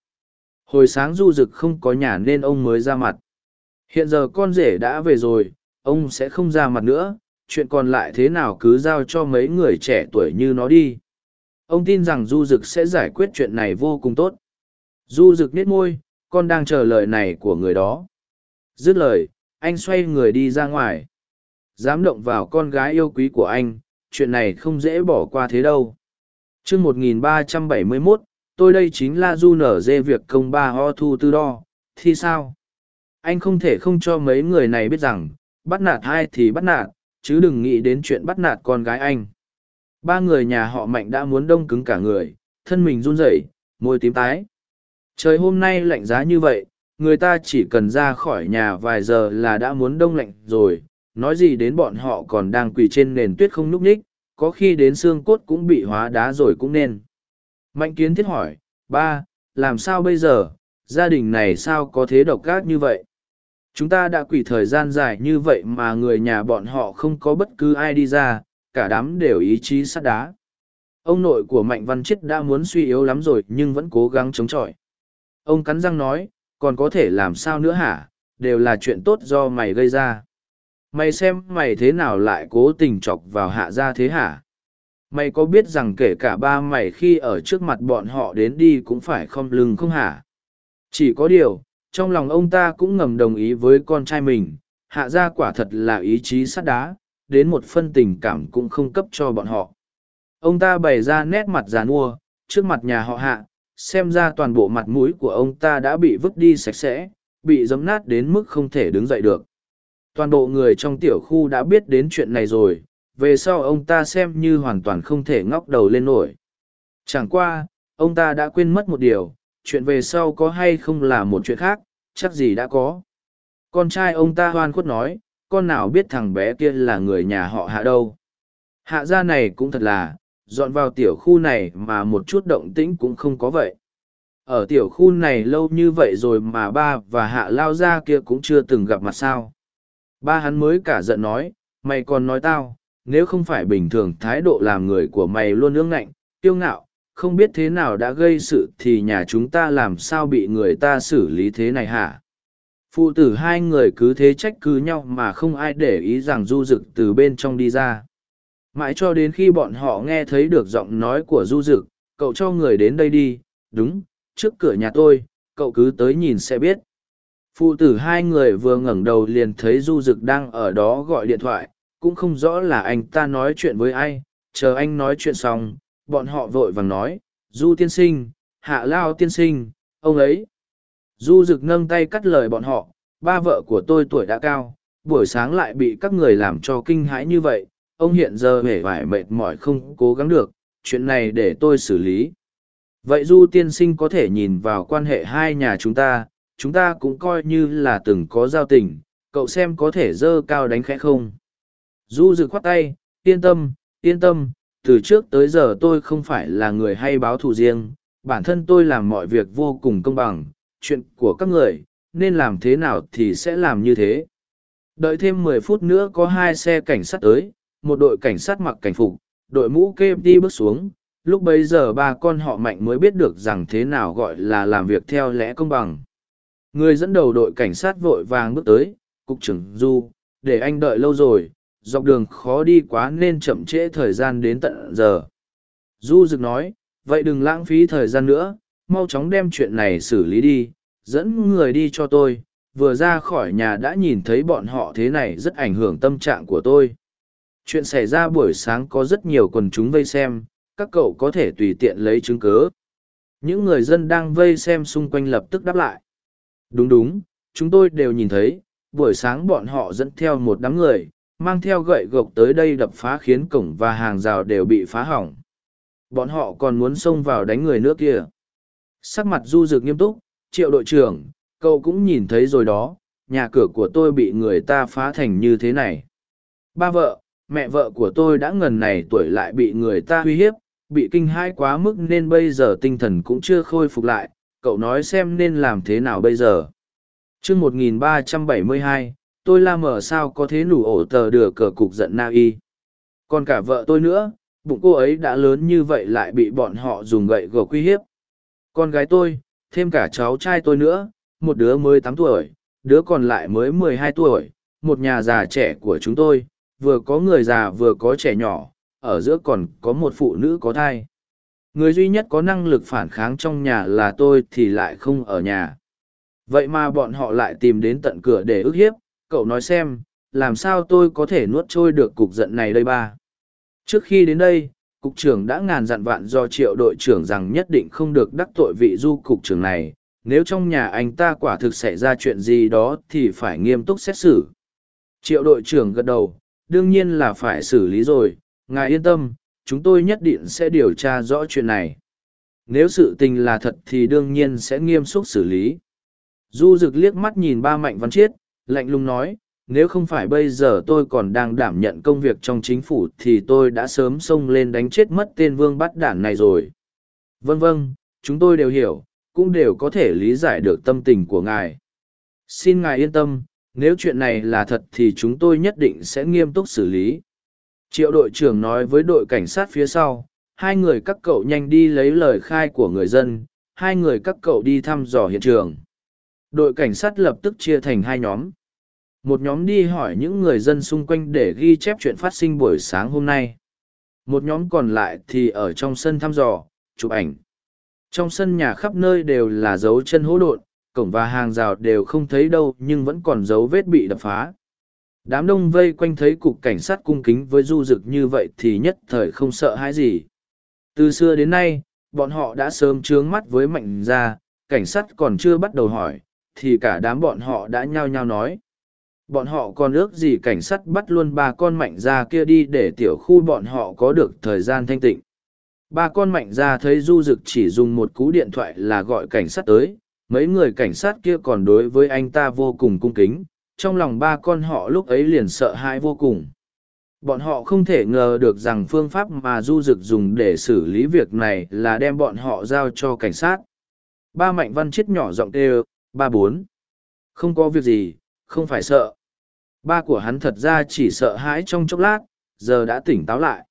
Hồi sáng du Dực không có nhà nên ông mới ra mặt. Hiện giờ con rể đã về rồi, ông sẽ không ra mặt nữa chuyện còn lại thế nào cứ giao cho mấy người trẻ tuổi như nó đi. Ông tin rằng du Dực sẽ giải quyết chuyện này vô cùng tốt. Du Dực nết môi, con đang chờ lời này của người đó. Dứt lời, anh xoay người đi ra ngoài. Dám động vào con gái yêu quý của anh, chuyện này không dễ bỏ qua thế đâu. T một nghìn ba trăm bảy mươi tôi đây chính là du nở dê việc công ba ho thu tư đo, thì sao? Anh không thể không cho mấy người này biết rằng, bắt nạt ai thì bắt nạt chứ đừng nghĩ đến chuyện bắt nạt con gái anh. Ba người nhà họ mạnh đã muốn đông cứng cả người, thân mình run rẩy, môi tím tái. Trời hôm nay lạnh giá như vậy, người ta chỉ cần ra khỏi nhà vài giờ là đã muốn đông lạnh rồi. Nói gì đến bọn họ còn đang quỳ trên nền tuyết không núp ních, có khi đến xương cốt cũng bị hóa đá rồi cũng nên. Mạnh kiến thiết hỏi, ba, làm sao bây giờ? Gia đình này sao có thế độc ác như vậy? Chúng ta đã quỳ thời gian dài như vậy mà người nhà bọn họ không có bất cứ ai đi ra, cả đám đều ý chí sắt đá. Ông nội của mạnh văn chết đã muốn suy yếu lắm rồi nhưng vẫn cố gắng chống chọi. Ông cắn răng nói, còn có thể làm sao nữa hả? Đều là chuyện tốt do mày gây ra. Mày xem mày thế nào lại cố tình chọc vào hạ gia thế hả? Mày có biết rằng kể cả ba mày khi ở trước mặt bọn họ đến đi cũng phải không lưng không hả? Chỉ có điều trong lòng ông ta cũng ngầm đồng ý với con trai mình, hạ gia quả thật là ý chí sắt đá, đến một phân tình cảm cũng không cấp cho bọn họ. Ông ta bày ra nét mặt g i à n mua trước mặt nhà họ hạ, xem ra toàn bộ mặt mũi của ông ta đã bị vứt đi sạch sẽ, bị giấm nát đến mức không thể đứng dậy được. Toàn bộ người trong tiểu khu đã biết đến chuyện này rồi, về sau ông ta xem như hoàn toàn không thể ngóc đầu lên nổi. Chẳng qua, ông ta đã quên mất một điều, chuyện về sau có hay không là một chuyện khác chắc gì đã có. Con trai ông ta hoan khuất nói con nào biết thằng bé kia là người nhà họ hạ đâu. Hạ gia này cũng thật là dọn vào tiểu khu này mà một chút động tĩnh cũng không có vậy. Ở tiểu khu này lâu như vậy rồi mà ba và hạ lao gia kia cũng chưa từng gặp mặt sao. Ba hắn mới cả giận nói, mày còn nói tao, nếu không phải bình thường thái độ làm người của mày luôn ương ngạnh, kiêu ngạo, không biết thế nào đã gây sự thì nhà chúng ta làm sao bị người ta xử lý thế này hả? Phụ tử hai người cứ thế trách cứ nhau mà không ai để ý rằng du dực từ bên trong đi ra. Mãi cho đến khi bọn họ nghe thấy được giọng nói của du dực, cậu cho người đến đây đi, đúng, trước cửa nhà tôi, cậu cứ tới nhìn sẽ biết phụ tử hai người vừa ngẩng đầu liền thấy du Dực đang ở đó gọi điện thoại cũng không rõ là anh ta nói chuyện với ai chờ anh nói chuyện xong, bọn họ vội vàng nói, Du tiên sinh, Hạ Lao tiên sinh, ông ấy. Du rực nâng tay cắt lời bọn họ, ba vợ của tôi tuổi đã cao, buổi sáng lại bị các người làm cho kinh hãi như vậy, ông hiện giờ hề vải mệt mỏi không cố gắng được, chuyện này để tôi xử lý. Vậy Du tiên sinh có thể nhìn vào quan hệ hai nhà chúng ta, chúng ta cũng coi như là từng có giao tình, cậu xem có thể dơ cao đánh khẽ không. Du rực khoát tay, yên tâm, yên tâm, từ trước tới giờ tôi không phải là người hay báo thù riêng, bản thân tôi làm mọi việc vô cùng công bằng, chuyện của các người, nên làm thế nào thì sẽ làm như thế. Đợi thêm mười phút nữa có hai xe cảnh sát tới, một đội cảnh sát mặc cảnh phục, đội mũ kê đi bước xuống, lúc bấy giờ ba con họ mạnh mới biết được rằng thế nào gọi là làm việc theo lẽ công bằng. Người dẫn đầu đội cảnh sát vội vàng bước tới, cục trưởng Du, để anh đợi lâu rồi, dọc đường khó đi quá nên chậm trễ thời gian đến tận giờ. Du Dực nói, vậy đừng lãng phí thời gian nữa, mau chóng đem chuyện này xử lý đi, dẫn người đi cho tôi, vừa ra khỏi nhà đã nhìn thấy bọn họ thế này rất ảnh hưởng tâm trạng của tôi. Chuyện xảy ra buổi sáng có rất nhiều quần chúng vây xem, các cậu có thể tùy tiện lấy chứng cứ. Những người dân đang vây xem xung quanh lập tức đáp lại. Đúng đúng, chúng tôi đều nhìn thấy, buổi sáng bọn họ dẫn theo một đám người, mang theo gậy gộc tới đây đập phá khiến cổng và hàng rào đều bị phá hỏng. Bọn họ còn muốn xông vào đánh người nước kia. Sắc mặt du rực nghiêm túc, triệu đội trưởng, cậu cũng nhìn thấy rồi đó, nhà cửa của tôi bị người ta phá thành như thế này. Ba vợ, mẹ vợ của tôi đã ngần này tuổi lại bị người ta uy hiếp, bị kinh hãi quá mức nên bây giờ tinh thần cũng chưa khôi phục lại, cậu nói xem nên làm thế nào bây giờ. chương 1372, tôi la mở sao có thế nủ ổ tờ đưa cờ cục giận na y. Còn cả vợ tôi nữa, bụng cô ấy đã lớn như vậy lại bị bọn họ dùng gậy gờ uy hiếp. Con gái tôi, thêm cả cháu trai tôi nữa, một đứa mới tám tuổi, đứa còn lại mới mười hai tuổi, một nhà già trẻ của chúng tôi, vừa có người già vừa có trẻ nhỏ, ở giữa còn có một phụ nữ có thai. Người duy nhất có năng lực phản kháng trong nhà là tôi thì lại không ở nhà. Vậy mà bọn họ lại tìm đến tận cửa để ức hiếp, cậu nói xem, làm sao tôi có thể nuốt trôi được cục giận này đây ba. Trước khi đến đây, cục trưởng đã ngàn dặn vạn do triệu đội trưởng rằng nhất định không được đắc tội vị du cục trưởng này, nếu trong nhà anh ta quả thực xảy ra chuyện gì đó thì phải nghiêm túc xét xử. Triệu đội trưởng gật đầu, đương nhiên là phải xử lý rồi, ngài yên tâm, chúng tôi nhất định sẽ điều tra rõ chuyện này. Nếu sự tình là thật thì đương nhiên sẽ nghiêm túc xử lý. Du rực liếc mắt nhìn ba mạnh văn chiết, lạnh lùng nói, nếu không phải bây giờ tôi còn đang đảm nhận công việc trong chính phủ thì tôi đã sớm xông lên đánh chết mất tên vương bắt đản này rồi. Vâng vâng, chúng tôi đều hiểu, cũng đều có thể lý giải được tâm tình của ngài. Xin ngài yên tâm, nếu chuyện này là thật thì chúng tôi nhất định sẽ nghiêm túc xử lý. Triệu đội trưởng nói với đội cảnh sát phía sau, hai người các cậu nhanh đi lấy lời khai của người dân, hai người các cậu đi thăm dò hiện trường. Đội cảnh sát lập tức chia thành hai nhóm. Một nhóm đi hỏi những người dân xung quanh để ghi chép chuyện phát sinh buổi sáng hôm nay. Một nhóm còn lại thì ở trong sân thăm dò, chụp ảnh. Trong sân nhà khắp nơi đều là dấu chân hỗn độn, cổng và hàng rào đều không thấy đâu nhưng vẫn còn dấu vết bị đập phá. Đám đông vây quanh thấy cục cảnh sát cung kính với du dực như vậy thì nhất thời không sợ hãi gì. Từ xưa đến nay, bọn họ đã sớm trướng mắt với mạnh gia, cảnh sát còn chưa bắt đầu hỏi, thì cả đám bọn họ đã nhao nhao nói. Bọn họ còn ước gì cảnh sát bắt luôn ba con mạnh gia kia đi để tiểu khu bọn họ có được thời gian thanh tịnh. Ba con mạnh gia thấy du dực chỉ dùng một cú điện thoại là gọi cảnh sát tới, mấy người cảnh sát kia còn đối với anh ta vô cùng cung kính, trong lòng ba con họ lúc ấy liền sợ hãi vô cùng. Bọn họ không thể ngờ được rằng phương pháp mà du dực dùng để xử lý việc này là đem bọn họ giao cho cảnh sát. Ba mạnh văn chết nhỏ giọng kêu, ba bốn. Không có việc gì, không phải sợ. Ba của hắn thật ra chỉ sợ hãi trong chốc lát, giờ đã tỉnh táo lại.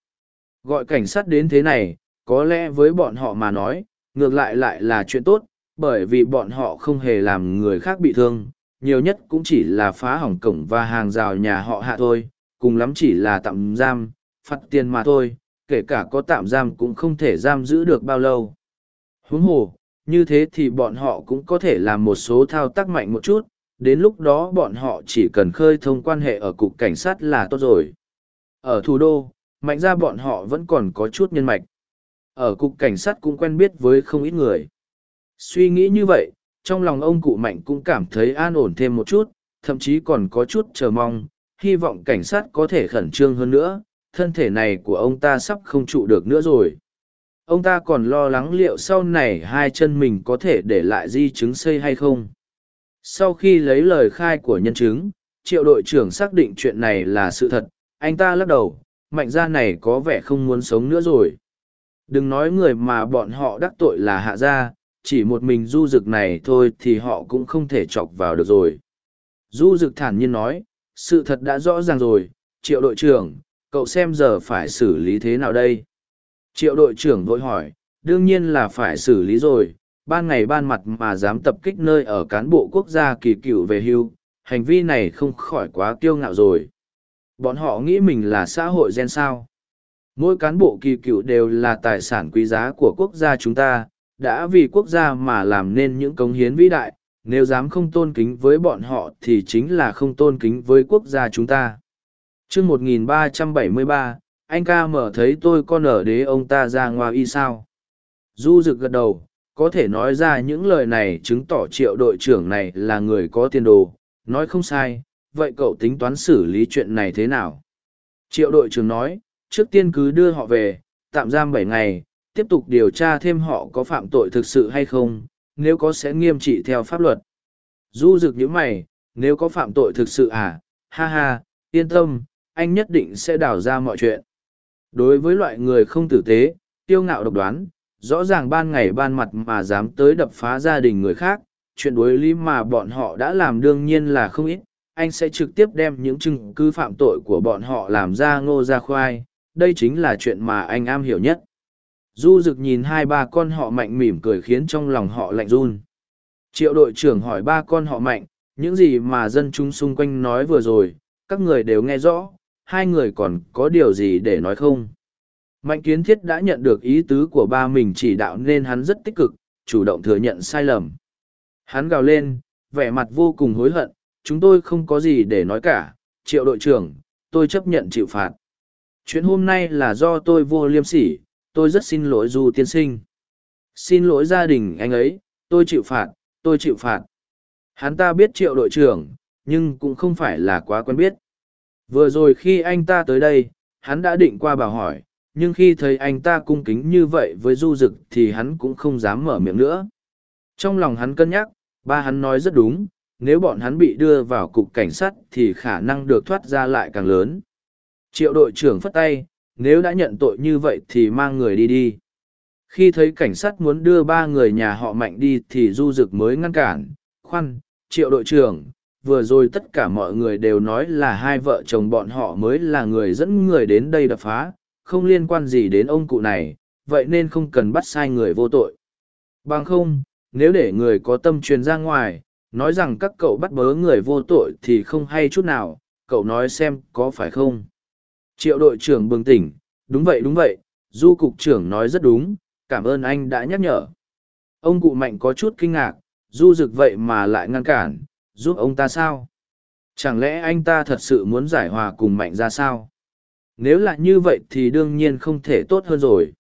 Gọi cảnh sát đến thế này, có lẽ với bọn họ mà nói, ngược lại lại là chuyện tốt, bởi vì bọn họ không hề làm người khác bị thương, nhiều nhất cũng chỉ là phá hỏng cổng và hàng rào nhà họ hạ thôi, cùng lắm chỉ là tạm giam, phạt tiền mà thôi, kể cả có tạm giam cũng không thể giam giữ được bao lâu. Huống hồ, như thế thì bọn họ cũng có thể làm một số thao tác mạnh một chút, đến lúc đó bọn họ chỉ cần khơi thông quan hệ ở cục cảnh sát là tốt rồi. Ở thủ đô, mạnh ra bọn họ vẫn còn có chút nhân mạch. Ở cục cảnh sát cũng quen biết với không ít người. Suy nghĩ như vậy, trong lòng ông cụ mạnh cũng cảm thấy an ổn thêm một chút, thậm chí còn có chút chờ mong, hy vọng cảnh sát có thể khẩn trương hơn nữa, thân thể này của ông ta sắp không trụ được nữa rồi. Ông ta còn lo lắng liệu sau này hai chân mình có thể để lại di chứng xây hay không. Sau khi lấy lời khai của nhân chứng, triệu đội trưởng xác định chuyện này là sự thật, anh ta lắc đầu, mạnh gia này có vẻ không muốn sống nữa rồi. Đừng nói người mà bọn họ đắc tội là hạ gia, chỉ một mình du dực này thôi thì họ cũng không thể chọc vào được rồi. Du dực thản nhiên nói, sự thật đã rõ ràng rồi, triệu đội trưởng, cậu xem giờ phải xử lý thế nào đây? Triệu đội trưởng vội hỏi, đương nhiên là phải xử lý rồi, ban ngày ban mặt mà dám tập kích nơi ở cán bộ quốc gia kỳ cựu về hưu, hành vi này không khỏi quá kiêu ngạo rồi. Bọn họ nghĩ mình là xã hội gen sao. Mỗi cán bộ kỳ cựu đều là tài sản quý giá của quốc gia chúng ta, đã vì quốc gia mà làm nên những cống hiến vĩ đại, nếu dám không tôn kính với bọn họ thì chính là không tôn kính với quốc gia chúng ta. chương 1373, anh ca mở thấy tôi con ở đế ông ta ra ngoài y sao. Du rực gật đầu, có thể nói ra những lời này chứng tỏ triệu đội trưởng này là người có tiền đồ, nói không sai, vậy cậu tính toán xử lý chuyện này thế nào? Triệu đội trưởng nói, trước tiên cứ đưa họ về, tạm giam bảy ngày, tiếp tục điều tra thêm họ có phạm tội thực sự hay không, nếu có sẽ nghiêm trị theo pháp luật. Du rực nhữ mày, nếu có phạm tội thực sự à, ha ha, yên tâm, anh nhất định sẽ đào ra mọi chuyện. Đối với loại người không tử tế, tiêu ngạo độc đoán, rõ ràng ban ngày ban mặt mà dám tới đập phá gia đình người khác, chuyện đối lý mà bọn họ đã làm đương nhiên là không ít, anh sẽ trực tiếp đem những chứng cứ phạm tội của bọn họ làm ra ngô ra khoai, đây chính là chuyện mà anh am hiểu nhất. Du rực nhìn hai ba con họ mạnh mỉm cười khiến trong lòng họ lạnh run. Triệu đội trưởng hỏi ba con họ mạnh, những gì mà dân chúng xung quanh nói vừa rồi, các người đều nghe rõ, hai người còn có điều gì để nói không? Mạnh kiến thiết đã nhận được ý tứ của ba mình chỉ đạo nên hắn rất tích cực, chủ động thừa nhận sai lầm. Hắn gào lên, vẻ mặt vô cùng hối hận, chúng tôi không có gì để nói cả, triệu đội trưởng, tôi chấp nhận chịu phạt. Chuyện hôm nay là do tôi vô liêm sỉ, tôi rất xin lỗi du tiên sinh. Xin lỗi gia đình anh ấy, tôi chịu phạt, tôi chịu phạt. Hắn ta biết triệu đội trưởng, nhưng cũng không phải là quá quen biết. Vừa rồi khi anh ta tới đây, hắn đã định qua bảo hỏi, nhưng khi thấy anh ta cung kính như vậy với du dực thì hắn cũng không dám mở miệng nữa. Trong lòng hắn cân nhắc, ba hắn nói rất đúng, nếu bọn hắn bị đưa vào cục cảnh sát thì khả năng được thoát ra lại càng lớn. Triệu đội trưởng phất tay, nếu đã nhận tội như vậy thì mang người đi đi. Khi thấy cảnh sát muốn đưa ba người nhà họ mạnh đi thì du dực mới ngăn cản, khoan, triệu đội trưởng, vừa rồi tất cả mọi người đều nói là hai vợ chồng bọn họ mới là người dẫn người đến đây đập phá, không liên quan gì đến ông cụ này, vậy nên không cần bắt sai người vô tội. Bằng không, nếu để người có tâm truyền ra ngoài, nói rằng các cậu bắt bớ người vô tội thì không hay chút nào, cậu nói xem có phải không. Triệu đội trưởng bừng tỉnh, đúng vậy đúng vậy, du cục trưởng nói rất đúng, cảm ơn anh đã nhắc nhở. Ông cụ mạnh có chút kinh ngạc, du rực vậy mà lại ngăn cản, giúp ông ta sao? Chẳng lẽ anh ta thật sự muốn giải hòa cùng mạnh ra sao? Nếu là như vậy thì đương nhiên không thể tốt hơn rồi.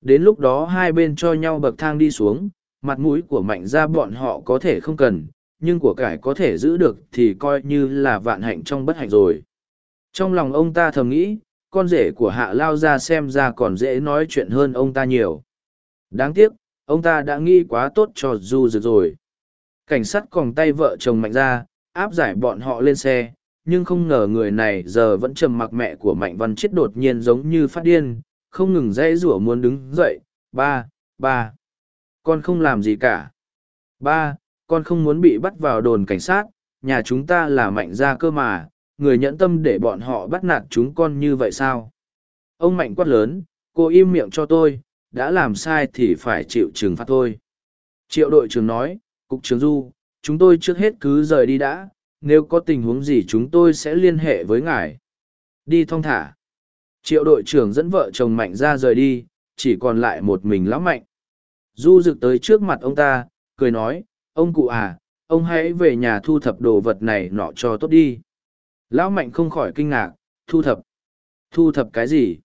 Đến lúc đó hai bên cho nhau bậc thang đi xuống, mặt mũi của mạnh ra bọn họ có thể không cần, nhưng của cải có thể giữ được thì coi như là vạn hạnh trong bất hạnh rồi. Trong lòng ông ta thầm nghĩ, con rể của hạ lao ra xem ra còn dễ nói chuyện hơn ông ta nhiều. Đáng tiếc, ông ta đã nghĩ quá tốt cho du dực rồi. Cảnh sát còng tay vợ chồng mạnh ra, áp giải bọn họ lên xe, nhưng không ngờ người này giờ vẫn trầm mặc mẹ của mạnh văn chết đột nhiên giống như phát điên, không ngừng dãy rủa muốn đứng dậy. Ba, ba, con không làm gì cả. Ba, con không muốn bị bắt vào đồn cảnh sát, nhà chúng ta là mạnh gia cơ mà, người nhẫn tâm để bọn họ bắt nạt chúng con như vậy sao? Ông mạnh quát lớn, cô im miệng cho tôi, đã làm sai thì phải chịu trừng phạt thôi. Triệu đội trưởng nói, Cục trưởng Du, chúng tôi trước hết cứ rời đi đã, nếu có tình huống gì chúng tôi sẽ liên hệ với ngài. Đi thong thả. Triệu đội trưởng dẫn vợ chồng mạnh ra rời đi, chỉ còn lại một mình lão mạnh. Du rực tới trước mặt ông ta, cười nói, ông cụ à, ông hãy về nhà thu thập đồ vật này nọ cho tốt đi. Lão mạnh không khỏi kinh ngạc, thu thập. Thu thập cái gì?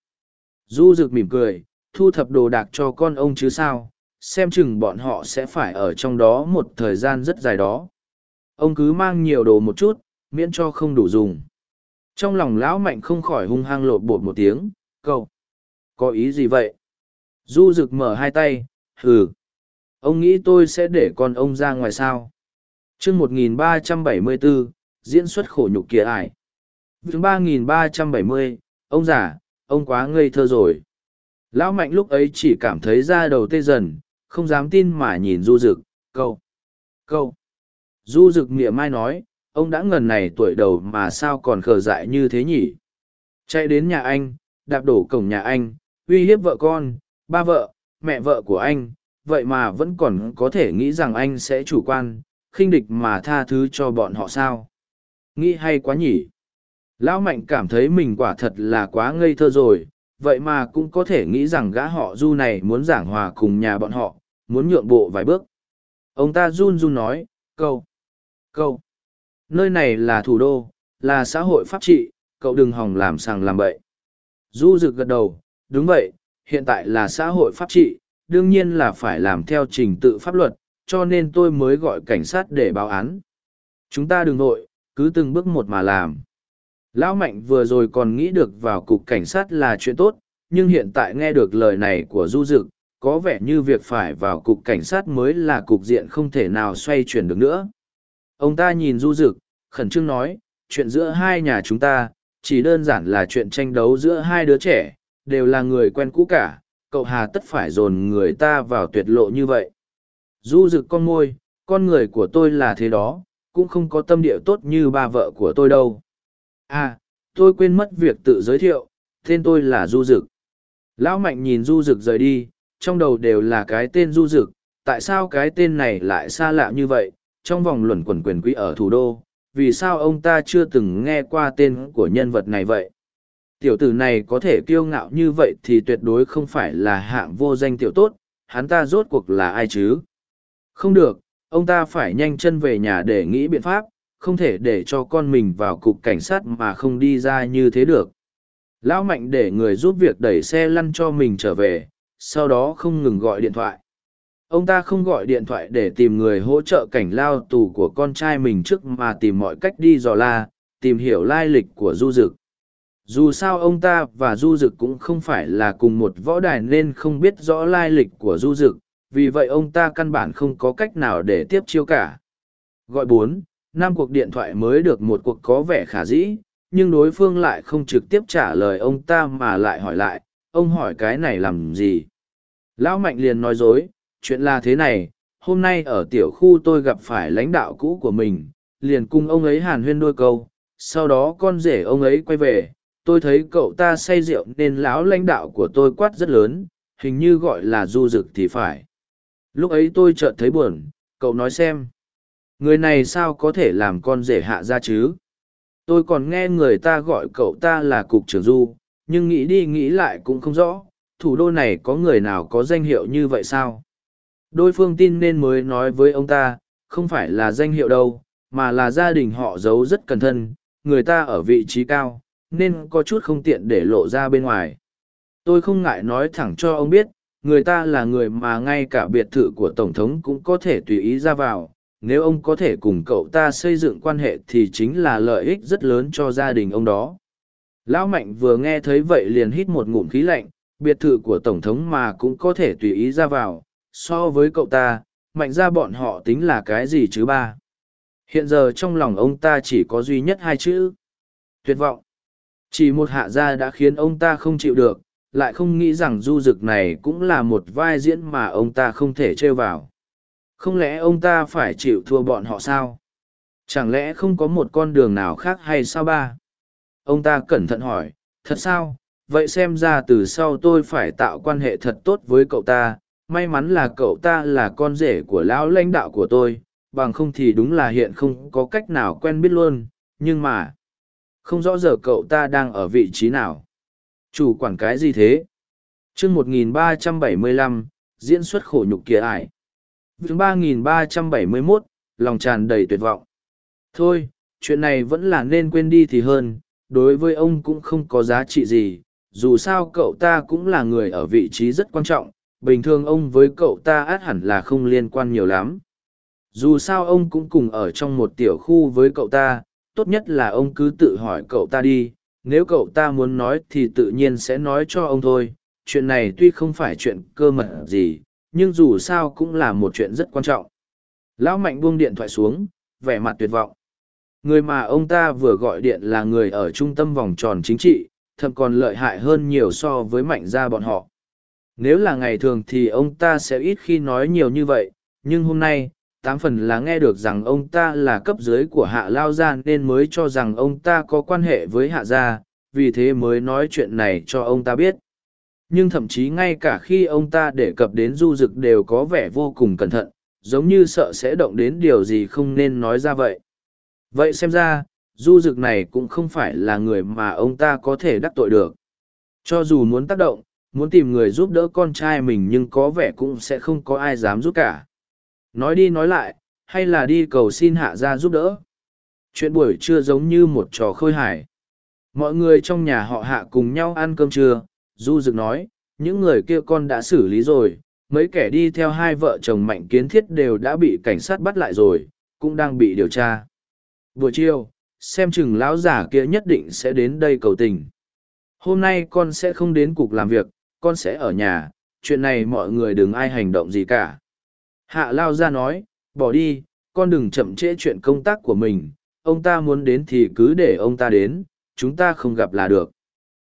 Du rực mỉm cười, thu thập đồ đạc cho con ông chứ sao, xem chừng bọn họ sẽ phải ở trong đó một thời gian rất dài đó. Ông cứ mang nhiều đồ một chút, miễn cho không đủ dùng. Trong lòng lão mạnh không khỏi hung hăng lột bột một tiếng, câu. Có ý gì vậy? Du rực mở hai tay, hừ. Ông nghĩ tôi sẽ để con ông ra ngoài sao? chương 1374, diễn xuất khổ nhục kia ải. chương 3370, ông già, ông quá ngây thơ rồi. Lão mạnh lúc ấy chỉ cảm thấy da đầu tê dần, không dám tin mà nhìn du rực, câu. Câu. Du rực nghĩa mai nói, ông đã ngần này tuổi đầu mà sao còn khờ dại như thế nhỉ? Chạy đến nhà anh, đạp đổ cổng nhà anh, uy hiếp vợ con, ba vợ, mẹ vợ của anh, vậy mà vẫn còn có thể nghĩ rằng anh sẽ chủ quan, khinh địch mà tha thứ cho bọn họ sao? Nghĩ hay quá nhỉ? Lão Mạnh cảm thấy mình quả thật là quá ngây thơ rồi, vậy mà cũng có thể nghĩ rằng gã họ du này muốn giảng hòa cùng nhà bọn họ, muốn nhượng bộ vài bước. Ông ta run run nói, câu, câu, nơi này là thủ đô, là xã hội pháp trị, cậu đừng hòng làm sàng làm bậy. Du rực gật đầu, đúng vậy, hiện tại là xã hội pháp trị, đương nhiên là phải làm theo trình tự pháp luật, cho nên tôi mới gọi cảnh sát để báo án. Chúng ta đừng nội, cứ từng bước một mà làm. Lão Mạnh vừa rồi còn nghĩ được vào cục cảnh sát là chuyện tốt, nhưng hiện tại nghe được lời này của Du Dực, có vẻ như việc phải vào cục cảnh sát mới là cục diện không thể nào xoay chuyển được nữa. Ông ta nhìn Du Dực, khẩn trương nói, chuyện giữa hai nhà chúng ta, chỉ đơn giản là chuyện tranh đấu giữa hai đứa trẻ, đều là người quen cũ cả, cậu hà tất phải dồn người ta vào tuyệt lộ như vậy. Du Dực con môi, con người của tôi là thế đó, cũng không có tâm địa tốt như ba vợ của tôi đâu à tôi quên mất việc tự giới thiệu, tên tôi là du dực. Lão mạnh nhìn du dực rời đi, trong đầu đều là cái tên du dực, tại sao cái tên này lại xa lạ như vậy, trong vòng luẩn quẩn quyền quý ở thủ đô, vì sao ông ta chưa từng nghe qua tên của nhân vật này vậy? Tiểu tử này có thể kiêu ngạo như vậy thì tuyệt đối không phải là hạng vô danh tiểu tốt, hắn ta rốt cuộc là ai chứ? Không được, ông ta phải nhanh chân về nhà để nghĩ biện pháp không thể để cho con mình vào cục cảnh sát mà không đi ra như thế được. Lão Mạnh để người giúp việc đẩy xe lăn cho mình trở về, sau đó không ngừng gọi điện thoại. Ông ta không gọi điện thoại để tìm người hỗ trợ cảnh lao tù của con trai mình trước mà tìm mọi cách đi dò la, tìm hiểu lai lịch của Du Dực. Dù sao ông ta và Du Dực cũng không phải là cùng một võ đài nên không biết rõ lai lịch của Du Dực, vì vậy ông ta căn bản không có cách nào để tiếp chiêu cả. Gọi bốn, năm cuộc điện thoại mới được một cuộc có vẻ khả dĩ, nhưng đối phương lại không trực tiếp trả lời ông ta mà lại hỏi lại, ông hỏi cái này làm gì? Lão mạnh liền nói dối, chuyện là thế này, hôm nay ở tiểu khu tôi gặp phải lãnh đạo cũ của mình, liền cùng ông ấy hàn huyên đôi câu, sau đó con rể ông ấy quay về, tôi thấy cậu ta say rượu nên lão lãnh đạo của tôi quát rất lớn, hình như gọi là du rực thì phải. Lúc ấy tôi chợt thấy buồn, cậu nói xem người này sao có thể làm con rể hạ ra chứ? Tôi còn nghe người ta gọi cậu ta là cục trưởng du, nhưng nghĩ đi nghĩ lại cũng không rõ, thủ đô này có người nào có danh hiệu như vậy sao? Đôi phương tin nên mới nói với ông ta, không phải là danh hiệu đâu, mà là gia đình họ giấu rất cẩn thận, người ta ở vị trí cao, nên có chút không tiện để lộ ra bên ngoài. Tôi không ngại nói thẳng cho ông biết, người ta là người mà ngay cả biệt thự của tổng thống cũng có thể tùy ý ra vào nếu ông có thể cùng cậu ta xây dựng quan hệ thì chính là lợi ích rất lớn cho gia đình ông đó. Lão mạnh vừa nghe thấy vậy liền hít một ngụm khí lạnh, biệt thự của tổng thống mà cũng có thể tùy ý ra vào, so với cậu ta, mạnh ra bọn họ tính là cái gì chứ ba? Hiện giờ trong lòng ông ta chỉ có duy nhất hai chữ. Tuyệt vọng. Chỉ một hạ gia đã khiến ông ta không chịu được, lại không nghĩ rằng du rực này cũng là một vai diễn mà ông ta không thể trêu vào không lẽ ông ta phải chịu thua bọn họ sao? Chẳng lẽ không có một con đường nào khác hay sao ba? Ông ta cẩn thận hỏi, thật sao? Vậy xem ra từ sau tôi phải tạo quan hệ thật tốt với cậu ta. May mắn là cậu ta là con rể của lão lãnh đạo của tôi, bằng không thì đúng là hiện không có cách nào quen biết luôn. Nhưng mà, không rõ giờ cậu ta đang ở vị trí nào. Chủ quản cái gì thế? chương 1375, diễn xuất khổ nhục kia ải chương ba nghìn ba trăm bảy mươi mốt, lòng tràn đầy tuyệt vọng. Thôi, chuyện này vẫn là nên quên đi thì hơn, đối với ông cũng không có giá trị gì, dù sao cậu ta cũng là người ở vị trí rất quan trọng, bình thường ông với cậu ta át hẳn là không liên quan nhiều lắm. Dù sao ông cũng cùng ở trong một tiểu khu với cậu ta, tốt nhất là ông cứ tự hỏi cậu ta đi, nếu cậu ta muốn nói thì tự nhiên sẽ nói cho ông thôi, chuyện này tuy không phải chuyện cơ mật gì nhưng dù sao cũng là một chuyện rất quan trọng. Lão mạnh buông điện thoại xuống, vẻ mặt tuyệt vọng. Người mà ông ta vừa gọi điện là người ở trung tâm vòng tròn chính trị, thậm còn lợi hại hơn nhiều so với mạnh gia bọn họ. Nếu là ngày thường thì ông ta sẽ ít khi nói nhiều như vậy, nhưng hôm nay, tám phần là nghe được rằng ông ta là cấp dưới của hạ lao gia nên mới cho rằng ông ta có quan hệ với hạ gia, vì thế mới nói chuyện này cho ông ta biết nhưng thậm chí ngay cả khi ông ta đề cập đến du d ự c đều có vẻ vô cùng cẩn thận giống như sợ sẽ động đến điều gì không nên nói ra vậy. Vậy xem ra du d ự c này cũng không phải là người mà ông ta có thể đắc tội được. Cho dù muốn tác động muốn tìm người giúp đỡ con trai mình nhưng có vẻ cũng sẽ không có ai dám giúp cả. Nói đi nói lại, hay là đi cầu xin hạ gia giúp đỡ. Chuyện buổi trưa giống như một trò khôi hài, Mọi người trong nhà họ hạ cùng nhau ăn cơm trưa, Du Dực nói, những người kia con đã xử lý rồi, mấy kẻ đi theo hai vợ chồng mạnh kiến thiết đều đã bị cảnh sát bắt lại rồi, cũng đang bị điều tra. Buổi chiều, xem chừng lão giả kia nhất định sẽ đến đây cầu tình. Hôm nay con sẽ không đến cục làm việc, con sẽ ở nhà, chuyện này mọi người đừng ai hành động gì cả. Hạ lao ra nói, bỏ đi, con đừng chậm trễ chuyện công tác của mình, ông ta muốn đến thì cứ để ông ta đến, chúng ta không gặp là được.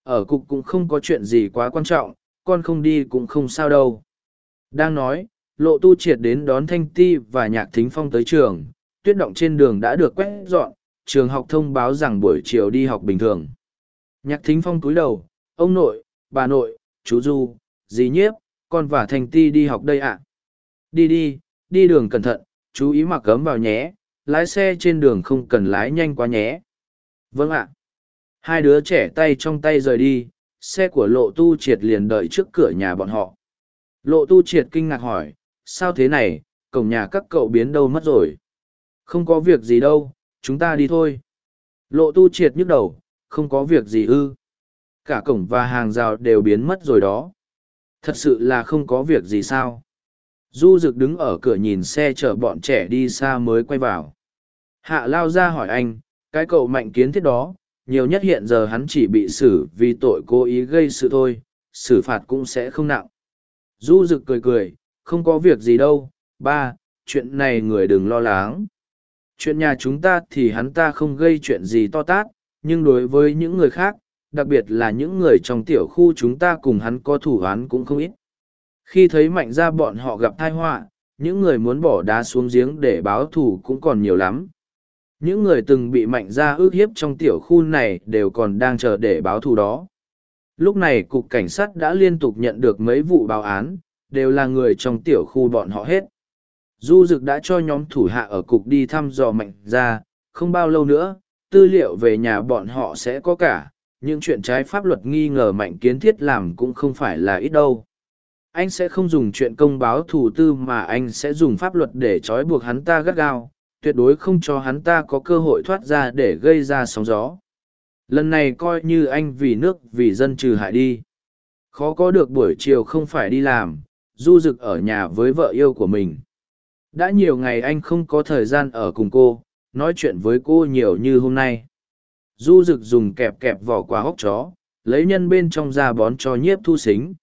Ở cục cũng không có chuyện gì quá quan trọng, con không đi cũng không sao đâu. Đang nói, lộ tu triệt đến đón Thanh Ti và Nhạc Thính Phong tới trường, tuyết động trên đường đã được quét dọn, trường học thông báo rằng buổi chiều đi học bình thường. Nhạc Thính Phong cúi đầu, ông nội, bà nội, chú Du, dì nhiếp, con và Thanh Ti đi học đây ạ. Đi đi, đi đường cẩn thận, chú ý mặc cấm vào nhé, lái xe trên đường không cần lái nhanh quá nhé. Vâng ạ. Hai đứa trẻ tay trong tay rời đi, xe của lộ tu triệt liền đợi trước cửa nhà bọn họ. Lộ tu triệt kinh ngạc hỏi, sao thế này, cổng nhà các cậu biến đâu mất rồi? Không có việc gì đâu, chúng ta đi thôi. Lộ tu triệt nhức đầu, không có việc gì ư. Cả cổng và hàng rào đều biến mất rồi đó. Thật sự là không có việc gì sao? Du rực đứng ở cửa nhìn xe chở bọn trẻ đi xa mới quay vào. Hạ lao ra hỏi anh, cái cậu mạnh kiến thiết đó, nhiều nhất hiện giờ hắn chỉ bị xử vì tội cố ý gây sự thôi, xử phạt cũng sẽ không nặng. Du rực cười cười, không có việc gì đâu, ba, chuyện này người đừng lo lắng. Chuyện nhà chúng ta thì hắn ta không gây chuyện gì to tát, nhưng đối với những người khác, đặc biệt là những người trong tiểu khu chúng ta cùng hắn có thủ án cũng không ít. Khi thấy mạnh ra bọn họ gặp tai họa, những người muốn bỏ đá xuống giếng để báo thù cũng còn nhiều lắm. Những người từng bị mạnh ra ước hiếp trong tiểu khu này đều còn đang chờ để báo thù đó. Lúc này cục cảnh sát đã liên tục nhận được mấy vụ báo án, đều là người trong tiểu khu bọn họ hết. Du Dực đã cho nhóm thủ hạ ở cục đi thăm dò mạnh ra, không bao lâu nữa, tư liệu về nhà bọn họ sẽ có cả, những chuyện trái pháp luật nghi ngờ mạnh kiến thiết làm cũng không phải là ít đâu anh sẽ không dùng chuyện công báo thủ tư mà anh sẽ dùng pháp luật để trói buộc hắn ta gắt gao tuyệt đối không cho hắn ta có cơ hội thoát ra để gây ra sóng gió. Lần này coi như anh vì nước, vì dân trừ hại đi. Khó có được buổi chiều không phải đi làm, du rực ở nhà với vợ yêu của mình. Đã nhiều ngày anh không có thời gian ở cùng cô, nói chuyện với cô nhiều như hôm nay. Du rực dùng kẹp kẹp vỏ quả hốc chó, lấy nhân bên trong ra bón cho nhiếp thu xính.